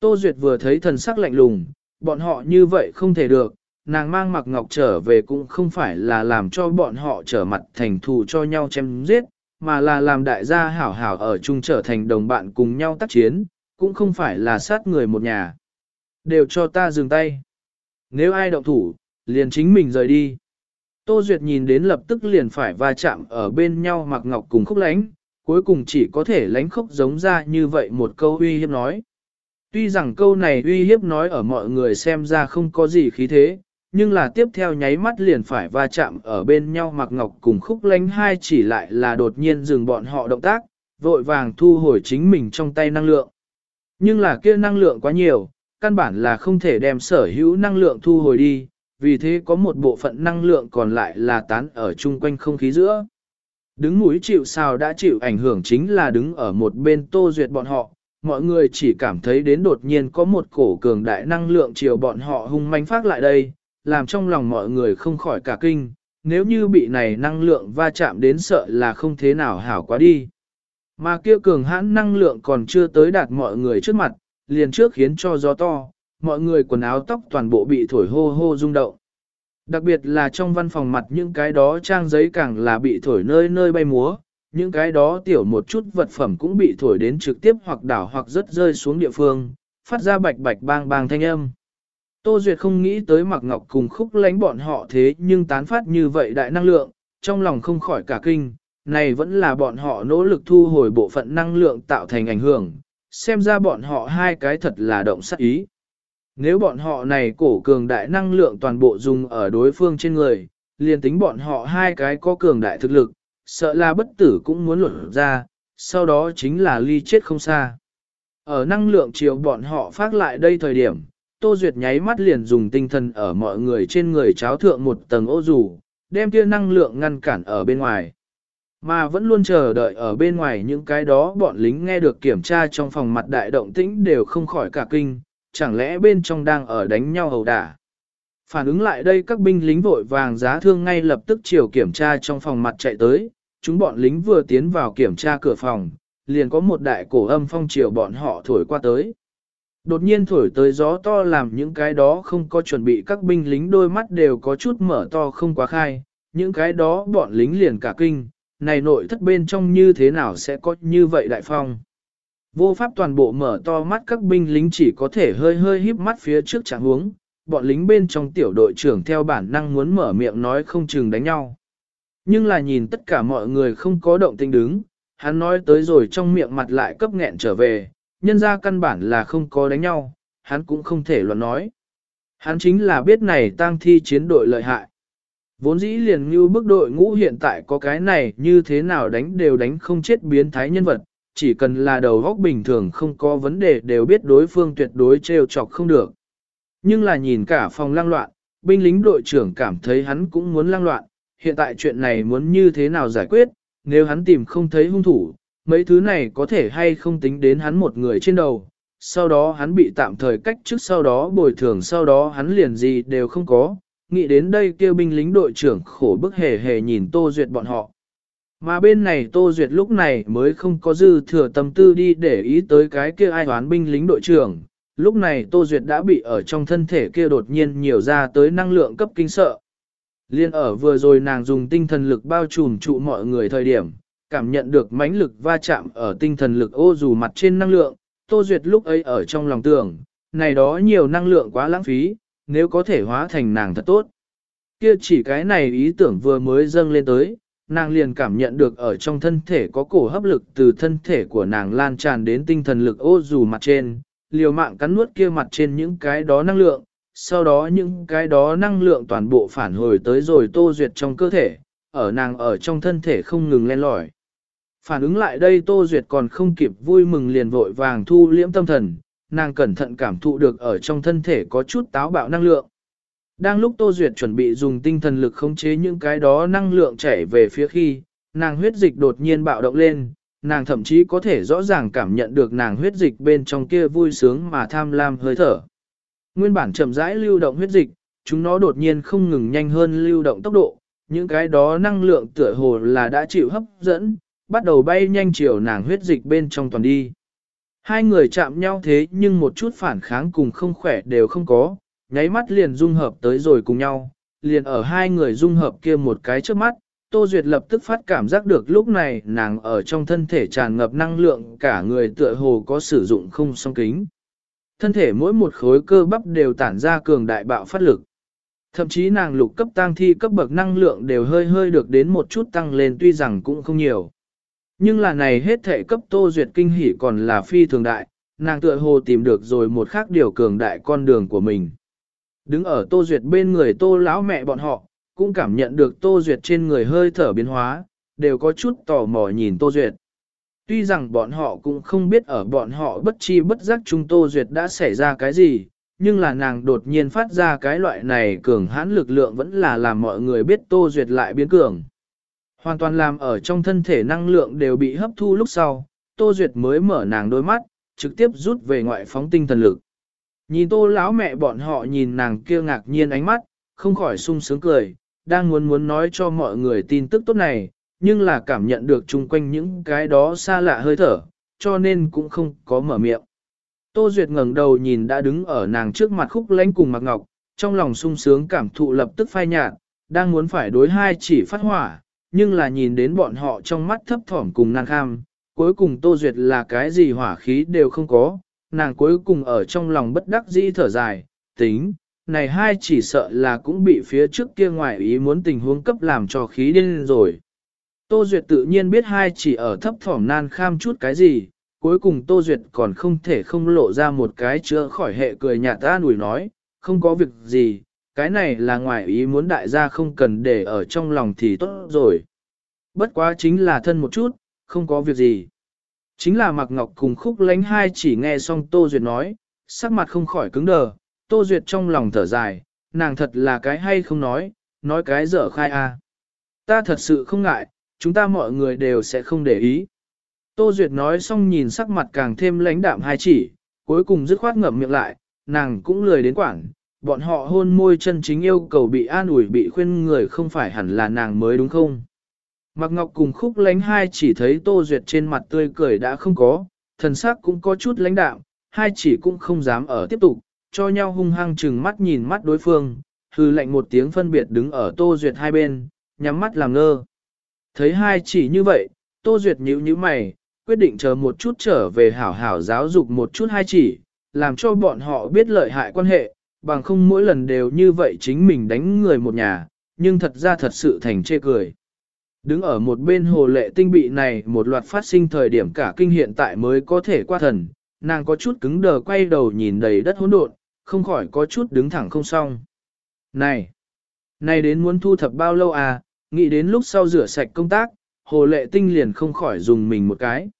Tô Duyệt vừa thấy thần sắc lạnh lùng, bọn họ như vậy không thể được, nàng mang mặc ngọc trở về cũng không phải là làm cho bọn họ trở mặt thành thù cho nhau chém giết, mà là làm đại gia hảo hảo ở chung trở thành đồng bạn cùng nhau tác chiến, cũng không phải là sát người một nhà. Đều cho ta dừng tay. Nếu ai động thủ, liền chính mình rời đi. Tô Duyệt nhìn đến lập tức liền phải va chạm ở bên nhau mặc ngọc cùng khúc lánh, cuối cùng chỉ có thể lánh khúc giống ra như vậy một câu uy hiếp nói. Tuy rằng câu này uy hiếp nói ở mọi người xem ra không có gì khí thế, nhưng là tiếp theo nháy mắt liền phải va chạm ở bên nhau mặc ngọc cùng khúc lánh hai chỉ lại là đột nhiên dừng bọn họ động tác, vội vàng thu hồi chính mình trong tay năng lượng. Nhưng là kia năng lượng quá nhiều, căn bản là không thể đem sở hữu năng lượng thu hồi đi, vì thế có một bộ phận năng lượng còn lại là tán ở chung quanh không khí giữa. Đứng mũi chịu sao đã chịu ảnh hưởng chính là đứng ở một bên tô duyệt bọn họ, mọi người chỉ cảm thấy đến đột nhiên có một cổ cường đại năng lượng chiều bọn họ hung manh phát lại đây, làm trong lòng mọi người không khỏi cả kinh, nếu như bị này năng lượng va chạm đến sợ là không thế nào hảo quá đi. Mà kia cường hãn năng lượng còn chưa tới đạt mọi người trước mặt, liền trước khiến cho gió to, mọi người quần áo tóc toàn bộ bị thổi hô hô rung động. Đặc biệt là trong văn phòng mặt những cái đó trang giấy càng là bị thổi nơi nơi bay múa, những cái đó tiểu một chút vật phẩm cũng bị thổi đến trực tiếp hoặc đảo hoặc rất rơi xuống địa phương, phát ra bạch bạch bang bang thanh âm. Tô Duyệt không nghĩ tới Mạc Ngọc cùng khúc lánh bọn họ thế nhưng tán phát như vậy đại năng lượng, trong lòng không khỏi cả kinh, này vẫn là bọn họ nỗ lực thu hồi bộ phận năng lượng tạo thành ảnh hưởng, xem ra bọn họ hai cái thật là động sát ý. Nếu bọn họ này cổ cường đại năng lượng toàn bộ dùng ở đối phương trên người, liền tính bọn họ hai cái có cường đại thực lực, sợ là bất tử cũng muốn luận ra, sau đó chính là ly chết không xa. Ở năng lượng chiều bọn họ phát lại đây thời điểm, Tô Duyệt nháy mắt liền dùng tinh thần ở mọi người trên người cháo thượng một tầng ô dù, đem kia năng lượng ngăn cản ở bên ngoài. Mà vẫn luôn chờ đợi ở bên ngoài những cái đó bọn lính nghe được kiểm tra trong phòng mặt đại động tĩnh đều không khỏi cả kinh, chẳng lẽ bên trong đang ở đánh nhau hầu đả. Phản ứng lại đây các binh lính vội vàng giá thương ngay lập tức chiều kiểm tra trong phòng mặt chạy tới, chúng bọn lính vừa tiến vào kiểm tra cửa phòng, liền có một đại cổ âm phong chiều bọn họ thổi qua tới. Đột nhiên thổi tới gió to làm những cái đó không có chuẩn bị các binh lính đôi mắt đều có chút mở to không quá khai, những cái đó bọn lính liền cả kinh, này nội thất bên trong như thế nào sẽ có như vậy đại phong. Vô pháp toàn bộ mở to mắt các binh lính chỉ có thể hơi hơi híp mắt phía trước chẳng huống, bọn lính bên trong tiểu đội trưởng theo bản năng muốn mở miệng nói không chừng đánh nhau. Nhưng là nhìn tất cả mọi người không có động tinh đứng, hắn nói tới rồi trong miệng mặt lại cấp nghẹn trở về, nhân ra căn bản là không có đánh nhau, hắn cũng không thể luận nói. Hắn chính là biết này tang thi chiến đội lợi hại. Vốn dĩ liền như bức đội ngũ hiện tại có cái này như thế nào đánh đều đánh không chết biến thái nhân vật, chỉ cần là đầu góc bình thường không có vấn đề đều biết đối phương tuyệt đối trêu chọc không được. Nhưng là nhìn cả phòng lang loạn, binh lính đội trưởng cảm thấy hắn cũng muốn lang loạn, hiện tại chuyện này muốn như thế nào giải quyết, nếu hắn tìm không thấy hung thủ, mấy thứ này có thể hay không tính đến hắn một người trên đầu, sau đó hắn bị tạm thời cách trước sau đó bồi thường sau đó hắn liền gì đều không có, nghĩ đến đây kêu binh lính đội trưởng khổ bức hề hề nhìn Tô Duyệt bọn họ. Mà bên này Tô Duyệt lúc này mới không có dư thừa tâm tư đi để ý tới cái kia ai hoán binh lính đội trưởng. Lúc này Tô Duyệt đã bị ở trong thân thể kia đột nhiên nhiều ra tới năng lượng cấp kinh sợ. Liên ở vừa rồi nàng dùng tinh thần lực bao trùm trụ mọi người thời điểm, cảm nhận được mãnh lực va chạm ở tinh thần lực ô dù mặt trên năng lượng, Tô Duyệt lúc ấy ở trong lòng tưởng, này đó nhiều năng lượng quá lãng phí, nếu có thể hóa thành nàng thật tốt. Kia chỉ cái này ý tưởng vừa mới dâng lên tới, nàng liền cảm nhận được ở trong thân thể có cổ hấp lực từ thân thể của nàng lan tràn đến tinh thần lực ô dù mặt trên, liều mạng cắn nuốt kia mặt trên những cái đó năng lượng, sau đó những cái đó năng lượng toàn bộ phản hồi tới rồi tô duyệt trong cơ thể, ở nàng ở trong thân thể không ngừng len lỏi. Phản ứng lại đây Tô Duyệt còn không kịp vui mừng liền vội vàng thu liễm tâm thần, nàng cẩn thận cảm thụ được ở trong thân thể có chút táo bạo năng lượng. Đang lúc Tô Duyệt chuẩn bị dùng tinh thần lực khống chế những cái đó năng lượng chảy về phía khi, nàng huyết dịch đột nhiên bạo động lên, nàng thậm chí có thể rõ ràng cảm nhận được nàng huyết dịch bên trong kia vui sướng mà tham lam hơi thở. Nguyên bản chậm rãi lưu động huyết dịch, chúng nó đột nhiên không ngừng nhanh hơn lưu động tốc độ, những cái đó năng lượng tựa hồ là đã chịu hấp dẫn, bắt đầu bay nhanh chiều nàng huyết dịch bên trong toàn đi. Hai người chạm nhau thế nhưng một chút phản kháng cùng không khỏe đều không có, nháy mắt liền dung hợp tới rồi cùng nhau, liền ở hai người dung hợp kia một cái trước mắt, Tô Duyệt lập tức phát cảm giác được lúc này nàng ở trong thân thể tràn ngập năng lượng cả người tựa hồ có sử dụng không song kính. Thân thể mỗi một khối cơ bắp đều tản ra cường đại bạo phát lực. Thậm chí nàng lục cấp tăng thi cấp bậc năng lượng đều hơi hơi được đến một chút tăng lên tuy rằng cũng không nhiều. Nhưng là này hết thể cấp Tô Duyệt kinh hỉ còn là phi thường đại, nàng tựa hồ tìm được rồi một khác điều cường đại con đường của mình. Đứng ở Tô Duyệt bên người Tô lão mẹ bọn họ, cũng cảm nhận được Tô Duyệt trên người hơi thở biến hóa, đều có chút tò mò nhìn Tô Duyệt. Tuy rằng bọn họ cũng không biết ở bọn họ bất chi bất giác chúng Tô Duyệt đã xảy ra cái gì, nhưng là nàng đột nhiên phát ra cái loại này cường hãn lực lượng vẫn là làm mọi người biết Tô Duyệt lại biến cường. Hoàn toàn làm ở trong thân thể năng lượng đều bị hấp thu lúc sau, Tô Duyệt mới mở nàng đôi mắt, trực tiếp rút về ngoại phóng tinh thần lực. Nhìn tô lão mẹ bọn họ nhìn nàng kia ngạc nhiên ánh mắt, không khỏi sung sướng cười, đang muốn muốn nói cho mọi người tin tức tốt này, nhưng là cảm nhận được chung quanh những cái đó xa lạ hơi thở, cho nên cũng không có mở miệng. Tô Duyệt ngẩng đầu nhìn đã đứng ở nàng trước mặt khúc lãnh cùng Mạc Ngọc, trong lòng sung sướng cảm thụ lập tức phai nhạt, đang muốn phải đối hai chỉ phát hỏa, nhưng là nhìn đến bọn họ trong mắt thấp thỏm cùng nàng kham, cuối cùng Tô Duyệt là cái gì hỏa khí đều không có, nàng cuối cùng ở trong lòng bất đắc dĩ thở dài, tính, này hai chỉ sợ là cũng bị phía trước kia ngoài ý muốn tình huống cấp làm cho khí điên rồi. Tô Duyệt tự nhiên biết hai chỉ ở thấp thỏm nan kham chút cái gì, cuối cùng Tô Duyệt còn không thể không lộ ra một cái chữa khỏi hệ cười nhạt ta nủi nói, không có việc gì, cái này là ngoài ý muốn đại gia không cần để ở trong lòng thì tốt rồi. Bất quá chính là thân một chút, không có việc gì. Chính là Mạc Ngọc cùng khúc lánh hai chỉ nghe xong Tô Duyệt nói, sắc mặt không khỏi cứng đờ, Tô Duyệt trong lòng thở dài, nàng thật là cái hay không nói, nói cái dở khai a. Ta thật sự không ngại, chúng ta mọi người đều sẽ không để ý. Tô Duyệt nói xong nhìn sắc mặt càng thêm lãnh đạm hai chỉ, cuối cùng dứt khoát ngậm miệng lại, nàng cũng lười đến quảng, bọn họ hôn môi chân chính yêu cầu bị an ủi bị khuyên người không phải hẳn là nàng mới đúng không? Mạc Ngọc cùng khúc lánh hai chỉ thấy Tô Duyệt trên mặt tươi cười đã không có, thần sắc cũng có chút lãnh đạm, hai chỉ cũng không dám ở tiếp tục, cho nhau hung hăng chừng mắt nhìn mắt đối phương, hư lệnh một tiếng phân biệt đứng ở Tô Duyệt hai bên, nhắm mắt làm ngơ. Thấy hai chỉ như vậy, Tô Duyệt nhíu nhíu mày, quyết định chờ một chút trở về hảo hảo giáo dục một chút hai chỉ, làm cho bọn họ biết lợi hại quan hệ, bằng không mỗi lần đều như vậy chính mình đánh người một nhà, nhưng thật ra thật sự thành chê cười. Đứng ở một bên hồ lệ tinh bị này một loạt phát sinh thời điểm cả kinh hiện tại mới có thể qua thần, nàng có chút cứng đờ quay đầu nhìn đầy đất hỗn độn, không khỏi có chút đứng thẳng không xong. Này! Này đến muốn thu thập bao lâu à, nghĩ đến lúc sau rửa sạch công tác, hồ lệ tinh liền không khỏi dùng mình một cái.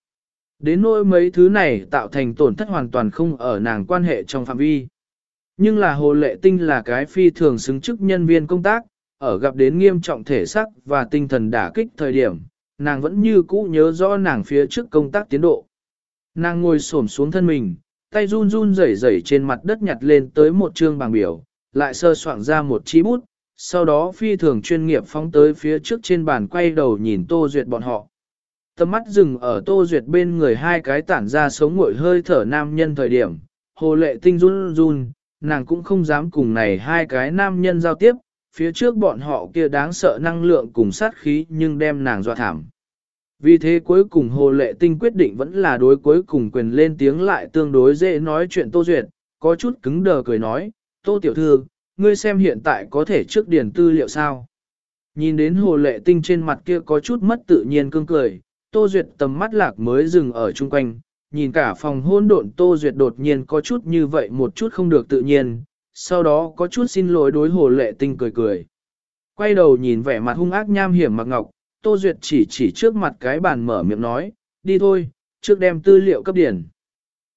Đến nỗi mấy thứ này tạo thành tổn thất hoàn toàn không ở nàng quan hệ trong phạm vi. Nhưng là hồ lệ tinh là cái phi thường xứng chức nhân viên công tác, ở gặp đến nghiêm trọng thể sắc và tinh thần đả kích thời điểm, nàng vẫn như cũ nhớ rõ nàng phía trước công tác tiến độ. Nàng ngồi xổm xuống thân mình, tay run run rẩy rẩy trên mặt đất nhặt lên tới một chương bảng biểu, lại sơ soạn ra một chi bút, sau đó phi thường chuyên nghiệp phóng tới phía trước trên bàn quay đầu nhìn Tô Duyệt bọn họ. Tầm mắt dừng ở Tô Duyệt bên người hai cái tản ra sống ngội hơi thở nam nhân thời điểm, hồ lệ tinh run run, nàng cũng không dám cùng này hai cái nam nhân giao tiếp, phía trước bọn họ kia đáng sợ năng lượng cùng sát khí nhưng đem nàng dọa thảm. Vì thế cuối cùng Hồ Lệ Tinh quyết định vẫn là đối cuối cùng quyền lên tiếng lại tương đối dễ nói chuyện Tô Duyệt, có chút cứng đờ cười nói, Tô Tiểu Thư, ngươi xem hiện tại có thể trước điền tư liệu sao. Nhìn đến Hồ Lệ Tinh trên mặt kia có chút mất tự nhiên cương cười, Tô Duyệt tầm mắt lạc mới dừng ở chung quanh, nhìn cả phòng hôn độn Tô Duyệt đột nhiên có chút như vậy một chút không được tự nhiên, sau đó có chút xin lỗi đối Hồ Lệ Tinh cười cười. Quay đầu nhìn vẻ mặt hung ác nham hiểm mặc ngọc, Tô Duyệt chỉ chỉ trước mặt cái bàn mở miệng nói, đi thôi, trước đem tư liệu cấp điển.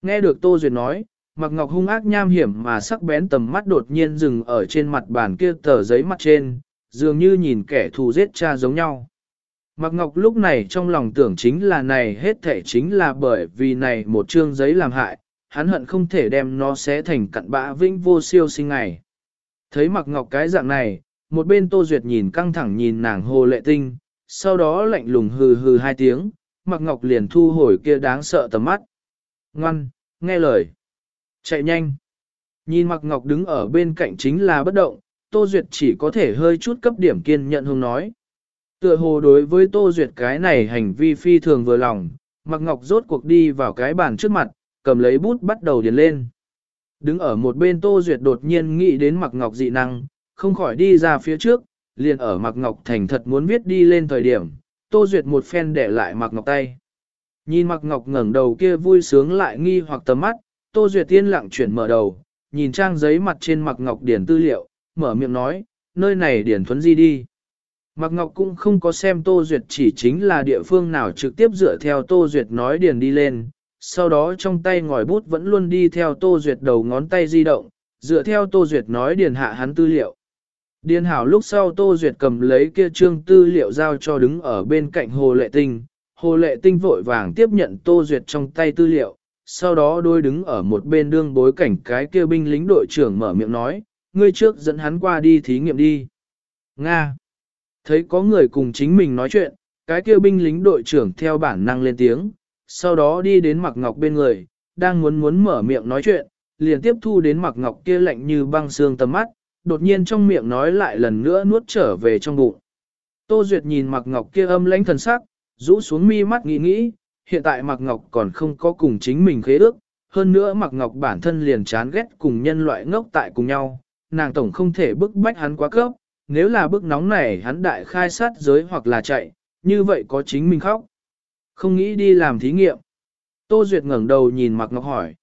Nghe được Tô Duyệt nói, Mặc Ngọc hung ác nham hiểm mà sắc bén tầm mắt đột nhiên dừng ở trên mặt bàn kia tờ giấy mặt trên, dường như nhìn kẻ thù giết cha giống nhau. Mạc Ngọc lúc này trong lòng tưởng chính là này hết thể chính là bởi vì này một chương giấy làm hại, hắn hận không thể đem nó xé thành cặn bã vĩnh vô siêu sinh ngày. Thấy Mạc Ngọc cái dạng này, một bên Tô Duyệt nhìn căng thẳng nhìn nàng hồ lệ tinh, sau đó lạnh lùng hừ hừ hai tiếng, Mạc Ngọc liền thu hồi kia đáng sợ tầm mắt. Ngoan, nghe lời. Chạy nhanh. Nhìn Mạc Ngọc đứng ở bên cạnh chính là bất động, Tô Duyệt chỉ có thể hơi chút cấp điểm kiên nhận hùng nói. Tựa hồ đối với Tô Duyệt cái này hành vi phi thường vừa lòng, Mặc Ngọc rốt cuộc đi vào cái bàn trước mặt, cầm lấy bút bắt đầu điền lên. Đứng ở một bên Tô Duyệt đột nhiên nghĩ đến Mặc Ngọc dị năng, không khỏi đi ra phía trước, liền ở Mặc Ngọc thành thật muốn viết đi lên thời điểm, Tô Duyệt một phen để lại Mặc Ngọc tay. Nhìn Mặc Ngọc ngẩng đầu kia vui sướng lại nghi hoặc tầm mắt, Tô Duyệt tiên lặng chuyển mở đầu, nhìn trang giấy mặt trên Mặc Ngọc điển tư liệu, mở miệng nói, nơi này điển thuấn di đi. Mạc Ngọc cũng không có xem Tô Duyệt chỉ chính là địa phương nào trực tiếp dựa theo Tô Duyệt nói điền đi lên, sau đó trong tay ngòi bút vẫn luôn đi theo Tô Duyệt đầu ngón tay di động, dựa theo Tô Duyệt nói điền hạ hắn tư liệu. Điền hảo lúc sau Tô Duyệt cầm lấy kia trương tư liệu giao cho đứng ở bên cạnh Hồ Lệ Tinh. Hồ Lệ Tinh vội vàng tiếp nhận Tô Duyệt trong tay tư liệu, sau đó đôi đứng ở một bên đương bối cảnh cái kia binh lính đội trưởng mở miệng nói, ngươi trước dẫn hắn qua đi thí nghiệm đi. Nga. Thấy có người cùng chính mình nói chuyện, cái kia binh lính đội trưởng theo bản năng lên tiếng, sau đó đi đến Mạc Ngọc bên người, đang muốn muốn mở miệng nói chuyện, liền tiếp thu đến Mạc Ngọc kia lạnh như băng xương tầm mắt, đột nhiên trong miệng nói lại lần nữa nuốt trở về trong bụng. Tô Duyệt nhìn Mạc Ngọc kia âm lãnh thần sắc, rũ xuống mi mắt nghĩ nghĩ, hiện tại Mạc Ngọc còn không có cùng chính mình khế ước, hơn nữa mặc ngọc bản thân liền chán ghét cùng nhân loại ngốc tại cùng nhau, nàng tổng không thể bức bách hắn quá cấp, nếu là bức nóng này hắn đại khai sát giới hoặc là chạy, như vậy có chính mình khóc. Không nghĩ đi làm thí nghiệm. Tô Duyệt ngẩng đầu nhìn Mạc Ngọc hỏi.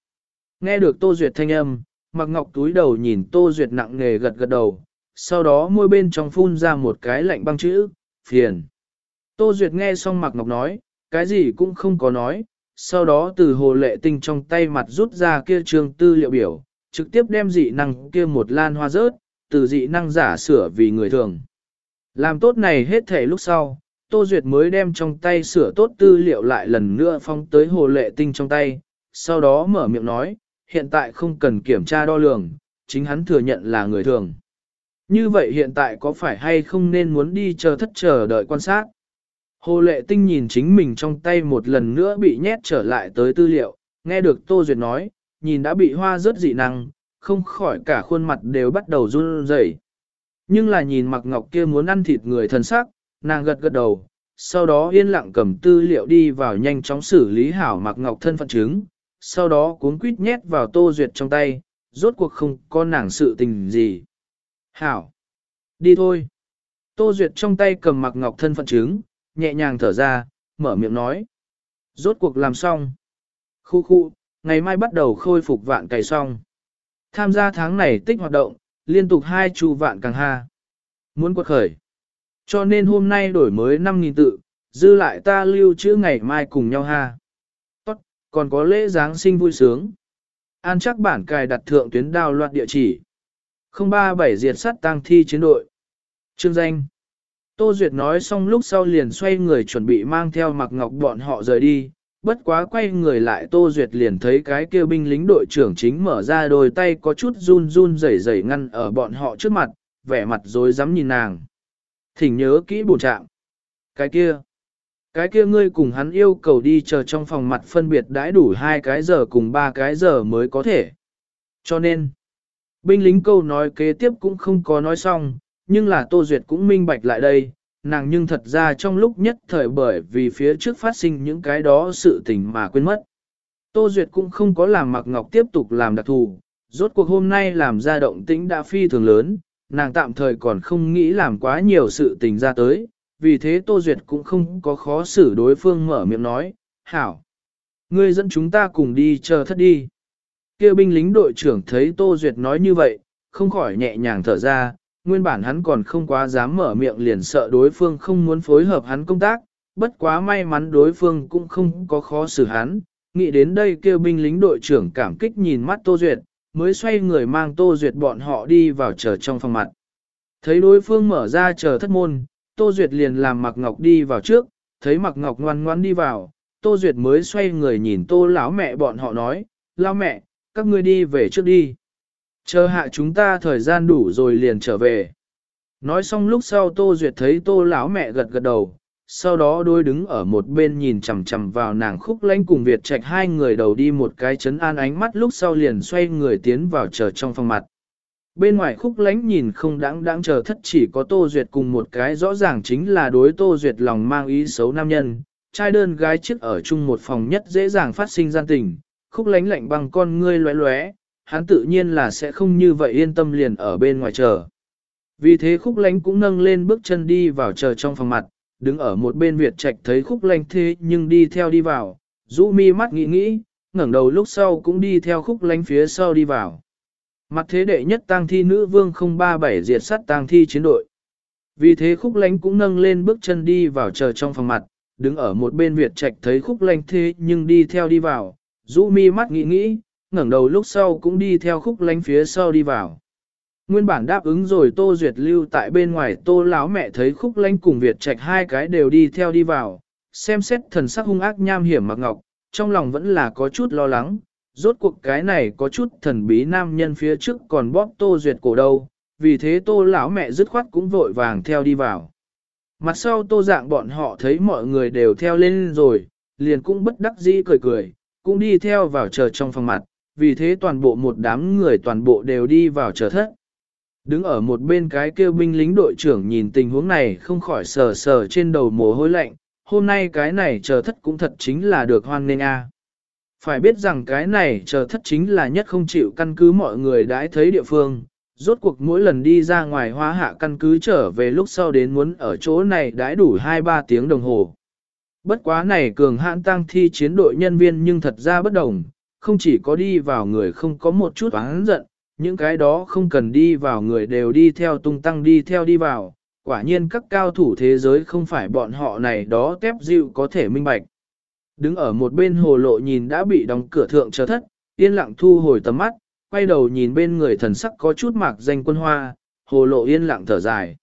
Nghe được Tô Duyệt thanh âm, Mạc Ngọc túi đầu nhìn Tô Duyệt nặng nề gật gật đầu, sau đó môi bên trong phun ra một cái lạnh băng chữ, phiền. Tô Duyệt nghe xong Mạc Ngọc nói, cái gì cũng không có nói, sau đó từ hồ lệ tinh trong tay mặt rút ra kia trường tư liệu biểu, trực tiếp đem dị năng kia một lan hoa rớt, từ dị năng giả sửa vì người thường. Làm tốt này hết thể lúc sau, Tô Duyệt mới đem trong tay sửa tốt tư liệu lại lần nữa phong tới hồ lệ tinh trong tay, sau đó mở miệng nói, hiện tại không cần kiểm tra đo lường, chính hắn thừa nhận là người thường. Như vậy hiện tại có phải hay không nên muốn đi chờ thất chờ đợi quan sát? Hồ lệ tinh nhìn chính mình trong tay một lần nữa bị nhét trở lại tới tư liệu, nghe được Tô Duyệt nói, nhìn đã bị hoa rớt dị năng, không khỏi cả khuôn mặt đều bắt đầu run rẩy. Nhưng là nhìn mặc ngọc kia muốn ăn thịt người thần sắc, nàng gật gật đầu, sau đó yên lặng cầm tư liệu đi vào nhanh chóng xử lý hảo mặc ngọc thân phận chứng, sau đó cuốn quýt nhét vào tô duyệt trong tay, rốt cuộc không có nàng sự tình gì. Hảo! Đi thôi! Tô duyệt trong tay cầm mặc ngọc thân phận chứng, nhẹ nhàng thở ra, mở miệng nói. Rốt cuộc làm xong. Khu khu, ngày mai bắt đầu khôi phục vạn cày xong. Tham gia tháng này tích hoạt động, liên tục hai chu vạn càng ha. Muốn quật khởi. Cho nên hôm nay đổi mới 5.000 tự, dư lại ta lưu trữ ngày mai cùng nhau ha. Tốt, còn có lễ Giáng sinh vui sướng. An chắc bản cài đặt thượng tuyến đào loạt địa chỉ. 037 diệt sắt tăng thi chiến đội. trương danh. Tô Duyệt nói xong lúc sau liền xoay người chuẩn bị mang theo mặc ngọc bọn họ rời đi, bất quá quay người lại Tô Duyệt liền thấy cái kêu binh lính đội trưởng chính mở ra đôi tay có chút run run rẩy rẩy ngăn ở bọn họ trước mặt, vẻ mặt rồi dám nhìn nàng. Thỉnh nhớ kỹ bổ trạng. Cái kia. Cái kia ngươi cùng hắn yêu cầu đi chờ trong phòng mặt phân biệt đãi đủ hai cái giờ cùng ba cái giờ mới có thể. Cho nên, binh lính câu nói kế tiếp cũng không có nói xong, nhưng là Tô Duyệt cũng minh bạch lại đây, nàng nhưng thật ra trong lúc nhất thời bởi vì phía trước phát sinh những cái đó sự tình mà quên mất. Tô Duyệt cũng không có làm Mạc Ngọc tiếp tục làm đặc thù, rốt cuộc hôm nay làm ra động tĩnh đã phi thường lớn, nàng tạm thời còn không nghĩ làm quá nhiều sự tình ra tới, vì thế Tô Duyệt cũng không có khó xử đối phương mở miệng nói, hảo. Ngươi dẫn chúng ta cùng đi chờ thất đi. Kêu binh lính đội trưởng thấy Tô Duyệt nói như vậy, không khỏi nhẹ nhàng thở ra, nguyên bản hắn còn không quá dám mở miệng liền sợ đối phương không muốn phối hợp hắn công tác, bất quá may mắn đối phương cũng không có khó xử hắn, nghĩ đến đây kêu binh lính đội trưởng cảm kích nhìn mắt Tô Duyệt, mới xoay người mang Tô Duyệt bọn họ đi vào chờ trong phòng mặt. Thấy đối phương mở ra chờ thất môn, Tô Duyệt liền làm Mạc Ngọc đi vào trước, thấy Mạc Ngọc ngoan ngoan đi vào, Tô Duyệt mới xoay người nhìn Tô lão mẹ bọn họ nói, lão mẹ, các ngươi đi về trước đi. Chờ hạ chúng ta thời gian đủ rồi liền trở về. Nói xong lúc sau Tô Duyệt thấy Tô lão mẹ gật gật đầu, sau đó đôi đứng ở một bên nhìn chằm chằm vào nàng khúc lánh cùng Việt Trạch hai người đầu đi một cái chấn an ánh mắt lúc sau liền xoay người tiến vào chờ trong phòng mặt. Bên ngoài khúc lánh nhìn không đáng đáng chờ thất chỉ có Tô Duyệt cùng một cái rõ ràng chính là đối Tô Duyệt lòng mang ý xấu nam nhân, trai đơn gái chiếc ở chung một phòng nhất dễ dàng phát sinh gian tình, khúc lánh lạnh bằng con ngươi lóe lóe, hắn tự nhiên là sẽ không như vậy yên tâm liền ở bên ngoài chờ. Vì thế khúc lánh cũng nâng lên bước chân đi vào chờ trong phòng mặt, đứng ở một bên Việt Trạch thấy khúc lánh thế nhưng đi theo đi vào, rũ mi mắt nghĩ nghĩ, ngẩng đầu lúc sau cũng đi theo khúc lánh phía sau đi vào. Mặt thế đệ nhất tang thi nữ vương 037 diệt sát tang thi chiến đội. Vì thế khúc lánh cũng nâng lên bước chân đi vào chờ trong phòng mặt, đứng ở một bên Việt Trạch thấy khúc lánh thế nhưng đi theo đi vào, rũ mi mắt nghĩ nghĩ, ngẩng đầu lúc sau cũng đi theo khúc lánh phía sau đi vào. Nguyên bản đáp ứng rồi Tô Duyệt lưu tại bên ngoài Tô lão mẹ thấy khúc lánh cùng Việt Trạch hai cái đều đi theo đi vào, xem xét thần sắc hung ác nham hiểm mặc ngọc, trong lòng vẫn là có chút lo lắng, rốt cuộc cái này có chút thần bí nam nhân phía trước còn bóp Tô Duyệt cổ đâu, vì thế Tô lão mẹ dứt khoát cũng vội vàng theo đi vào. Mặt sau Tô dạng bọn họ thấy mọi người đều theo lên rồi, liền cũng bất đắc dĩ cười cười, cũng đi theo vào chờ trong phòng mặt, vì thế toàn bộ một đám người toàn bộ đều đi vào chờ thất. Đứng ở một bên cái kêu binh lính đội trưởng nhìn tình huống này không khỏi sờ sờ trên đầu mồ hôi lạnh, hôm nay cái này chờ thất cũng thật chính là được hoan nghênh a. Phải biết rằng cái này chờ thất chính là nhất không chịu căn cứ mọi người đãi thấy địa phương, rốt cuộc mỗi lần đi ra ngoài hóa hạ căn cứ trở về lúc sau đến muốn ở chỗ này đãi đủ 2-3 tiếng đồng hồ. Bất quá này cường hãn tăng thi chiến đội nhân viên nhưng thật ra bất đồng, không chỉ có đi vào người không có một chút oán giận, những cái đó không cần đi vào người đều đi theo tung tăng đi theo đi vào, quả nhiên các cao thủ thế giới không phải bọn họ này đó tép dịu có thể minh bạch. Đứng ở một bên hồ lộ nhìn đã bị đóng cửa thượng chờ thất, yên lặng thu hồi tầm mắt, quay đầu nhìn bên người thần sắc có chút mạc danh quân hoa, hồ lộ yên lặng thở dài.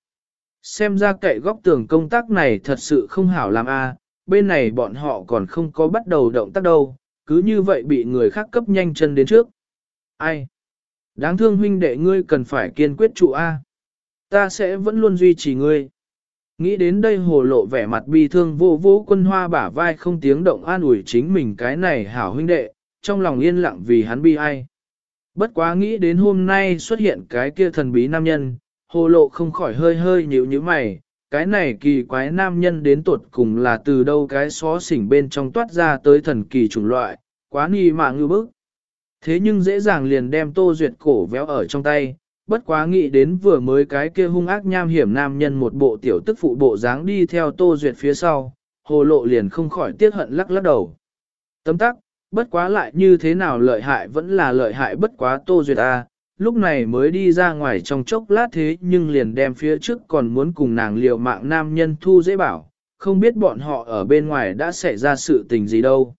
Xem ra cậy góc tường công tác này thật sự không hảo làm a bên này bọn họ còn không có bắt đầu động tác đâu, cứ như vậy bị người khác cấp nhanh chân đến trước. Ai? Đáng thương huynh đệ ngươi cần phải kiên quyết trụ A. Ta sẽ vẫn luôn duy trì ngươi. Nghĩ đến đây hồ lộ vẻ mặt bi thương vô vô quân hoa bả vai không tiếng động an ủi chính mình cái này hảo huynh đệ, trong lòng yên lặng vì hắn bi ai. Bất quá nghĩ đến hôm nay xuất hiện cái kia thần bí nam nhân, hồ lộ không khỏi hơi hơi nhíu như mày, cái này kỳ quái nam nhân đến tuột cùng là từ đâu cái xó xỉnh bên trong toát ra tới thần kỳ chủng loại, quá nghi mạng ngư bức. Thế nhưng dễ dàng liền đem tô duyệt cổ véo ở trong tay, bất quá nghĩ đến vừa mới cái kia hung ác nham hiểm nam nhân một bộ tiểu tức phụ bộ dáng đi theo tô duyệt phía sau, hồ lộ liền không khỏi tiếc hận lắc lắc đầu. Tấm tắc, bất quá lại như thế nào lợi hại vẫn là lợi hại bất quá tô duyệt a lúc này mới đi ra ngoài trong chốc lát thế nhưng liền đem phía trước còn muốn cùng nàng liều mạng nam nhân thu dễ bảo, không biết bọn họ ở bên ngoài đã xảy ra sự tình gì đâu.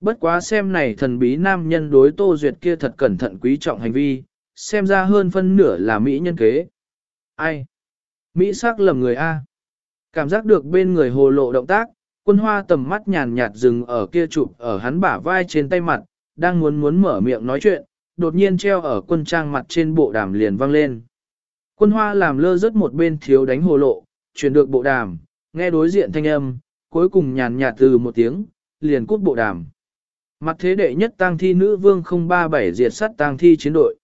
Bất quá xem này thần bí nam nhân đối Tô Duyệt kia thật cẩn thận quý trọng hành vi, xem ra hơn phân nửa là Mỹ nhân kế. Ai? Mỹ sắc lầm người A. Cảm giác được bên người hồ lộ động tác, quân hoa tầm mắt nhàn nhạt dừng ở kia chụp ở hắn bả vai trên tay mặt, đang muốn muốn mở miệng nói chuyện, đột nhiên treo ở quân trang mặt trên bộ đàm liền vang lên. Quân hoa làm lơ rớt một bên thiếu đánh hồ lộ, chuyển được bộ đàm, nghe đối diện thanh âm, cuối cùng nhàn nhạt từ một tiếng, liền cút bộ đàm. Mặt thế đệ nhất tang thi nữ vương 037 diệt sát tang thi chiến đội.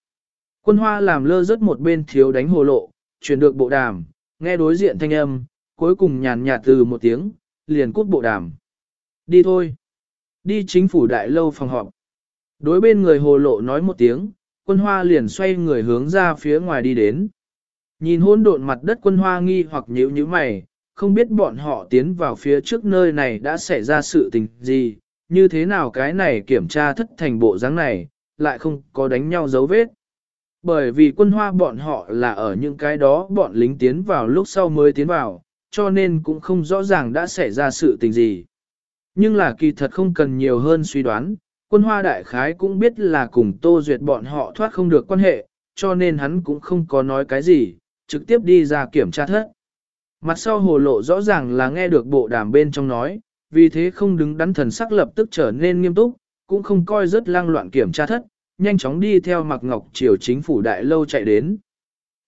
Quân hoa làm lơ rớt một bên thiếu đánh hồ lộ, chuyển được bộ đàm, nghe đối diện thanh âm, cuối cùng nhàn nhạt từ một tiếng, liền cút bộ đàm. Đi thôi. Đi chính phủ đại lâu phòng họp. Đối bên người hồ lộ nói một tiếng, quân hoa liền xoay người hướng ra phía ngoài đi đến. Nhìn hôn độn mặt đất quân hoa nghi hoặc nhíu như mày, không biết bọn họ tiến vào phía trước nơi này đã xảy ra sự tình gì, như thế nào cái này kiểm tra thất thành bộ dáng này, lại không có đánh nhau dấu vết. Bởi vì quân hoa bọn họ là ở những cái đó bọn lính tiến vào lúc sau mới tiến vào, cho nên cũng không rõ ràng đã xảy ra sự tình gì. Nhưng là kỳ thật không cần nhiều hơn suy đoán, quân hoa đại khái cũng biết là cùng tô duyệt bọn họ thoát không được quan hệ, cho nên hắn cũng không có nói cái gì, trực tiếp đi ra kiểm tra thất. Mặt sau hồ lộ rõ ràng là nghe được bộ đàm bên trong nói, vì thế không đứng đắn thần sắc lập tức trở nên nghiêm túc, cũng không coi rất lang loạn kiểm tra thất, nhanh chóng đi theo Mạc Ngọc Triều chính phủ đại lâu chạy đến.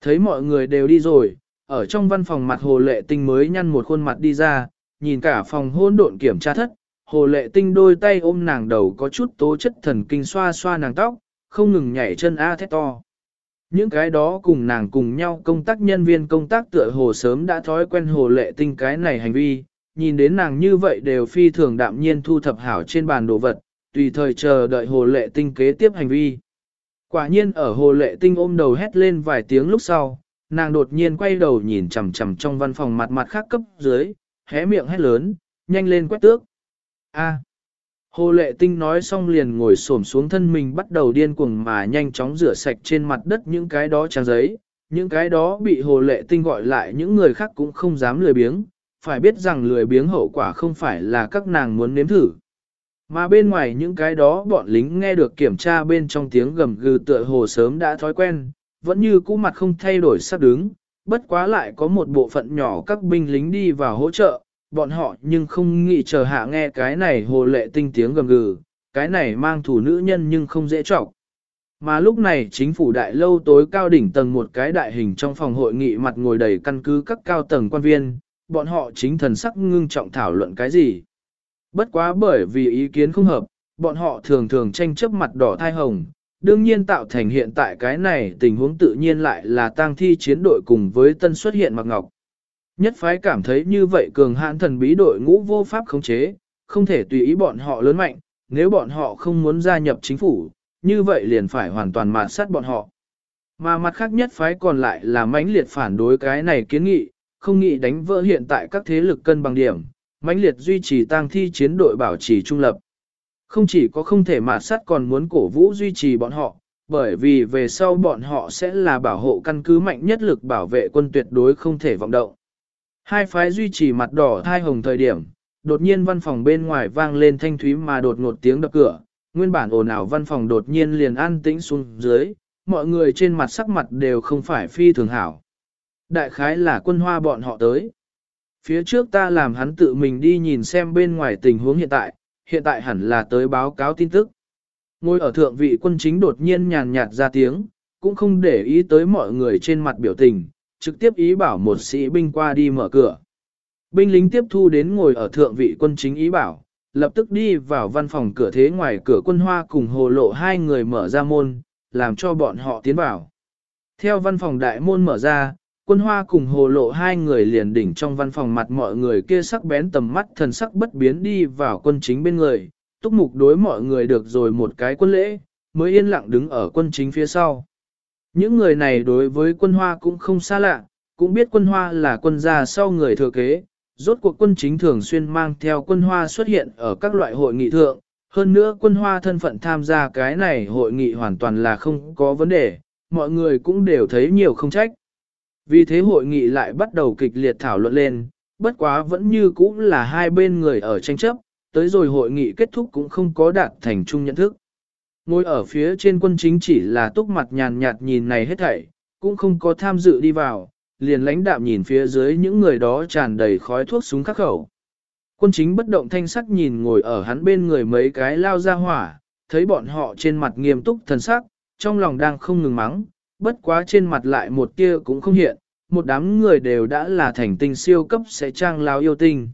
Thấy mọi người đều đi rồi, ở trong văn phòng mặt Hồ Lệ Tinh mới nhăn một khuôn mặt đi ra, nhìn cả phòng hôn độn kiểm tra thất, Hồ Lệ Tinh đôi tay ôm nàng đầu có chút tố chất thần kinh xoa xoa nàng tóc, không ngừng nhảy chân a thét to. Những cái đó cùng nàng cùng nhau công tác nhân viên công tác tựa hồ sớm đã thói quen Hồ Lệ Tinh cái này hành vi, nhìn đến nàng như vậy đều phi thường đạm nhiên thu thập hảo trên bàn đồ vật, tùy thời chờ đợi hồ lệ tinh kế tiếp hành vi. Quả nhiên ở hồ lệ tinh ôm đầu hét lên vài tiếng lúc sau, nàng đột nhiên quay đầu nhìn chằm chằm trong văn phòng mặt mặt khác cấp dưới, hé miệng hét lớn, nhanh lên quét tước. A. Hồ lệ tinh nói xong liền ngồi xổm xuống thân mình bắt đầu điên cuồng mà nhanh chóng rửa sạch trên mặt đất những cái đó trang giấy, những cái đó bị hồ lệ tinh gọi lại những người khác cũng không dám lười biếng, phải biết rằng lười biếng hậu quả không phải là các nàng muốn nếm thử. Mà bên ngoài những cái đó bọn lính nghe được kiểm tra bên trong tiếng gầm gừ tựa hồ sớm đã thói quen, vẫn như cũ mặt không thay đổi sắc đứng, bất quá lại có một bộ phận nhỏ các binh lính đi vào hỗ trợ, bọn họ nhưng không nghĩ chờ hạ nghe cái này hồ lệ tinh tiếng gầm gừ, cái này mang thủ nữ nhân nhưng không dễ trọng. Mà lúc này chính phủ đại lâu tối cao đỉnh tầng một cái đại hình trong phòng hội nghị mặt ngồi đầy căn cứ các cao tầng quan viên, bọn họ chính thần sắc ngưng trọng thảo luận cái gì. Bất quá bởi vì ý kiến không hợp, bọn họ thường thường tranh chấp mặt đỏ thai hồng, đương nhiên tạo thành hiện tại cái này tình huống tự nhiên lại là tang thi chiến đội cùng với tân xuất hiện mặc Ngọc. Nhất phái cảm thấy như vậy cường hãn thần bí đội ngũ vô pháp khống chế, không thể tùy ý bọn họ lớn mạnh, nếu bọn họ không muốn gia nhập chính phủ, như vậy liền phải hoàn toàn mạt sát bọn họ. Mà mặt khác nhất phái còn lại là mãnh liệt phản đối cái này kiến nghị, không nghĩ đánh vỡ hiện tại các thế lực cân bằng điểm, mãnh liệt duy trì tang thi chiến đội bảo trì trung lập. Không chỉ có không thể mạt sát còn muốn cổ vũ duy trì bọn họ, bởi vì về sau bọn họ sẽ là bảo hộ căn cứ mạnh nhất lực bảo vệ quân tuyệt đối không thể vọng động. Hai phái duy trì mặt đỏ thai hồng thời điểm, đột nhiên văn phòng bên ngoài vang lên thanh thúy mà đột ngột tiếng đập cửa, nguyên bản ồn ào văn phòng đột nhiên liền an tĩnh xuống dưới, mọi người trên mặt sắc mặt đều không phải phi thường hảo. Đại khái là quân hoa bọn họ tới. Phía trước ta làm hắn tự mình đi nhìn xem bên ngoài tình huống hiện tại, hiện tại hẳn là tới báo cáo tin tức. ngôi ở thượng vị quân chính đột nhiên nhàn nhạt ra tiếng, cũng không để ý tới mọi người trên mặt biểu tình, trực tiếp ý bảo một sĩ binh qua đi mở cửa. Binh lính tiếp thu đến ngồi ở thượng vị quân chính ý bảo, lập tức đi vào văn phòng cửa thế ngoài cửa quân hoa cùng hồ lộ hai người mở ra môn, làm cho bọn họ tiến vào. Theo văn phòng đại môn mở ra, quân hoa cùng hồ lộ hai người liền đỉnh trong văn phòng mặt mọi người kia sắc bén tầm mắt thần sắc bất biến đi vào quân chính bên người, túc mục đối mọi người được rồi một cái quân lễ, mới yên lặng đứng ở quân chính phía sau. Những người này đối với quân hoa cũng không xa lạ, cũng biết quân hoa là quân gia sau người thừa kế, rốt cuộc quân chính thường xuyên mang theo quân hoa xuất hiện ở các loại hội nghị thượng, hơn nữa quân hoa thân phận tham gia cái này hội nghị hoàn toàn là không có vấn đề, mọi người cũng đều thấy nhiều không trách. Vì thế hội nghị lại bắt đầu kịch liệt thảo luận lên, bất quá vẫn như cũ là hai bên người ở tranh chấp, tới rồi hội nghị kết thúc cũng không có đạt thành chung nhận thức. Ngồi ở phía trên quân chính chỉ là túc mặt nhàn nhạt nhìn này hết thảy, cũng không có tham dự đi vào, liền lãnh đạm nhìn phía dưới những người đó tràn đầy khói thuốc súng khắc khẩu. Quân chính bất động thanh sắc nhìn ngồi ở hắn bên người mấy cái lao ra hỏa, thấy bọn họ trên mặt nghiêm túc thần sắc, trong lòng đang không ngừng mắng, bất quá trên mặt lại một tia cũng không hiện, một đám người đều đã là thành tinh siêu cấp sẽ trang lao yêu tinh.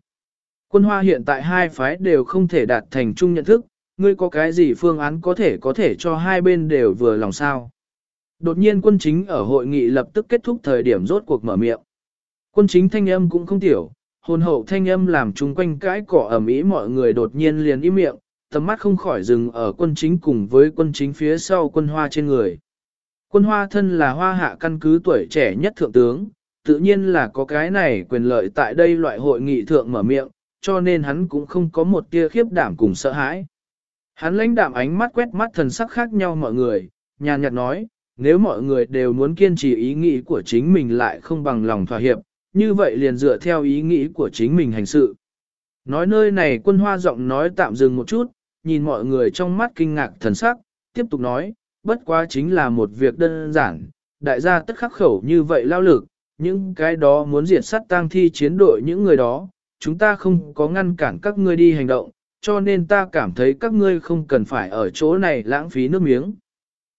Quân hoa hiện tại hai phái đều không thể đạt thành chung nhận thức, ngươi có cái gì phương án có thể có thể cho hai bên đều vừa lòng sao. Đột nhiên quân chính ở hội nghị lập tức kết thúc thời điểm rốt cuộc mở miệng. Quân chính thanh âm cũng không tiểu, hồn hậu thanh âm làm chung quanh cái cỏ ẩm ý mọi người đột nhiên liền im miệng, tầm mắt không khỏi dừng ở quân chính cùng với quân chính phía sau quân hoa trên người. Quân hoa thân là hoa hạ căn cứ tuổi trẻ nhất thượng tướng, tự nhiên là có cái này quyền lợi tại đây loại hội nghị thượng mở miệng, cho nên hắn cũng không có một tia khiếp đảm cùng sợ hãi. Hắn lãnh đạm ánh mắt quét mắt thần sắc khác nhau mọi người, nhàn nhạt nói, nếu mọi người đều muốn kiên trì ý nghĩ của chính mình lại không bằng lòng thỏa hiệp, như vậy liền dựa theo ý nghĩ của chính mình hành sự. Nói nơi này quân hoa giọng nói tạm dừng một chút, nhìn mọi người trong mắt kinh ngạc thần sắc, tiếp tục nói, bất quá chính là một việc đơn giản, đại gia tất khắc khẩu như vậy lao lực, những cái đó muốn diệt sát tang thi chiến đội những người đó, chúng ta không có ngăn cản các ngươi đi hành động, cho nên ta cảm thấy các ngươi không cần phải ở chỗ này lãng phí nước miếng.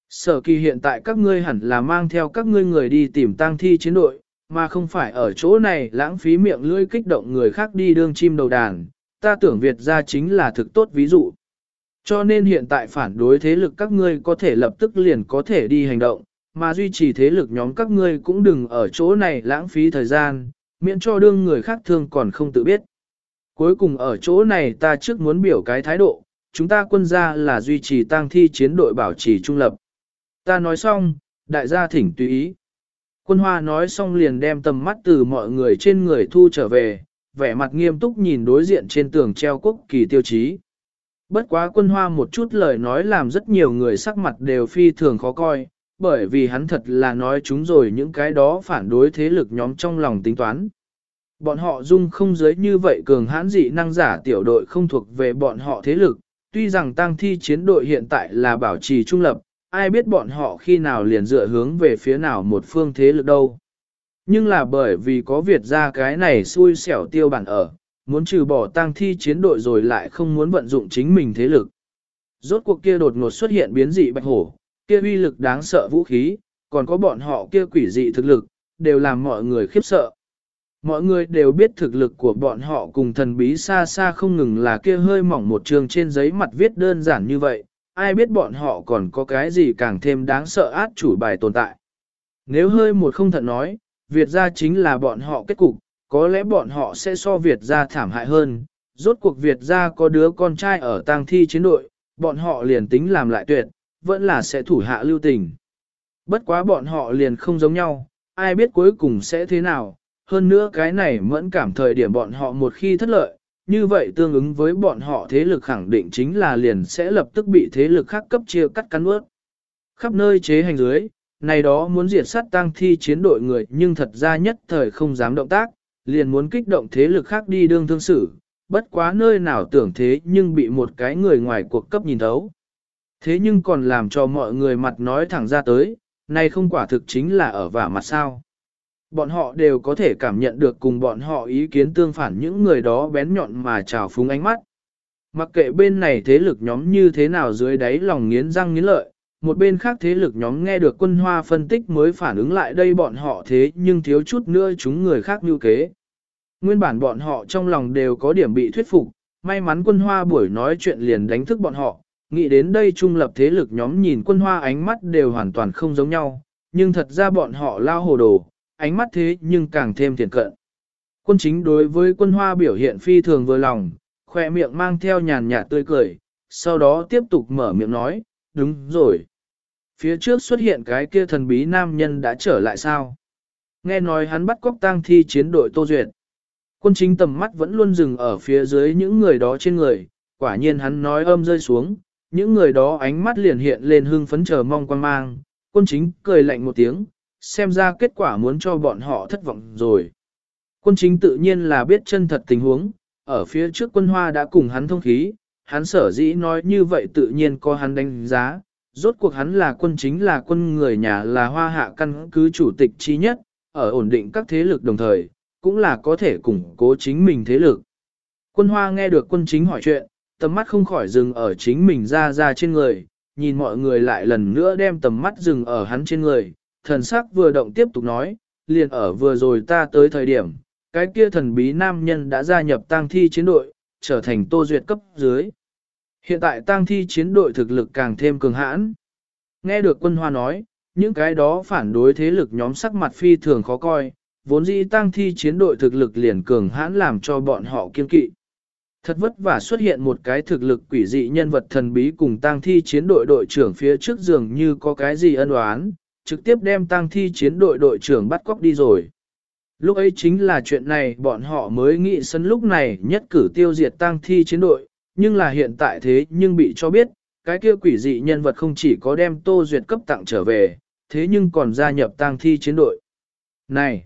Sở kỳ hiện tại các ngươi hẳn là mang theo các ngươi người đi tìm tang thi chiến đội, mà không phải ở chỗ này lãng phí miệng lưỡi kích động người khác đi đương chim đầu đàn, ta tưởng Việt ra chính là thực tốt ví dụ. Cho nên hiện tại phản đối thế lực các ngươi có thể lập tức liền có thể đi hành động, mà duy trì thế lực nhóm các ngươi cũng đừng ở chỗ này lãng phí thời gian, miễn cho đương người khác thương còn không tự biết. Cuối cùng ở chỗ này ta trước muốn biểu cái thái độ, chúng ta quân gia là duy trì tang thi chiến đội bảo trì trung lập. Ta nói xong, đại gia thỉnh tùy ý. Quân hoa nói xong liền đem tầm mắt từ mọi người trên người thu trở về, vẻ mặt nghiêm túc nhìn đối diện trên tường treo quốc kỳ tiêu chí. Bất quá quân hoa một chút lời nói làm rất nhiều người sắc mặt đều phi thường khó coi, bởi vì hắn thật là nói chúng rồi những cái đó phản đối thế lực nhóm trong lòng tính toán. Bọn họ dung không giới như vậy cường hãn dị năng giả tiểu đội không thuộc về bọn họ thế lực, tuy rằng tăng thi chiến đội hiện tại là bảo trì trung lập, ai biết bọn họ khi nào liền dựa hướng về phía nào một phương thế lực đâu. Nhưng là bởi vì có Việt ra cái này xui xẻo tiêu bản ở, muốn trừ bỏ tăng thi chiến đội rồi lại không muốn vận dụng chính mình thế lực. Rốt cuộc kia đột ngột xuất hiện biến dị bạch hổ, kia uy lực đáng sợ vũ khí, còn có bọn họ kia quỷ dị thực lực, đều làm mọi người khiếp sợ. Mọi người đều biết thực lực của bọn họ cùng thần bí xa xa không ngừng là kia hơi mỏng một trường trên giấy mặt viết đơn giản như vậy, ai biết bọn họ còn có cái gì càng thêm đáng sợ át chủ bài tồn tại. Nếu hơi một không thận nói, Việt gia chính là bọn họ kết cục, có lẽ bọn họ sẽ so Việt gia thảm hại hơn. Rốt cuộc Việt gia có đứa con trai ở tang thi chiến đội, bọn họ liền tính làm lại tuyệt, vẫn là sẽ thủ hạ lưu tình. Bất quá bọn họ liền không giống nhau, ai biết cuối cùng sẽ thế nào, hơn nữa cái này mẫn cảm thời điểm bọn họ một khi thất lợi, như vậy tương ứng với bọn họ thế lực khẳng định chính là liền sẽ lập tức bị thế lực khác cấp chia cắt cắn ướt. Khắp nơi chế hành dưới, này đó muốn diệt sát tăng thi chiến đội người nhưng thật ra nhất thời không dám động tác, liền muốn kích động thế lực khác đi đương thương xử, bất quá nơi nào tưởng thế nhưng bị một cái người ngoài cuộc cấp nhìn thấu. Thế nhưng còn làm cho mọi người mặt nói thẳng ra tới, này không quả thực chính là ở vả mặt sao. Bọn họ đều có thể cảm nhận được cùng bọn họ ý kiến tương phản những người đó bén nhọn mà trào phúng ánh mắt. Mặc kệ bên này thế lực nhóm như thế nào dưới đáy lòng nghiến răng nghiến lợi, một bên khác thế lực nhóm nghe được quân hoa phân tích mới phản ứng lại đây bọn họ thế nhưng thiếu chút nữa chúng người khác như kế. Nguyên bản bọn họ trong lòng đều có điểm bị thuyết phục, may mắn quân hoa buổi nói chuyện liền đánh thức bọn họ, nghĩ đến đây trung lập thế lực nhóm nhìn quân hoa ánh mắt đều hoàn toàn không giống nhau, nhưng thật ra bọn họ lao hồ đồ, ánh mắt thế nhưng càng thêm thiện cận. Quân chính đối với quân hoa biểu hiện phi thường vừa lòng, khoe miệng mang theo nhàn nhạt tươi cười, sau đó tiếp tục mở miệng nói, đúng rồi. Phía trước xuất hiện cái kia thần bí nam nhân đã trở lại sao? Nghe nói hắn bắt cóc tang thi chiến đội Tô Duyệt. Quân chính tầm mắt vẫn luôn dừng ở phía dưới những người đó trên người, quả nhiên hắn nói âm rơi xuống, những người đó ánh mắt liền hiện lên hưng phấn chờ mong quan mang, quân chính cười lạnh một tiếng, xem ra kết quả muốn cho bọn họ thất vọng rồi. Quân chính tự nhiên là biết chân thật tình huống, ở phía trước quân hoa đã cùng hắn thông khí, hắn sở dĩ nói như vậy tự nhiên có hắn đánh giá, rốt cuộc hắn là quân chính là quân người nhà là hoa hạ căn cứ chủ tịch trí nhất, ở ổn định các thế lực đồng thời, cũng là có thể củng cố chính mình thế lực. Quân hoa nghe được quân chính hỏi chuyện, tầm mắt không khỏi dừng ở chính mình ra ra trên người, nhìn mọi người lại lần nữa đem tầm mắt dừng ở hắn trên người, thần sắc vừa động tiếp tục nói, liền ở vừa rồi ta tới thời điểm, cái kia thần bí nam nhân đã gia nhập tang thi chiến đội, trở thành tô duyệt cấp dưới. Hiện tại tang thi chiến đội thực lực càng thêm cường hãn. Nghe được quân hoa nói, những cái đó phản đối thế lực nhóm sắc mặt phi thường khó coi, vốn dĩ tang thi chiến đội thực lực liền cường hãn làm cho bọn họ kiên kỵ. Thật vất vả xuất hiện một cái thực lực quỷ dị nhân vật thần bí cùng tang thi chiến đội đội trưởng phía trước giường như có cái gì ân oán, trực tiếp đem tang thi chiến đội đội trưởng bắt cóc đi rồi. Lúc ấy chính là chuyện này bọn họ mới nghĩ sân lúc này nhất cử tiêu diệt tang thi chiến đội, nhưng là hiện tại thế nhưng bị cho biết, cái kia quỷ dị nhân vật không chỉ có đem Tô Duyệt cấp tặng trở về, thế nhưng còn gia nhập tang thi chiến đội. Này!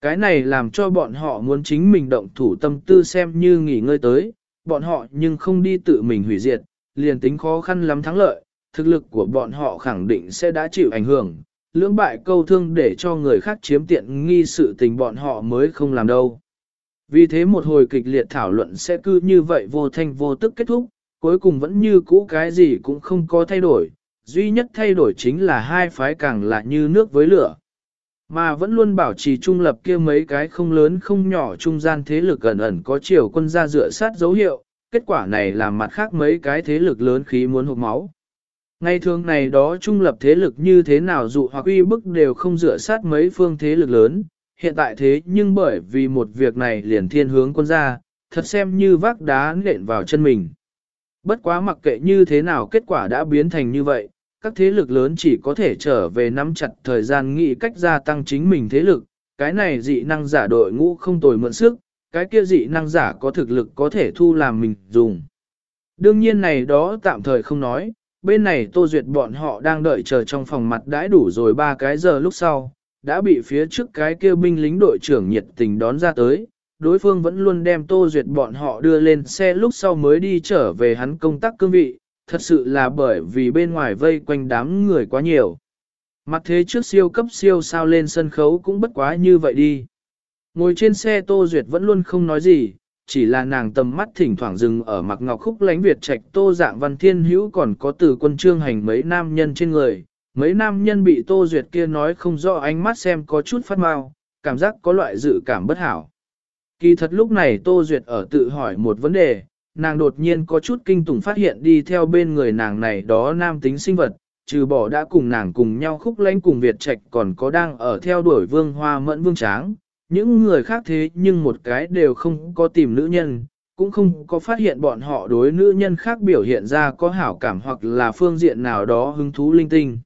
Cái này làm cho bọn họ muốn chính mình động thủ tâm tư xem như nghỉ ngơi tới, bọn họ nhưng không đi tự mình hủy diệt, liền tính khó khăn lắm thắng lợi, thực lực của bọn họ khẳng định sẽ đã chịu ảnh hưởng, lưỡng bại câu thương để cho người khác chiếm tiện nghi sự tình bọn họ mới không làm đâu. Vì thế một hồi kịch liệt thảo luận sẽ cứ như vậy vô thanh vô tức kết thúc, cuối cùng vẫn như cũ cái gì cũng không có thay đổi, duy nhất thay đổi chính là hai phái càng là như nước với lửa. Mà vẫn luôn bảo trì trung lập kia mấy cái không lớn không nhỏ trung gian thế lực ẩn ẩn có chiều quân ra dựa sát dấu hiệu, kết quả này làm mặt khác mấy cái thế lực lớn khí muốn hụt máu. Ngày thường này đó trung lập thế lực như thế nào dụ hoặc uy bức đều không dựa sát mấy phương thế lực lớn, hiện tại thế nhưng bởi vì một việc này liền thiên hướng quân ra, thật xem như vác đá nện vào chân mình. Bất quá mặc kệ như thế nào kết quả đã biến thành như vậy, các thế lực lớn chỉ có thể trở về nắm chặt thời gian nghĩ cách gia tăng chính mình thế lực, cái này dị năng giả đội ngũ không tồi mượn sức, cái kia dị năng giả có thực lực có thể thu làm mình dùng. Đương nhiên này đó tạm thời không nói, bên này Tô Duyệt bọn họ đang đợi chờ trong phòng mặt đãi đủ rồi ba cái giờ lúc sau, đã bị phía trước cái kia binh lính đội trưởng nhiệt tình đón ra tới, đối phương vẫn luôn đem Tô Duyệt bọn họ đưa lên xe lúc sau mới đi trở về hắn công tác cương vị, thật sự là bởi vì bên ngoài vây quanh đám người quá nhiều. Mặt thế trước siêu cấp siêu sao lên sân khấu cũng bất quá như vậy đi. Ngồi trên xe Tô Duyệt vẫn luôn không nói gì, chỉ là nàng tầm mắt thỉnh thoảng dừng ở mặc ngọc khúc lánh Việt trạch Tô dạng văn thiên hữu còn có từ quân trương hành mấy nam nhân trên người. Mấy nam nhân bị Tô Duyệt kia nói không rõ ánh mắt xem có chút phát mau, cảm giác có loại dự cảm bất hảo. Kỳ thật lúc này Tô Duyệt ở tự hỏi một vấn đề, nàng đột nhiên có chút kinh tủng phát hiện đi theo bên người nàng này đó nam tính sinh vật, trừ bỏ đã cùng nàng cùng nhau khúc lánh cùng Việt Trạch còn có đang ở theo đuổi vương hoa mẫn vương tráng. Những người khác thế nhưng một cái đều không có tìm nữ nhân, cũng không có phát hiện bọn họ đối nữ nhân khác biểu hiện ra có hảo cảm hoặc là phương diện nào đó hứng thú linh tinh.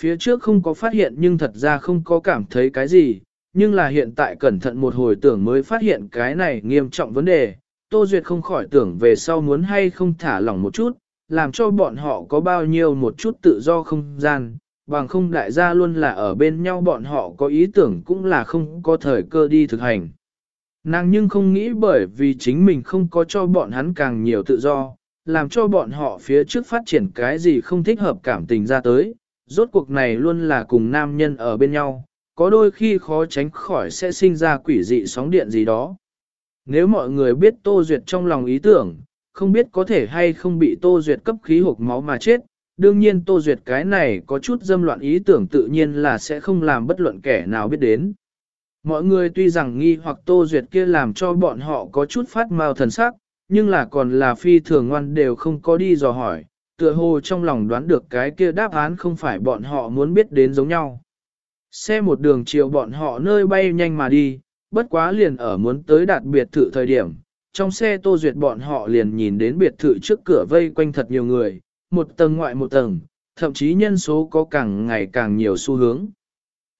Phía trước không có phát hiện nhưng thật ra không có cảm thấy cái gì, nhưng là hiện tại cẩn thận một hồi tưởng mới phát hiện cái này nghiêm trọng vấn đề. Tô Duyệt không khỏi tưởng về sau muốn hay không thả lỏng một chút, làm cho bọn họ có bao nhiêu một chút tự do không gian, bằng không đại gia luôn là ở bên nhau bọn họ có ý tưởng cũng là không có thời cơ đi thực hành. Nàng nhưng không nghĩ bởi vì chính mình không có cho bọn hắn càng nhiều tự do, làm cho bọn họ phía trước phát triển cái gì không thích hợp cảm tình ra tới, rốt cuộc này luôn là cùng nam nhân ở bên nhau, có đôi khi khó tránh khỏi sẽ sinh ra quỷ dị sóng điện gì đó. Nếu mọi người biết Tô Duyệt trong lòng ý tưởng, không biết có thể hay không bị Tô Duyệt cấp khí hộp máu mà chết, đương nhiên Tô Duyệt cái này có chút dâm loạn ý tưởng tự nhiên là sẽ không làm bất luận kẻ nào biết đến. Mọi người tuy rằng nghi hoặc Tô Duyệt kia làm cho bọn họ có chút phát mao thần sắc, nhưng là còn là phi thường ngoan đều không có đi dò hỏi, tựa hồ trong lòng đoán được cái kia đáp án không phải bọn họ muốn biết đến giống nhau. Xe một đường chiều bọn họ nơi bay nhanh mà đi, bất quá liền ở muốn tới đạt biệt thự thời điểm, trong xe Tô Duyệt bọn họ liền nhìn đến biệt thự trước cửa vây quanh thật nhiều người, một tầng ngoại một tầng, thậm chí nhân số có càng ngày càng nhiều xu hướng.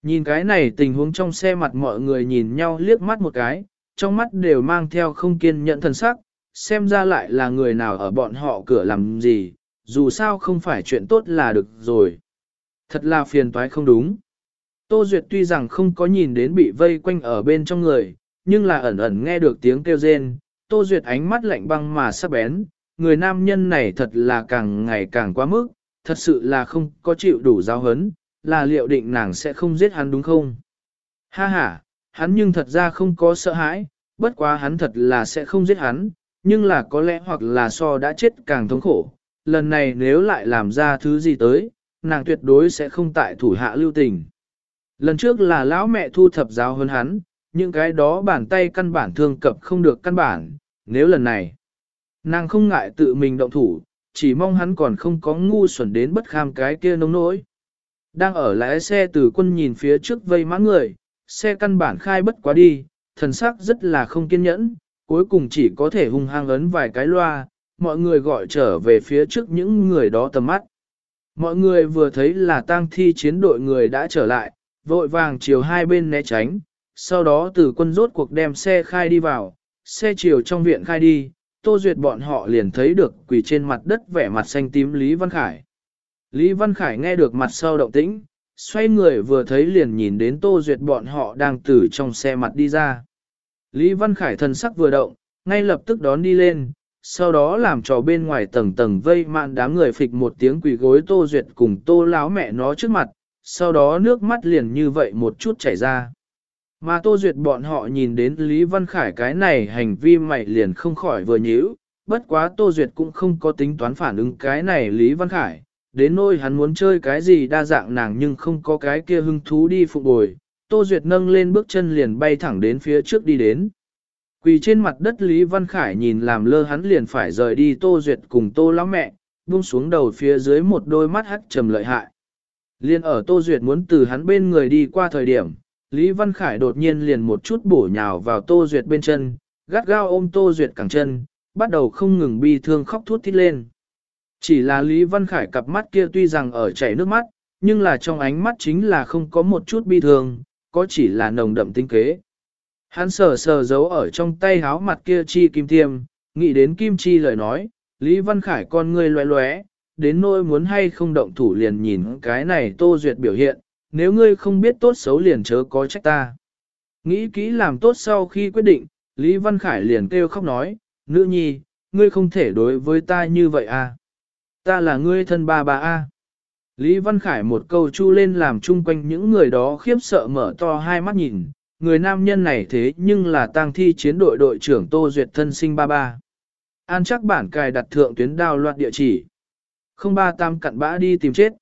Nhìn cái này tình huống trong xe mặt mọi người nhìn nhau liếc mắt một cái, trong mắt đều mang theo không kiên nhẫn thần sắc, xem ra lại là người nào ở bọn họ cửa làm gì, dù sao không phải chuyện tốt là được rồi. Thật là phiền toái không đúng. Tô Duyệt tuy rằng không có nhìn đến bị vây quanh ở bên trong người, nhưng là ẩn ẩn nghe được tiếng kêu rên, Tô Duyệt ánh mắt lạnh băng mà sắc bén, người nam nhân này thật là càng ngày càng quá mức, thật sự là không có chịu đủ giáo hấn, là liệu định nàng sẽ không giết hắn đúng không? Ha ha, hắn nhưng thật ra không có sợ hãi, bất quá hắn thật là sẽ không giết hắn, nhưng là có lẽ hoặc là so đã chết càng thống khổ, lần này nếu lại làm ra thứ gì tới, nàng tuyệt đối sẽ không tại thủ hạ lưu tình. Lần trước là lão mẹ thu thập giáo hơn hắn, những cái đó bàn tay căn bản thương cập không được căn bản, nếu lần này, nàng không ngại tự mình động thủ, chỉ mong hắn còn không có ngu xuẩn đến bất kham cái kia nông nỗi. Đang ở lái xe từ quân nhìn phía trước vây mã người, xe căn bản khai bất quá đi, thần sắc rất là không kiên nhẫn, cuối cùng chỉ có thể hung hăng ấn vài cái loa, mọi người gọi trở về phía trước những người đó tầm mắt. Mọi người vừa thấy là tang thi chiến đội người đã trở lại, vội vàng chiều hai bên né tránh, sau đó từ quân rốt cuộc đem xe khai đi vào, xe chiều trong viện khai đi, Tô Duyệt bọn họ liền thấy được quỳ trên mặt đất vẻ mặt xanh tím Lý Văn Khải. Lý Văn Khải nghe được mặt sau động tĩnh, xoay người vừa thấy liền nhìn đến Tô Duyệt bọn họ đang từ trong xe mặt đi ra. Lý Văn Khải thần sắc vừa động, ngay lập tức đón đi lên, sau đó làm cho bên ngoài tầng tầng vây mạn đám người phịch một tiếng quỳ gối Tô Duyệt cùng Tô láo mẹ nó trước mặt, sau đó nước mắt liền như vậy một chút chảy ra. Mà Tô Duyệt bọn họ nhìn đến Lý Văn Khải cái này hành vi mày liền không khỏi vừa nhíu, bất quá Tô Duyệt cũng không có tính toán phản ứng cái này Lý Văn Khải, đến nỗi hắn muốn chơi cái gì đa dạng nàng nhưng không có cái kia hưng thú đi phục bồi. Tô Duyệt nâng lên bước chân liền bay thẳng đến phía trước đi đến. Quỳ trên mặt đất Lý Văn Khải nhìn làm lơ hắn liền phải rời đi Tô Duyệt cùng Tô lão mẹ, buông xuống đầu phía dưới một đôi mắt hắt trầm lợi hại. Liên ở Tô Duyệt muốn từ hắn bên người đi qua thời điểm, Lý Văn Khải đột nhiên liền một chút bổ nhào vào Tô Duyệt bên chân, gắt gao ôm Tô Duyệt cẳng chân, bắt đầu không ngừng bi thương khóc thút thít lên. Chỉ là Lý Văn Khải cặp mắt kia tuy rằng ở chảy nước mắt, nhưng là trong ánh mắt chính là không có một chút bi thương, có chỉ là nồng đậm tinh kế. Hắn sờ sờ giấu ở trong tay háo mặt kia chi kim tiêm, nghĩ đến kim chi lời nói, Lý Văn Khải con ngươi loé loé, đến nỗi muốn hay không động thủ liền nhìn cái này tô duyệt biểu hiện, nếu ngươi không biết tốt xấu liền chớ có trách ta. Nghĩ kỹ làm tốt sau khi quyết định, Lý Văn Khải liền kêu khóc nói, nữ nhi, ngươi không thể đối với ta như vậy à. Ta là ngươi thân ba bà a. Lý Văn Khải một câu chu lên làm chung quanh những người đó khiếp sợ mở to hai mắt nhìn, người nam nhân này thế nhưng là tang thi chiến đội đội trưởng Tô Duyệt thân sinh ba ba. An chắc bản cài đặt thượng tuyến đào loạt địa chỉ. 038 cặn bã đi tìm chết.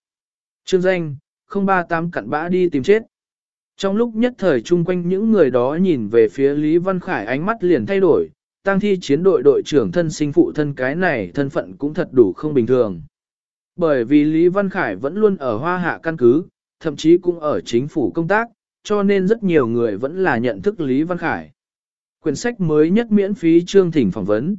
Trương danh, 038 cặn bã đi tìm chết. Trong lúc nhất thời chung quanh những người đó nhìn về phía Lý Văn Khải ánh mắt liền thay đổi, tăng thi chiến đội đội trưởng thân sinh phụ thân cái này thân phận cũng thật đủ không bình thường. Bởi vì Lý Văn Khải vẫn luôn ở hoa hạ căn cứ, thậm chí cũng ở chính phủ công tác, cho nên rất nhiều người vẫn là nhận thức Lý Văn Khải. Quyển sách mới nhất miễn phí chương thỉnh phỏng vấn.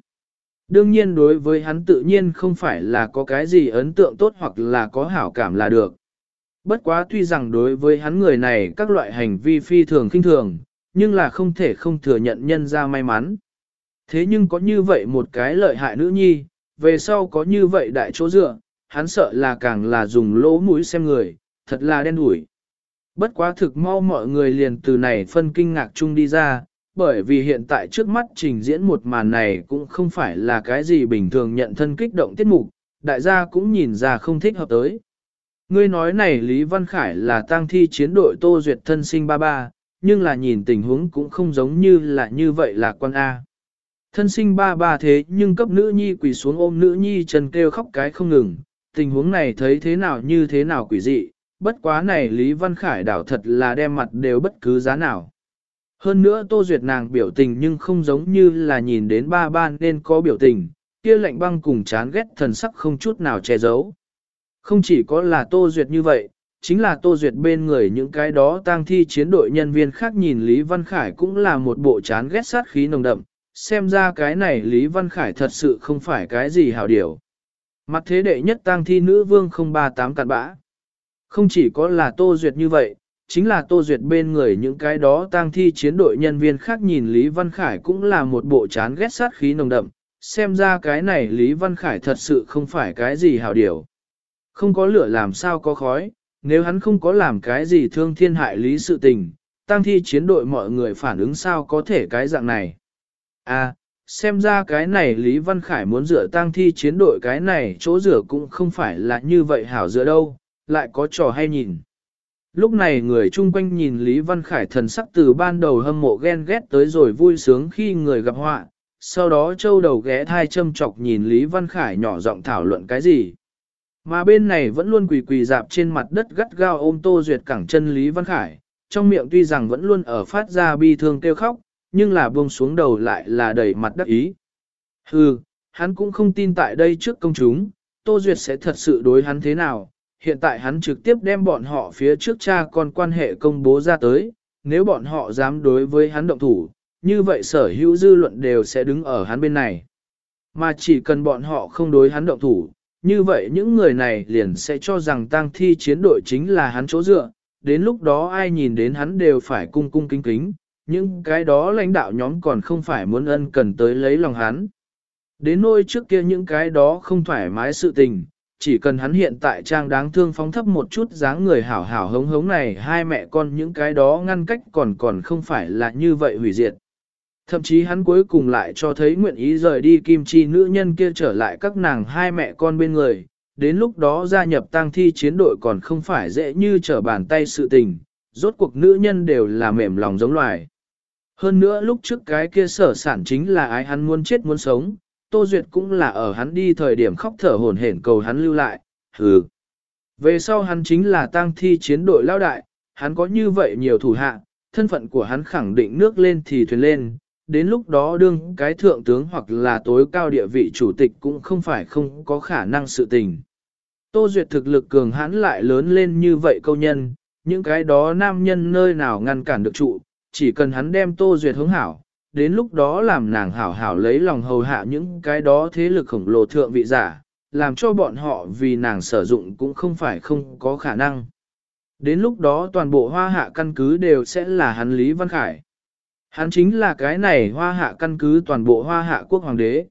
Đương nhiên đối với hắn tự nhiên không phải là có cái gì ấn tượng tốt hoặc là có hảo cảm là được. Bất quá tuy rằng đối với hắn người này các loại hành vi phi thường khinh thường, nhưng là không thể không thừa nhận nhân ra may mắn. Thế nhưng có như vậy một cái lợi hại nữ nhi, về sau có như vậy đại chỗ dựa, hắn sợ là càng là dùng lỗ mũi xem người, thật là đen đủi. Bất quá thực mau mọi người liền từ này phân kinh ngạc chung đi ra, bởi vì hiện tại trước mắt trình diễn một màn này cũng không phải là cái gì bình thường nhận thân kích động tiết mục, đại gia cũng nhìn ra không thích hợp tới. Ngươi nói này Lý Văn Khải là tang thi chiến đội Tô Duyệt thân sinh ba ba, nhưng là nhìn tình huống cũng không giống như là như vậy là quan A. Thân sinh ba ba thế nhưng cấp nữ nhi quỳ xuống ôm nữ nhi Trần kêu khóc cái không ngừng, tình huống này thấy thế nào như thế nào quỷ dị, bất quá này Lý Văn Khải đảo thật là đem mặt đều bất cứ giá nào. Hơn nữa Tô Duyệt nàng biểu tình nhưng không giống như là nhìn đến ba ba nên có biểu tình, kia lạnh băng cùng chán ghét thần sắc không chút nào che giấu. Không chỉ có là Tô Duyệt như vậy, chính là Tô Duyệt bên người những cái đó tang thi chiến đội nhân viên khác nhìn Lý Văn Khải cũng là một bộ chán ghét sát khí nồng đậm, xem ra cái này Lý Văn Khải thật sự không phải cái gì hảo điều. Mặt thế đệ nhất tang thi nữ vương 038 cạn bã. Không chỉ có là Tô Duyệt như vậy, chính là Tô Duyệt bên người những cái đó tang thi chiến đội nhân viên khác nhìn Lý Văn Khải cũng là một bộ chán ghét sát khí nồng đậm, xem ra cái này Lý Văn Khải thật sự không phải cái gì hảo điều. Không có lửa làm sao có khói, nếu hắn không có làm cái gì thương thiên hại lý sự tình, tăng thi chiến đội mọi người phản ứng sao có thể cái dạng này. À, xem ra cái này Lý Văn Khải muốn rửa tang thi chiến đội cái này chỗ rửa cũng không phải là như vậy hảo rửa đâu, lại có trò hay nhìn. Lúc này người chung quanh nhìn Lý Văn Khải thần sắc từ ban đầu hâm mộ ghen ghét tới rồi vui sướng khi người gặp họa, sau đó châu đầu ghé thai châm chọc nhìn Lý Văn Khải nhỏ giọng thảo luận cái gì. Mà bên này vẫn luôn quỳ quỳ dạp trên mặt đất gắt gao ôm Tô Duyệt cẳng chân Lý Văn Khải, trong miệng tuy rằng vẫn luôn ở phát ra bi thương kêu khóc, nhưng là buông xuống đầu lại là đầy mặt đắc ý. Hừ, hắn cũng không tin tại đây trước công chúng, Tô Duyệt sẽ thật sự đối hắn thế nào, hiện tại hắn trực tiếp đem bọn họ phía trước cha con quan hệ công bố ra tới, nếu bọn họ dám đối với hắn động thủ, như vậy sở hữu dư luận đều sẽ đứng ở hắn bên này. Mà chỉ cần bọn họ không đối hắn động thủ, như vậy những người này liền sẽ cho rằng tang thi chiến đội chính là hắn chỗ dựa, đến lúc đó ai nhìn đến hắn đều phải cung cung kính kính, những cái đó lãnh đạo nhóm còn không phải muốn ân cần tới lấy lòng hắn. Đến nôi trước kia những cái đó không thoải mái sự tình, chỉ cần hắn hiện tại trang đáng thương phóng thấp một chút dáng người hảo hảo hống hống này hai mẹ con những cái đó ngăn cách còn còn không phải là như vậy hủy diệt. Thậm chí hắn cuối cùng lại cho thấy nguyện ý rời đi kim chi nữ nhân kia trở lại các nàng hai mẹ con bên người, đến lúc đó gia nhập tang thi chiến đội còn không phải dễ như trở bàn tay sự tình, rốt cuộc nữ nhân đều là mềm lòng giống loài. Hơn nữa lúc trước cái kia sở sản chính là ai hắn muốn chết muốn sống, Tô Duyệt cũng là ở hắn đi thời điểm khóc thở hổn hển cầu hắn lưu lại, hừ. Về sau hắn chính là tang thi chiến đội lao đại, hắn có như vậy nhiều thủ hạ, thân phận của hắn khẳng định nước lên thì thuyền lên, đến lúc đó đương cái thượng tướng hoặc là tối cao địa vị chủ tịch cũng không phải không có khả năng sự tình. Tô Duyệt thực lực cường hãn lại lớn lên như vậy câu nhân, những cái đó nam nhân nơi nào ngăn cản được trụ, chỉ cần hắn đem Tô Duyệt hướng hảo, đến lúc đó làm nàng hảo hảo lấy lòng hầu hạ những cái đó thế lực khổng lồ thượng vị giả, làm cho bọn họ vì nàng sử dụng cũng không phải không có khả năng. Đến lúc đó toàn bộ hoa hạ căn cứ đều sẽ là hắn Lý Văn Khải. Hắn chính là cái này hoa hạ căn cứ toàn bộ hoa hạ quốc hoàng đế.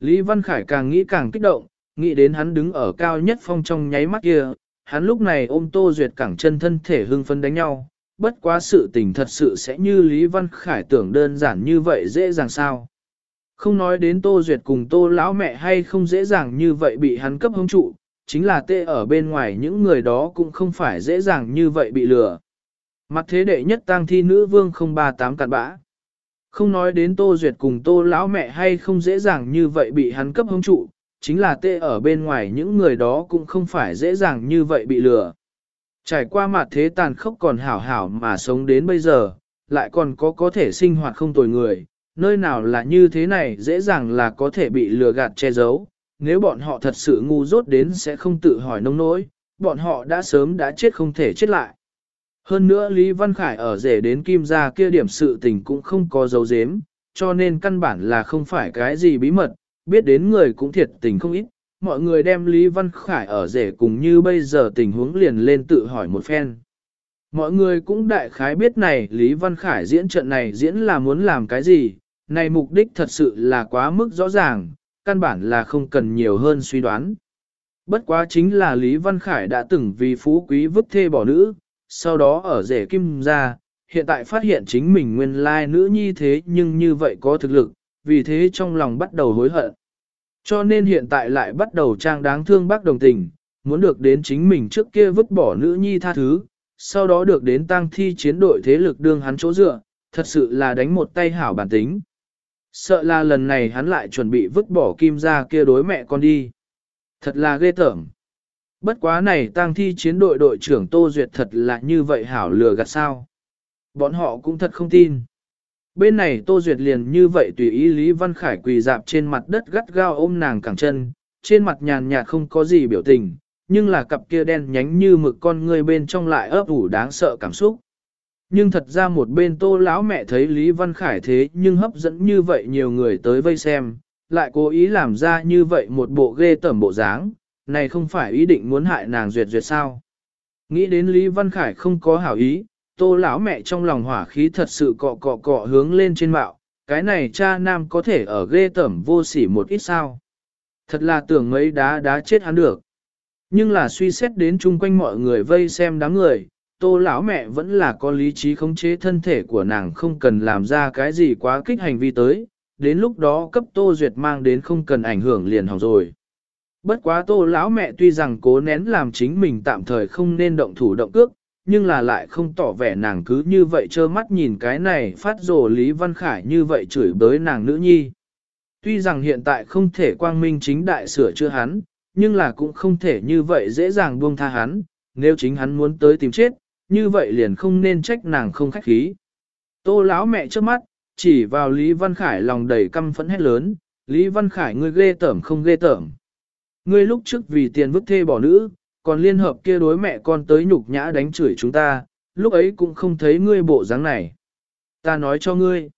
Lý Văn Khải càng nghĩ càng kích động, nghĩ đến hắn đứng ở cao nhất phong trong nháy mắt kia, hắn lúc này ôm Tô Duyệt cẳng chân thân thể hưng phấn đánh nhau, bất quá sự tình thật sự sẽ như Lý Văn Khải tưởng đơn giản như vậy dễ dàng sao. Không nói đến Tô Duyệt cùng Tô lão mẹ hay không dễ dàng như vậy bị hắn cấp hông trụ, chính là tê ở bên ngoài những người đó cũng không phải dễ dàng như vậy bị lừa. Mặt thế đệ nhất tang thi nữ vương 038 cạn bã. Không nói đến Tô Duyệt cùng Tô lão mẹ hay không dễ dàng như vậy bị hắn cấp hung trụ, chính là tê ở bên ngoài những người đó cũng không phải dễ dàng như vậy bị lừa. Trải qua mặt thế tàn khốc còn hảo hảo mà sống đến bây giờ, lại còn có có thể sinh hoạt không tồi người, nơi nào là như thế này dễ dàng là có thể bị lừa gạt che giấu, nếu bọn họ thật sự ngu dốt đến sẽ không tự hỏi nông nỗi, bọn họ đã sớm đã chết không thể chết lại. Hơn nữa Lý Văn Khải ở rể đến kim gia kia điểm sự tình cũng không có dấu dếm, cho nên căn bản là không phải cái gì bí mật, biết đến người cũng thiệt tình không ít. Mọi người đem Lý Văn Khải ở rể cùng như bây giờ tình huống liền lên tự hỏi một phen. Mọi người cũng đại khái biết này Lý Văn Khải diễn trận này diễn là muốn làm cái gì, này mục đích thật sự là quá mức rõ ràng, căn bản là không cần nhiều hơn suy đoán. Bất quá chính là Lý Văn Khải đã từng vì phú quý vứt thê bỏ nữ, sau đó ở rể kim ra, hiện tại phát hiện chính mình nguyên lai nữ nhi thế nhưng như vậy có thực lực, vì thế trong lòng bắt đầu hối hận. Cho nên hiện tại lại bắt đầu trang đáng thương bác đồng tình, muốn được đến chính mình trước kia vứt bỏ nữ nhi tha thứ, sau đó được đến tăng thi chiến đội thế lực đương hắn chỗ dựa, thật sự là đánh một tay hảo bản tính. Sợ là lần này hắn lại chuẩn bị vứt bỏ kim ra kia đối mẹ con đi. Thật là ghê tởm. Bất quá này tang thi chiến đội đội trưởng Tô Duyệt thật là như vậy hảo lừa gạt sao. Bọn họ cũng thật không tin. Bên này Tô Duyệt liền như vậy tùy ý Lý Văn Khải quỳ dạp trên mặt đất gắt gao ôm nàng cẳng chân, trên mặt nhàn nhạt không có gì biểu tình, nhưng là cặp kia đen nhánh như mực con người bên trong lại ấp ủ đáng sợ cảm xúc. Nhưng thật ra một bên tô lão mẹ thấy Lý Văn Khải thế nhưng hấp dẫn như vậy nhiều người tới vây xem, lại cố ý làm ra như vậy một bộ ghê tẩm bộ dáng, này không phải ý định muốn hại nàng duyệt duyệt sao. Nghĩ đến Lý Văn Khải không có hảo ý, tô lão mẹ trong lòng hỏa khí thật sự cọ cọ cọ hướng lên trên mạo, cái này cha nam có thể ở ghê tẩm vô sỉ một ít sao. Thật là tưởng mấy đá đá chết hắn được. Nhưng là suy xét đến chung quanh mọi người vây xem đám người, tô lão mẹ vẫn là có lý trí khống chế thân thể của nàng không cần làm ra cái gì quá kích hành vi tới, đến lúc đó cấp tô duyệt mang đến không cần ảnh hưởng liền hỏng rồi. Bất quá tô lão mẹ tuy rằng cố nén làm chính mình tạm thời không nên động thủ động cước, nhưng là lại không tỏ vẻ nàng cứ như vậy trơ mắt nhìn cái này phát rồ Lý Văn Khải như vậy chửi bới nàng nữ nhi. Tuy rằng hiện tại không thể quang minh chính đại sửa chữa hắn, nhưng là cũng không thể như vậy dễ dàng buông tha hắn, nếu chính hắn muốn tới tìm chết, như vậy liền không nên trách nàng không khách khí. Tô lão mẹ trước mắt, chỉ vào Lý Văn Khải lòng đầy căm phẫn hét lớn, Lý Văn Khải ngươi ghê tởm không ghê tởm. Ngươi lúc trước vì tiền vứt thê bỏ nữ, còn liên hợp kia đối mẹ con tới nhục nhã đánh chửi chúng ta, lúc ấy cũng không thấy ngươi bộ dáng này. Ta nói cho ngươi,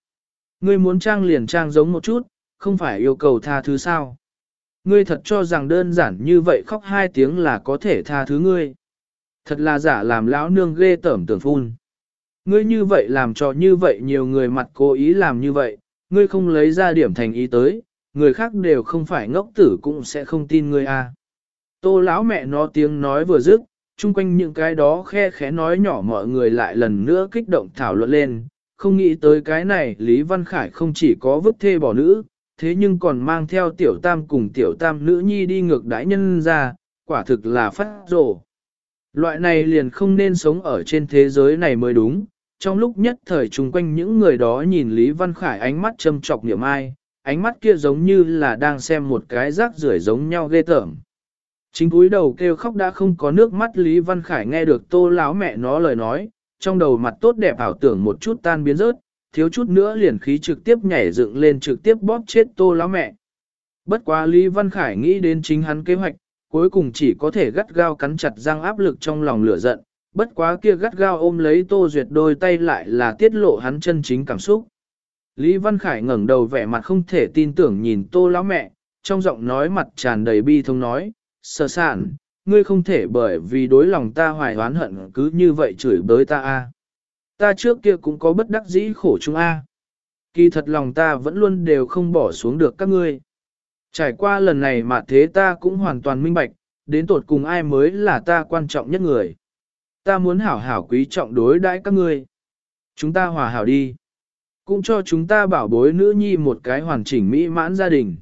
ngươi muốn trang liền trang giống một chút, không phải yêu cầu tha thứ sao. Ngươi thật cho rằng đơn giản như vậy khóc hai tiếng là có thể tha thứ ngươi. Thật là giả làm lão nương ghê tởm tưởng phun. Ngươi như vậy làm cho như vậy nhiều người mặt cố ý làm như vậy, ngươi không lấy ra điểm thành ý tới, người khác đều không phải ngốc tử cũng sẽ không tin ngươi a. À. Tô lão mẹ nó tiếng nói vừa dứt, chung quanh những cái đó khe khẽ nói nhỏ mọi người lại lần nữa kích động thảo luận lên, không nghĩ tới cái này Lý Văn Khải không chỉ có vứt thê bỏ nữ, thế nhưng còn mang theo tiểu tam cùng tiểu tam nữ nhi đi ngược đãi nhân ra, quả thực là phát rổ. Loại này liền không nên sống ở trên thế giới này mới đúng. Trong lúc nhất thời chung quanh những người đó nhìn Lý Văn Khải ánh mắt châm trọc niệm ai, ánh mắt kia giống như là đang xem một cái rác rưởi giống nhau ghê tởm. Chính cúi đầu kêu khóc đã không có nước mắt Lý Văn Khải nghe được tô láo mẹ nó lời nói, trong đầu mặt tốt đẹp ảo tưởng một chút tan biến rớt, thiếu chút nữa liền khí trực tiếp nhảy dựng lên trực tiếp bóp chết tô láo mẹ. Bất quá Lý Văn Khải nghĩ đến chính hắn kế hoạch, cuối cùng chỉ có thể gắt gao cắn chặt răng áp lực trong lòng lửa giận, bất quá kia gắt gao ôm lấy Tô Duyệt đôi tay lại là tiết lộ hắn chân chính cảm xúc. Lý Văn Khải ngẩng đầu vẻ mặt không thể tin tưởng nhìn Tô lão mẹ, trong giọng nói mặt tràn đầy bi thông nói, Sợ sản, ngươi không thể bởi vì đối lòng ta hoài oán hận cứ như vậy chửi bới ta a. Ta trước kia cũng có bất đắc dĩ khổ chung a. Kỳ thật lòng ta vẫn luôn đều không bỏ xuống được các ngươi. Trải qua lần này mà thế ta cũng hoàn toàn minh bạch, đến tột cùng ai mới là ta quan trọng nhất người. Ta muốn hảo hảo quý trọng đối đãi các ngươi. Chúng ta hòa hảo đi. Cũng cho chúng ta bảo bối nữ nhi một cái hoàn chỉnh mỹ mãn gia đình.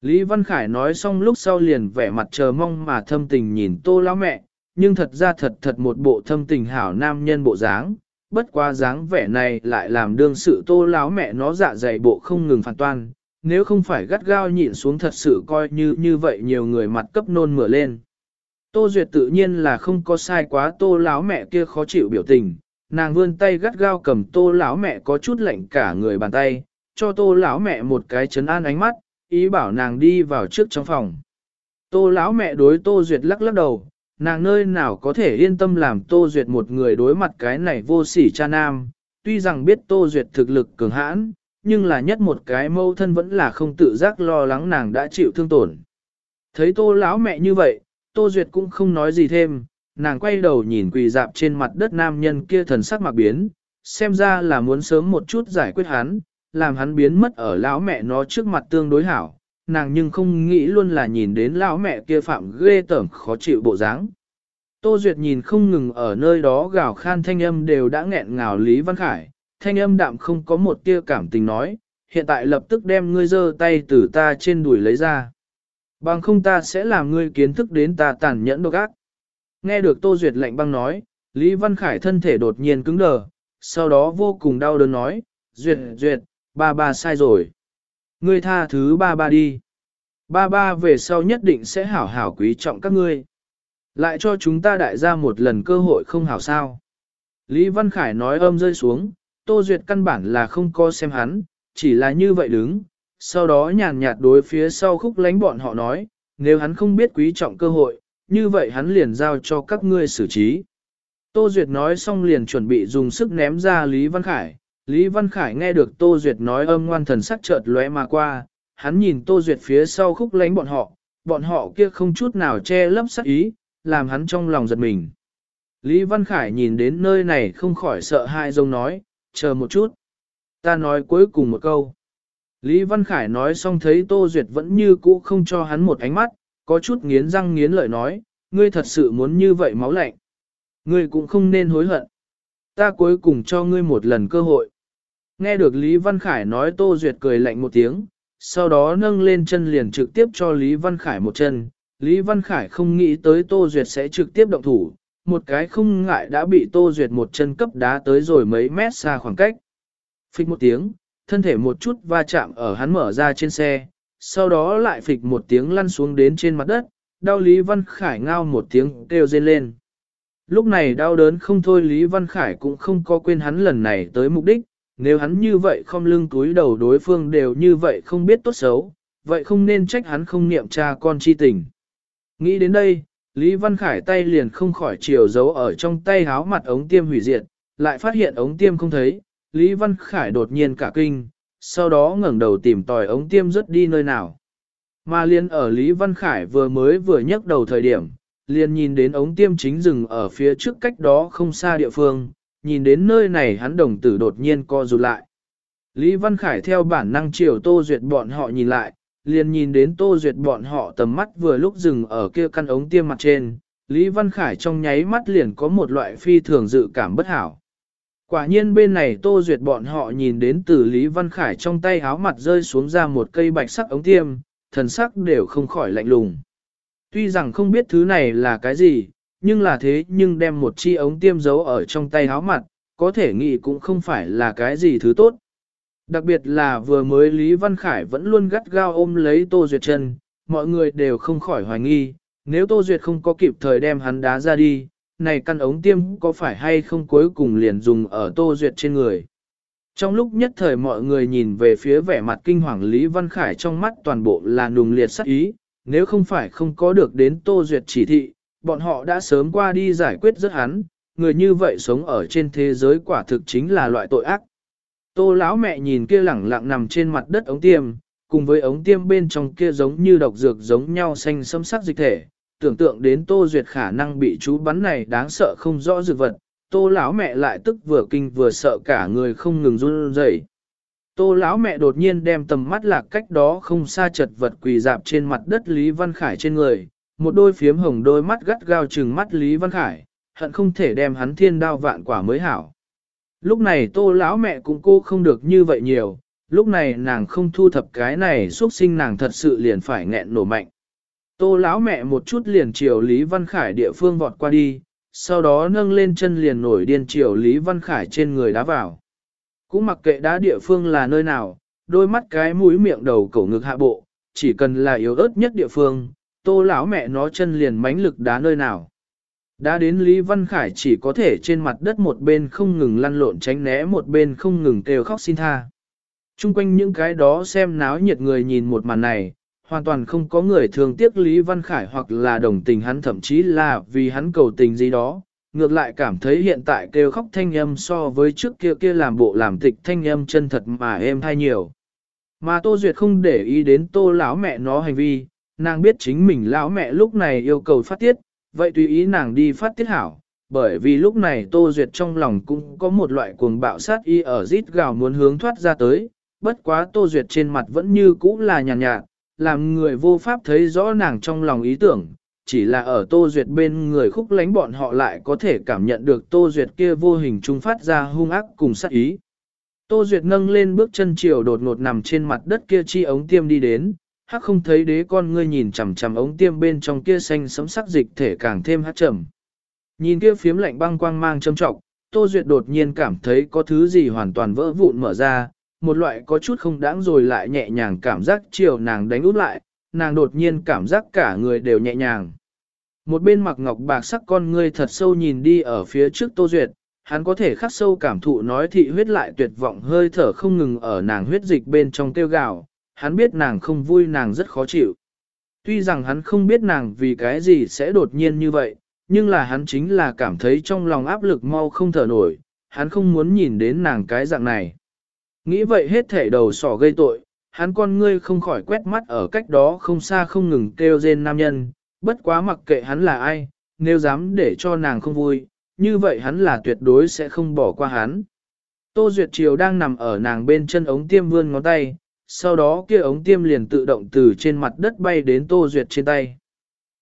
Lý Văn Khải nói xong lúc sau liền vẻ mặt chờ mong mà thâm tình nhìn tô lão mẹ, nhưng thật ra thật thật một bộ thâm tình hảo nam nhân bộ dáng, bất qua dáng vẻ này lại làm đương sự tô lão mẹ nó dạ dày bộ không ngừng phản toan, nếu không phải gắt gao nhịn xuống thật sự coi như như vậy nhiều người mặt cấp nôn mửa lên. Tô Duyệt tự nhiên là không có sai quá tô lão mẹ kia khó chịu biểu tình, nàng vươn tay gắt gao cầm tô lão mẹ có chút lạnh cả người bàn tay, cho tô lão mẹ một cái chấn an ánh mắt, ý bảo nàng đi vào trước trong phòng. Tô lão mẹ đối Tô Duyệt lắc lắc đầu, nàng nơi nào có thể yên tâm làm Tô Duyệt một người đối mặt cái này vô sỉ cha nam, tuy rằng biết Tô Duyệt thực lực cường hãn, nhưng là nhất một cái mâu thân vẫn là không tự giác lo lắng nàng đã chịu thương tổn. Thấy tô lão mẹ như vậy, tô duyệt cũng không nói gì thêm, nàng quay đầu nhìn quỳ dạp trên mặt đất nam nhân kia thần sắc mặc biến, xem ra là muốn sớm một chút giải quyết hắn, làm hắn biến mất ở lão mẹ nó trước mặt tương đối hảo, nàng nhưng không nghĩ luôn là nhìn đến lão mẹ kia phạm ghê tởm khó chịu bộ dáng. Tô Duyệt nhìn không ngừng ở nơi đó gào khan thanh âm đều đã nghẹn ngào Lý Văn Khải, thanh âm đạm không có một tia cảm tình nói, hiện tại lập tức đem ngươi giơ tay từ ta trên đùi lấy ra. Bằng không ta sẽ làm ngươi kiến thức đến ta tàn nhẫn độc ác. Nghe được Tô Duyệt lạnh băng nói, Lý Văn Khải thân thể đột nhiên cứng đờ, sau đó vô cùng đau đớn nói, Duyệt, Duyệt, ba ba sai rồi. Ngươi tha thứ ba ba đi. Ba ba về sau nhất định sẽ hảo hảo quý trọng các ngươi. Lại cho chúng ta đại gia một lần cơ hội không hảo sao. Lý Văn Khải nói âm rơi xuống, Tô Duyệt căn bản là không co xem hắn, chỉ là như vậy đứng. Sau đó nhàn nhạt đối phía sau khúc lánh bọn họ nói, nếu hắn không biết quý trọng cơ hội, như vậy hắn liền giao cho các ngươi xử trí. Tô Duyệt nói xong liền chuẩn bị dùng sức ném ra Lý Văn Khải. Lý Văn Khải nghe được Tô Duyệt nói âm ngoan thần sắc chợt lóe mà qua, hắn nhìn Tô Duyệt phía sau khúc lánh bọn họ, bọn họ kia không chút nào che lấp sắc ý, làm hắn trong lòng giật mình. Lý Văn Khải nhìn đến nơi này không khỏi sợ hãi dông nói, chờ một chút. Ta nói cuối cùng một câu. Lý Văn Khải nói xong thấy Tô Duyệt vẫn như cũ không cho hắn một ánh mắt, có chút nghiến răng nghiến lợi nói, ngươi thật sự muốn như vậy máu lạnh. Ngươi cũng không nên hối hận. Ta cuối cùng cho ngươi một lần cơ hội. Nghe được Lý Văn Khải nói Tô Duyệt cười lạnh một tiếng, sau đó nâng lên chân liền trực tiếp cho Lý Văn Khải một chân. Lý Văn Khải không nghĩ tới Tô Duyệt sẽ trực tiếp động thủ, một cái không ngại đã bị Tô Duyệt một chân cấp đá tới rồi mấy mét xa khoảng cách. Phích một tiếng, thân thể một chút va chạm ở hắn mở ra trên xe, sau đó lại phịch một tiếng lăn xuống đến trên mặt đất, đau Lý Văn Khải ngao một tiếng kêu rên lên. Lúc này đau đớn không thôi Lý Văn Khải cũng không có quên hắn lần này tới mục đích, nếu hắn như vậy không lưng túi đầu đối phương đều như vậy không biết tốt xấu, vậy không nên trách hắn không niệm cha con chi tình. Nghĩ đến đây, Lý Văn Khải tay liền không khỏi chiều giấu ở trong tay háo mặt ống tiêm hủy diệt, lại phát hiện ống tiêm không thấy, Lý Văn Khải đột nhiên cả kinh, sau đó ngẩng đầu tìm tòi ống tiêm rất đi nơi nào. Mà liên ở Lý Văn Khải vừa mới vừa nhấc đầu thời điểm, liền nhìn đến ống tiêm chính rừng ở phía trước cách đó không xa địa phương, nhìn đến nơi này hắn đồng tử đột nhiên co rụt lại. Lý Văn Khải theo bản năng chiều Tô Duyệt bọn họ nhìn lại, liền nhìn đến Tô Duyệt bọn họ tầm mắt vừa lúc dừng ở kia căn ống tiêm mặt trên, Lý Văn Khải trong nháy mắt liền có một loại phi thường dự cảm bất hảo. Quả nhiên bên này Tô Duyệt bọn họ nhìn đến từ Lý Văn Khải trong tay áo mặt rơi xuống ra một cây bạch sắc ống tiêm, thần sắc đều không khỏi lạnh lùng. Tuy rằng không biết thứ này là cái gì, nhưng là thế nhưng đem một chi ống tiêm giấu ở trong tay áo mặt, có thể nghĩ cũng không phải là cái gì thứ tốt. Đặc biệt là vừa mới Lý Văn Khải vẫn luôn gắt gao ôm lấy Tô Duyệt chân, mọi người đều không khỏi hoài nghi, nếu Tô Duyệt không có kịp thời đem hắn đá ra đi, này căn ống tiêm có phải hay không cuối cùng liền dùng ở Tô Duyệt trên người. Trong lúc nhất thời mọi người nhìn về phía vẻ mặt kinh hoàng Lý Văn Khải trong mắt toàn bộ là nùng liệt sắc ý, nếu không phải không có được đến Tô Duyệt chỉ thị, bọn họ đã sớm qua đi giải quyết rất hắn, người như vậy sống ở trên thế giới quả thực chính là loại tội ác. Tô lão mẹ nhìn kia lẳng lặng nằm trên mặt đất ống tiêm, cùng với ống tiêm bên trong kia giống như độc dược giống nhau xanh xâm sắc dịch thể, tưởng tượng đến Tô Duyệt khả năng bị chú bắn này đáng sợ không rõ dược vật, Tô lão mẹ lại tức vừa kinh vừa sợ cả người không ngừng run rẩy. Tô lão mẹ đột nhiên đem tầm mắt lạc cách đó không xa chật vật quỳ dạp trên mặt đất Lý Văn Khải trên người, một đôi phiếm hồng đôi mắt gắt gao trừng mắt Lý Văn Khải, hận không thể đem hắn thiên đao vạn quả mới hảo. Lúc này tô lão mẹ cũng cô không được như vậy nhiều, lúc này nàng không thu thập cái này xuất sinh nàng thật sự liền phải nghẹn nổ mạnh. Tô lão mẹ một chút liền chiều Lý Văn Khải địa phương vọt qua đi, sau đó nâng lên chân liền nổi điên chiều Lý Văn Khải trên người đá vào. Cũng mặc kệ đá địa phương là nơi nào, đôi mắt cái mũi miệng đầu cổ ngực hạ bộ, chỉ cần là yếu ớt nhất địa phương, tô lão mẹ nó chân liền mánh lực đá nơi nào. Đã đến Lý Văn Khải chỉ có thể trên mặt đất một bên không ngừng lăn lộn tránh né một bên không ngừng kêu khóc xin tha. Trung quanh những cái đó xem náo nhiệt người nhìn một màn này, hoàn toàn không có người thường tiếc Lý Văn Khải hoặc là đồng tình hắn thậm chí là vì hắn cầu tình gì đó, ngược lại cảm thấy hiện tại kêu khóc thanh âm so với trước kia kia làm bộ làm tịch thanh âm chân thật mà êm hay nhiều. Mà Tô Duyệt không để ý đến Tô lão mẹ nó hành vi, nàng biết chính mình lão mẹ lúc này yêu cầu phát tiết, vậy tùy ý nàng đi phát tiết hảo, bởi vì lúc này Tô Duyệt trong lòng cũng có một loại cuồng bạo sát y ở rít gào muốn hướng thoát ra tới, bất quá Tô Duyệt trên mặt vẫn như cũ là nhàn nhạt, nhạt, làm người vô pháp thấy rõ nàng trong lòng ý tưởng, chỉ là ở Tô Duyệt bên người khúc lánh bọn họ lại có thể cảm nhận được Tô Duyệt kia vô hình trung phát ra hung ác cùng sát ý. Tô Duyệt nâng lên bước chân chiều đột ngột nằm trên mặt đất kia chi ống tiêm đi đến, hắc không thấy đế con ngươi nhìn chằm chằm ống tiêm bên trong kia xanh sấm sắc dịch thể càng thêm hắc trầm. Nhìn kia phiếm lạnh băng quang mang châm trọng, Tô Duyệt đột nhiên cảm thấy có thứ gì hoàn toàn vỡ vụn mở ra, một loại có chút không đáng rồi lại nhẹ nhàng cảm giác chiều nàng đánh út lại, nàng đột nhiên cảm giác cả người đều nhẹ nhàng. Một bên mặc ngọc bạc sắc con ngươi thật sâu nhìn đi ở phía trước Tô Duyệt, hắn có thể khắc sâu cảm thụ nói thị huyết lại tuyệt vọng hơi thở không ngừng ở nàng huyết dịch bên trong tiêu gạo, hắn biết nàng không vui nàng rất khó chịu. Tuy rằng hắn không biết nàng vì cái gì sẽ đột nhiên như vậy, nhưng là hắn chính là cảm thấy trong lòng áp lực mau không thở nổi, hắn không muốn nhìn đến nàng cái dạng này. Nghĩ vậy hết thể đầu sỏ gây tội, hắn con ngươi không khỏi quét mắt ở cách đó không xa không ngừng kêu rên nam nhân, bất quá mặc kệ hắn là ai, nếu dám để cho nàng không vui, như vậy hắn là tuyệt đối sẽ không bỏ qua hắn. Tô Duyệt Triều đang nằm ở nàng bên chân ống tiêm vươn ngón tay, sau đó kia ống tiêm liền tự động từ trên mặt đất bay đến Tô Duyệt trên tay.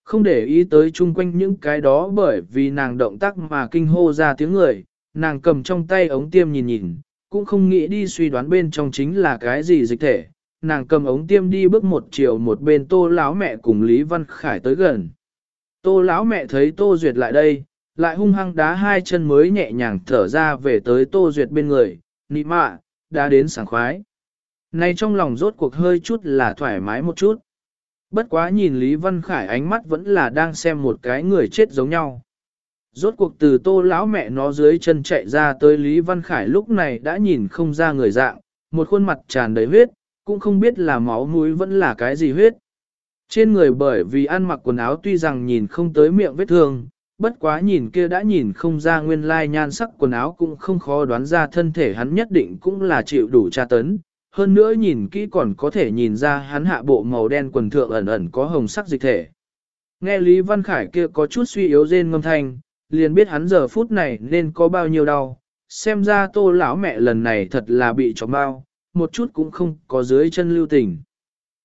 Không để ý tới chung quanh những cái đó bởi vì nàng động tác mà kinh hô ra tiếng người, nàng cầm trong tay ống tiêm nhìn nhìn, cũng không nghĩ đi suy đoán bên trong chính là cái gì dịch thể. Nàng cầm ống tiêm đi bước một chiều một bên tô lão mẹ cùng Lý Văn Khải tới gần. Tô lão mẹ thấy tô duyệt lại đây, lại hung hăng đá hai chân mới nhẹ nhàng thở ra về tới tô duyệt bên người, nị mạ, đã đến sảng khoái. Này trong lòng rốt cuộc hơi chút là thoải mái một chút. Bất quá nhìn Lý Văn Khải ánh mắt vẫn là đang xem một cái người chết giống nhau. Rốt cuộc từ tô lão mẹ nó dưới chân chạy ra tới Lý Văn Khải lúc này đã nhìn không ra người dạng, một khuôn mặt tràn đầy huyết, cũng không biết là máu mũi vẫn là cái gì huyết. Trên người bởi vì ăn mặc quần áo tuy rằng nhìn không tới miệng vết thương, bất quá nhìn kia đã nhìn không ra nguyên lai nhan sắc quần áo cũng không khó đoán ra thân thể hắn nhất định cũng là chịu đủ tra tấn. Hơn nữa nhìn kỹ còn có thể nhìn ra hắn hạ bộ màu đen quần thượng ẩn ẩn có hồng sắc dịch thể. Nghe Lý Văn Khải kia có chút suy yếu rên ngâm thanh, liền biết hắn giờ phút này nên có bao nhiêu đau. Xem ra tô lão mẹ lần này thật là bị chóng bao, một chút cũng không có dưới chân lưu tình.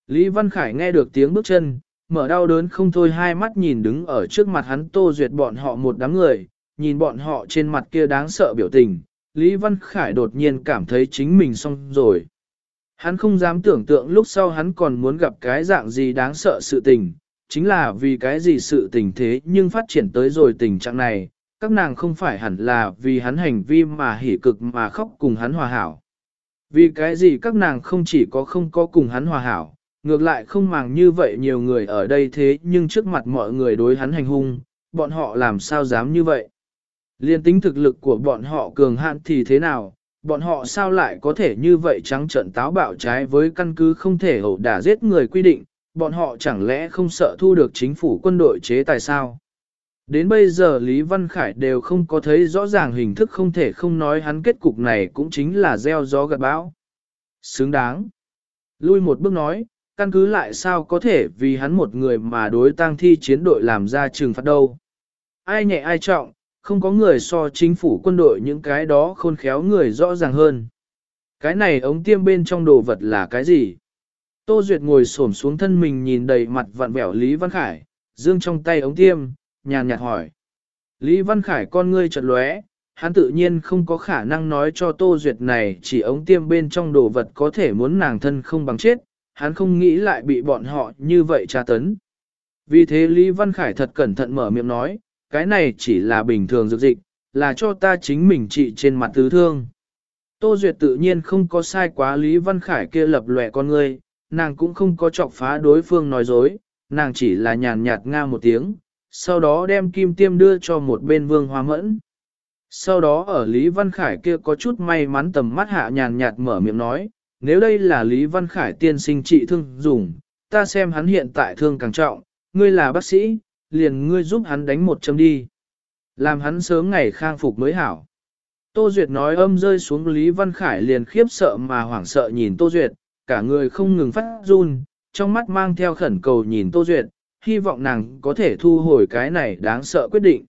Lý Văn Khải nghe được tiếng bước chân, mở đau đớn không thôi hai mắt nhìn đứng ở trước mặt hắn tô duyệt bọn họ một đám người, nhìn bọn họ trên mặt kia đáng sợ biểu tình, Lý Văn Khải đột nhiên cảm thấy chính mình xong rồi. Hắn không dám tưởng tượng lúc sau hắn còn muốn gặp cái dạng gì đáng sợ sự tình, chính là vì cái gì sự tình thế nhưng phát triển tới rồi tình trạng này, các nàng không phải hẳn là vì hắn hành vi mà hỉ cực mà khóc cùng hắn hòa hảo. Vì cái gì các nàng không chỉ có không có cùng hắn hòa hảo, ngược lại không màng như vậy nhiều người ở đây thế nhưng trước mặt mọi người đối hắn hành hung, bọn họ làm sao dám như vậy. Liên tính thực lực của bọn họ cường hạn thì thế nào, bọn họ sao lại có thể như vậy trắng trợn táo bạo trái với căn cứ không thể hậu đả giết người quy định, bọn họ chẳng lẽ không sợ thu được chính phủ quân đội chế tài sao? Đến bây giờ Lý Văn Khải đều không có thấy rõ ràng hình thức không thể không nói hắn kết cục này cũng chính là gieo gió gặt bão. Xứng đáng. Lui một bước nói, căn cứ lại sao có thể vì hắn một người mà đối tang thi chiến đội làm ra trừng phạt đâu. Ai nhẹ ai trọng, không có người so chính phủ quân đội những cái đó khôn khéo người rõ ràng hơn. Cái này ống tiêm bên trong đồ vật là cái gì? Tô Duyệt ngồi xổm xuống thân mình nhìn đầy mặt vặn vẹo Lý Văn Khải, dương trong tay ống tiêm, nhàn nhạt hỏi. Lý Văn Khải con ngươi chợt lóe, hắn tự nhiên không có khả năng nói cho Tô Duyệt này chỉ ống tiêm bên trong đồ vật có thể muốn nàng thân không bằng chết, hắn không nghĩ lại bị bọn họ như vậy tra tấn. Vì thế Lý Văn Khải thật cẩn thận mở miệng nói, cái này chỉ là bình thường dược dịch, là cho ta chính mình trị trên mặt tứ thương. Tô Duyệt tự nhiên không có sai quá Lý Văn Khải kia lập lòe con ngươi, nàng cũng không có chọc phá đối phương nói dối, nàng chỉ là nhàn nhạt nga một tiếng, sau đó đem kim tiêm đưa cho một bên vương hoa mẫn. Sau đó ở Lý Văn Khải kia có chút may mắn tầm mắt hạ nhàn nhạt mở miệng nói, nếu đây là Lý Văn Khải tiên sinh trị thương dùng, ta xem hắn hiện tại thương càng trọng, ngươi là bác sĩ, liền ngươi giúp hắn đánh một châm đi. Làm hắn sớm ngày khang phục mới hảo. Tô Duyệt nói âm rơi xuống Lý Văn Khải liền khiếp sợ mà hoảng sợ nhìn Tô Duyệt, cả người không ngừng phát run, trong mắt mang theo khẩn cầu nhìn Tô Duyệt, hy vọng nàng có thể thu hồi cái này đáng sợ quyết định.